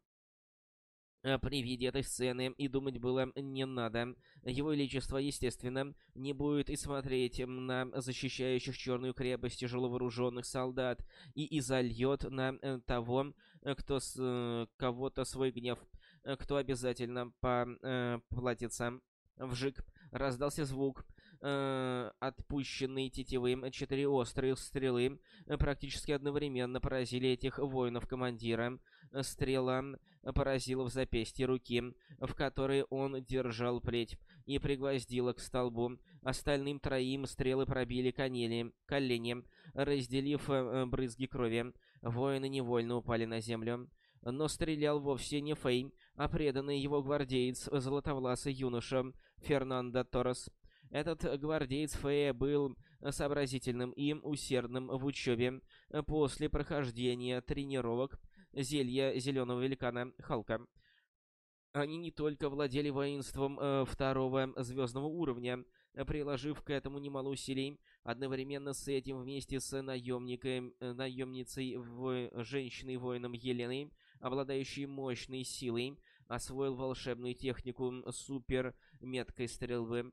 A: Э, при виде этой сцены и думать было не надо. Его Величество, естественно, не будет и смотреть на защищающих Черную крепость тяжело вооруженных солдат и изольет на э, того, э, кто с кого-то свой гнев, кто обязательно поплатится. Вжик. Раздался звук, э, отпущенный тетивым. Четыре острые стрелы э, практически одновременно поразили этих воинов-командира. Стрела поразила в запястье руки, в которой он держал плеть, и пригвоздила к столбу. Остальным троим стрелы пробили конели, колени, разделив э, брызги крови. Воины невольно упали на землю. Но стрелял вовсе не Фей, а преданный его гвардеец, золотовласый юноша Фернандо Торрес. Этот гвардеец Фея был сообразительным и усердным в учебе. После прохождения тренировок зелья Зеленого Великана Халка они не только владели воинством э, второго звездного уровня, приложив к этому немало усилий, одновременно с этим вместе с наемником, э, наемницей в женщиной-воином Еленой, обладающей мощной силой, освоил волшебную технику супер меткой стрельбы.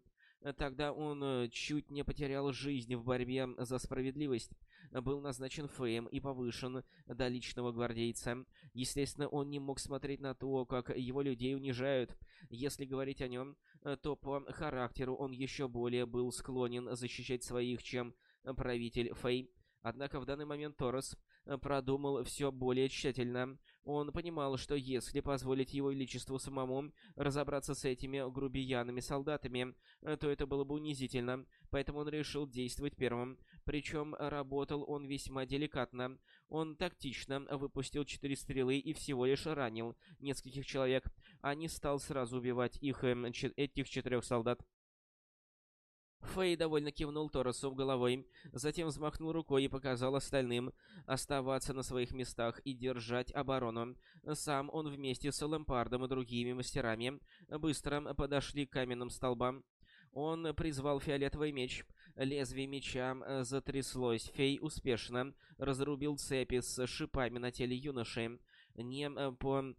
A: Тогда он э, чуть не потерял жизнь в борьбе за справедливость, был назначен Феем и повышен до личного гвардейца. Естественно, он не мог смотреть на то, как его людей унижают. Если говорить о нем, э, то по характеру он еще более был склонен защищать своих, чем правитель Фей. Однако в данный момент Торос э, продумал все более тщательно. Он понимал, что если позволить его величеству самому разобраться с этими грубиянами солдатами, э, то это было бы унизительно, поэтому он решил действовать первым. Причем работал он весьма деликатно. Он тактично выпустил четыре стрелы и всего лишь ранил нескольких человек, а не стал сразу убивать их, эм, этих четырех солдат. Фэй довольно кивнул Торосу головой, затем взмахнул рукой и показал остальным оставаться на своих местах и держать оборону. Сам он вместе с Лэмпардом и другими мастерами быстро подошли к каменным столбам. Он призвал фиолетовый меч. Лезвие меча затряслось. Фей успешно разрубил цепи с шипами на теле юноши. Не по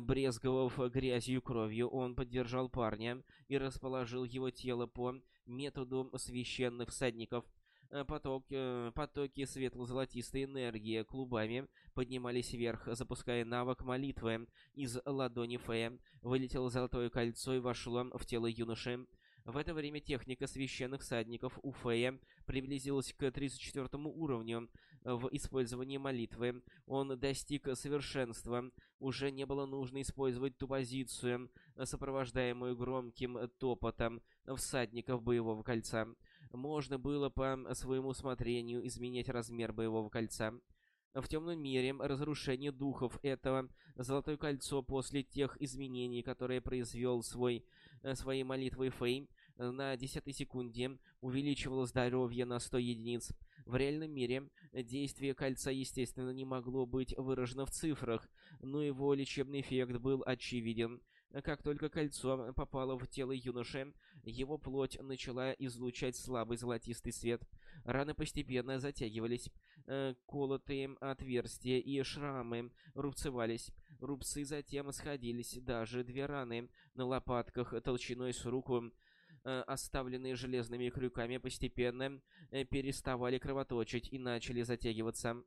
A: брезговав грязью и кровью, он поддержал парня и расположил его тело по методу священных всадников. Э, поток, э, потоки светло-золотистой энергии клубами поднимались вверх, запуская навык молитвы из ладони Фея. Вылетело золотое кольцо и вошло в тело юноши. В это время техника священных всадников у Фея приблизилась к 34 уровню в использовании молитвы. Он достиг совершенства. Уже не было нужно использовать ту позицию, сопровождаемую громким топотом всадников боевого кольца. Можно было по своему усмотрению изменять размер боевого кольца. В темном мире разрушение духов этого Золотое Кольцо после тех изменений, которые произвел свой, своей молитвой Фей, на 10 секунде увеличивало здоровье на 100 единиц. В реальном мире действие кольца, естественно, не могло быть выражено в цифрах, но его лечебный эффект был очевиден. Как только кольцо попало в тело юноши, его плоть начала излучать слабый золотистый свет. Раны постепенно затягивались, э, колотые отверстия и шрамы рубцевались. Рубцы затем сходились, даже две раны на лопатках толщиной с руку оставленные железными крюками, постепенно э, переставали кровоточить и начали затягиваться.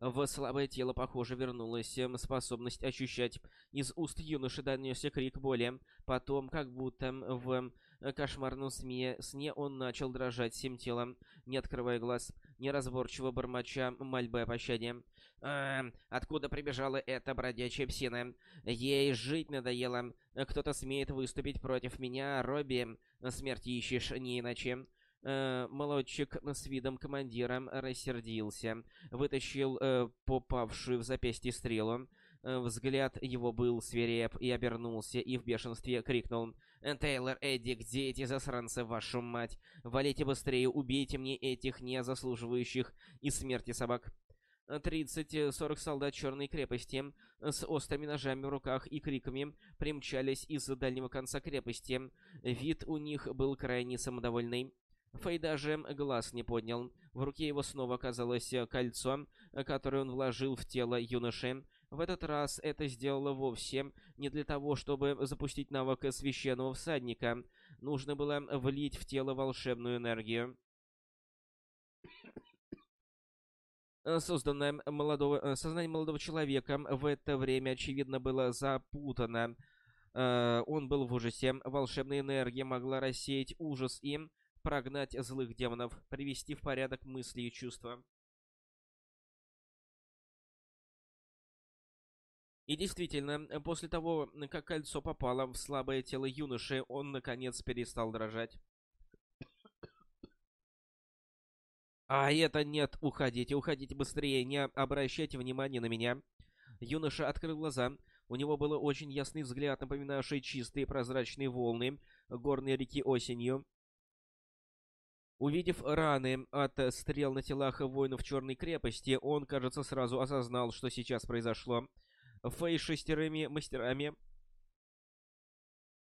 A: В слабое тело, похоже, вернулась эм, способность ощущать. Из уст юноши донесся крик боли. Потом, как будто в э, кошмарном сне, сне он начал дрожать всем телом, не открывая глаз, неразборчиво бормоча мольбы о пощаде. «Э, откуда прибежала эта бродячая псина? Ей жить надоело. Кто-то смеет выступить против меня, Робби. Смерть ищешь, не иначе». Э, молодчик с видом командира рассердился, вытащил э, попавшую в запястье стрелу. Э, взгляд его был свиреп и обернулся, и в бешенстве крикнул «Тейлор, Эдди, где эти засранцы, вашу мать? Валите быстрее, убейте мне этих не заслуживающих и смерти собак!» 30-40 солдат Черной крепости с острыми ножами в руках и криками примчались из дальнего конца крепости. Вид у них был крайне самодовольный. Фэй даже глаз не поднял. В руке его снова оказалось кольцо, которое он вложил в тело юноши. В этот раз это сделала вовсе не для того, чтобы запустить навык священного всадника. Нужно было влить в тело волшебную энергию. Созданное молодого, сознание молодого человека в это время, очевидно, было запутано. Э, он был в ужасе. Волшебная энергия могла рассеять ужас и прогнать злых демонов, привести в порядок мысли и чувства. И действительно, после того, как кольцо попало в слабое тело юноши, он, наконец, перестал дрожать. «А это нет, уходите, уходите быстрее, не обращайте внимания на меня». Юноша открыл глаза. У него был очень ясный взгляд, напоминавший чистые прозрачные волны горной реки осенью. Увидев раны от стрел на телах воинов Черной крепости, он, кажется, сразу осознал, что сейчас произошло. Фэй шестерыми мастерами.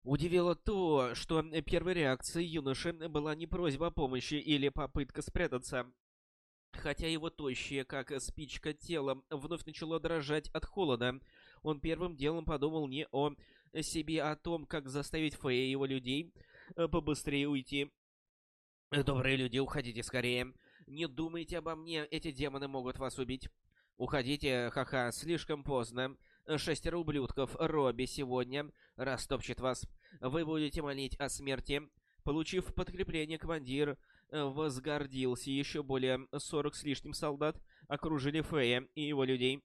A: Удивило то, что первой реакцией юноши была не просьба о помощи или попытка спрятаться. Хотя его тощее, как спичка, тело вновь начало дрожать от холода, он первым делом подумал не о себе, а о том, как заставить Фэя и его людей побыстрее уйти. «Добрые люди, уходите скорее. Не думайте обо мне, эти демоны могут вас убить». «Уходите, ха-ха, слишком поздно. Шестеро ублюдков Робби сегодня растопчет вас. Вы будете молить о смерти». Получив подкрепление, командир возгордился. Еще более сорок с лишним солдат окружили Фея и его людей.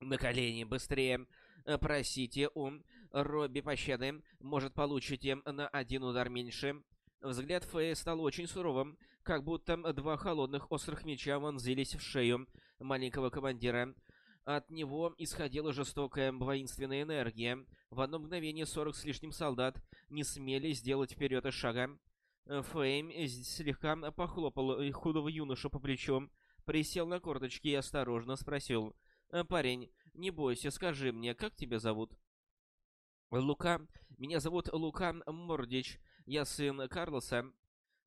A: «На колени, быстрее! Просите у Робби пощады. Может, получите на один удар меньше». Взгляд Фея стал очень суровым, как будто два холодных острых меча вонзились в шею маленького командира. От него исходила жестокая воинственная энергия. В одно мгновение сорок с лишним солдат не смели сделать вперед и шага. Фейм слегка похлопал худого юношу по плечу, присел на корточки и осторожно спросил. «Парень, не бойся, скажи мне, как тебя зовут?» Лука. Меня зовут Лука Мордич. Я сын Карлоса.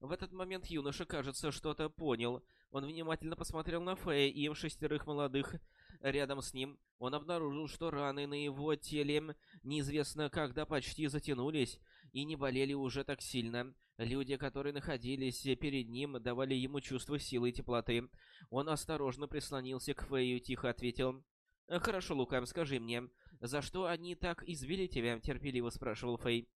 A: В этот момент юноша, кажется, что-то понял. Он внимательно посмотрел на Фея и шестерых молодых рядом с ним. Он обнаружил, что раны на его теле неизвестно когда почти затянулись и не болели уже так сильно. Люди, которые находились перед ним, давали ему чувство силы и теплоты. Он осторожно прислонился к Фею и тихо ответил. «Хорошо, Лука, скажи мне, за что они так извели тебя?» — терпеливо спрашивал Фэй.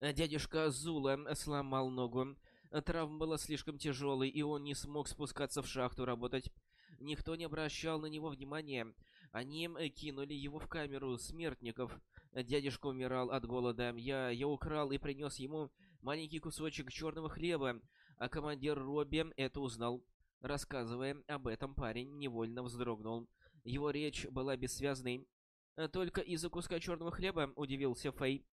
A: Дядюшка Зула сломал ногу. Травма была слишком тяжелой, и он не смог спускаться в шахту работать. Никто не обращал на него внимания. Они кинули его в камеру смертников. Дядюшка умирал от голода. Я, я украл и принес ему маленький кусочек черного хлеба, а командир Робби это узнал. Рассказывая об этом, парень невольно вздрогнул. Его речь была бессвязной. Только из-за куска черного хлеба удивился Фэй.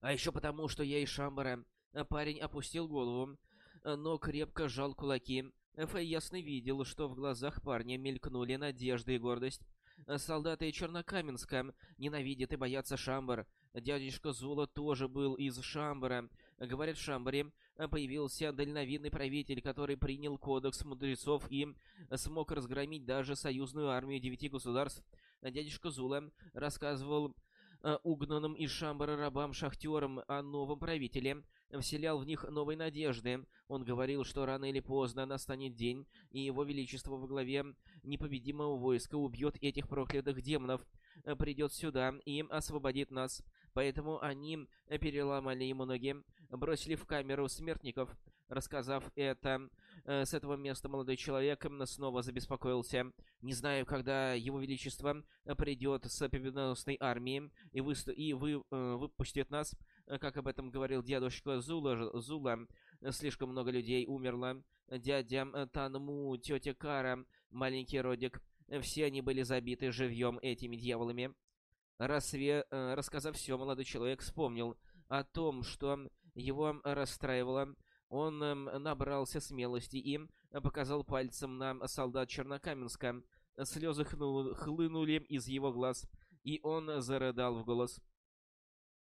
A: А еще потому, что я из Шамбара. Парень опустил голову, но крепко сжал кулаки. Фэй ясно видел, что в глазах парня мелькнули надежда и гордость. Солдаты Чернокаменска ненавидят и боятся Шамбар. Дядюшка Зула тоже был из Шамбара. Говорят, в Шамбаре появился дальновидный правитель, который принял кодекс мудрецов и смог разгромить даже союзную армию девяти государств. Дядюшка Зула рассказывал Э, угнанным из Шамбара рабам-шахтерам о новом правителе, вселял в них новые надежды. Он говорил, что рано или поздно настанет день, и его величество во главе непобедимого войска убьет этих проклятых демонов, э, придет сюда и освободит нас. Поэтому они переломали ему ноги, бросили в камеру смертников. Рассказав это, э, с этого места молодой человек снова забеспокоился. Не знаю, когда его величество придет с победоносной армией и, вы, и вы, э, выпустит нас, как об этом говорил дедушка Зула, Зула. Слишком много людей умерло. Дядя Танму, тетя Кара, маленький Родик. Все они были забиты живьем этими дьяволами. Рассве... Э, рассказав все, молодой человек вспомнил о том, что его расстраивало. Он эм, набрался смелости и показал пальцем на солдат Чернокаменска. Слезы хнули из его глаз, и он зарыдал в голос.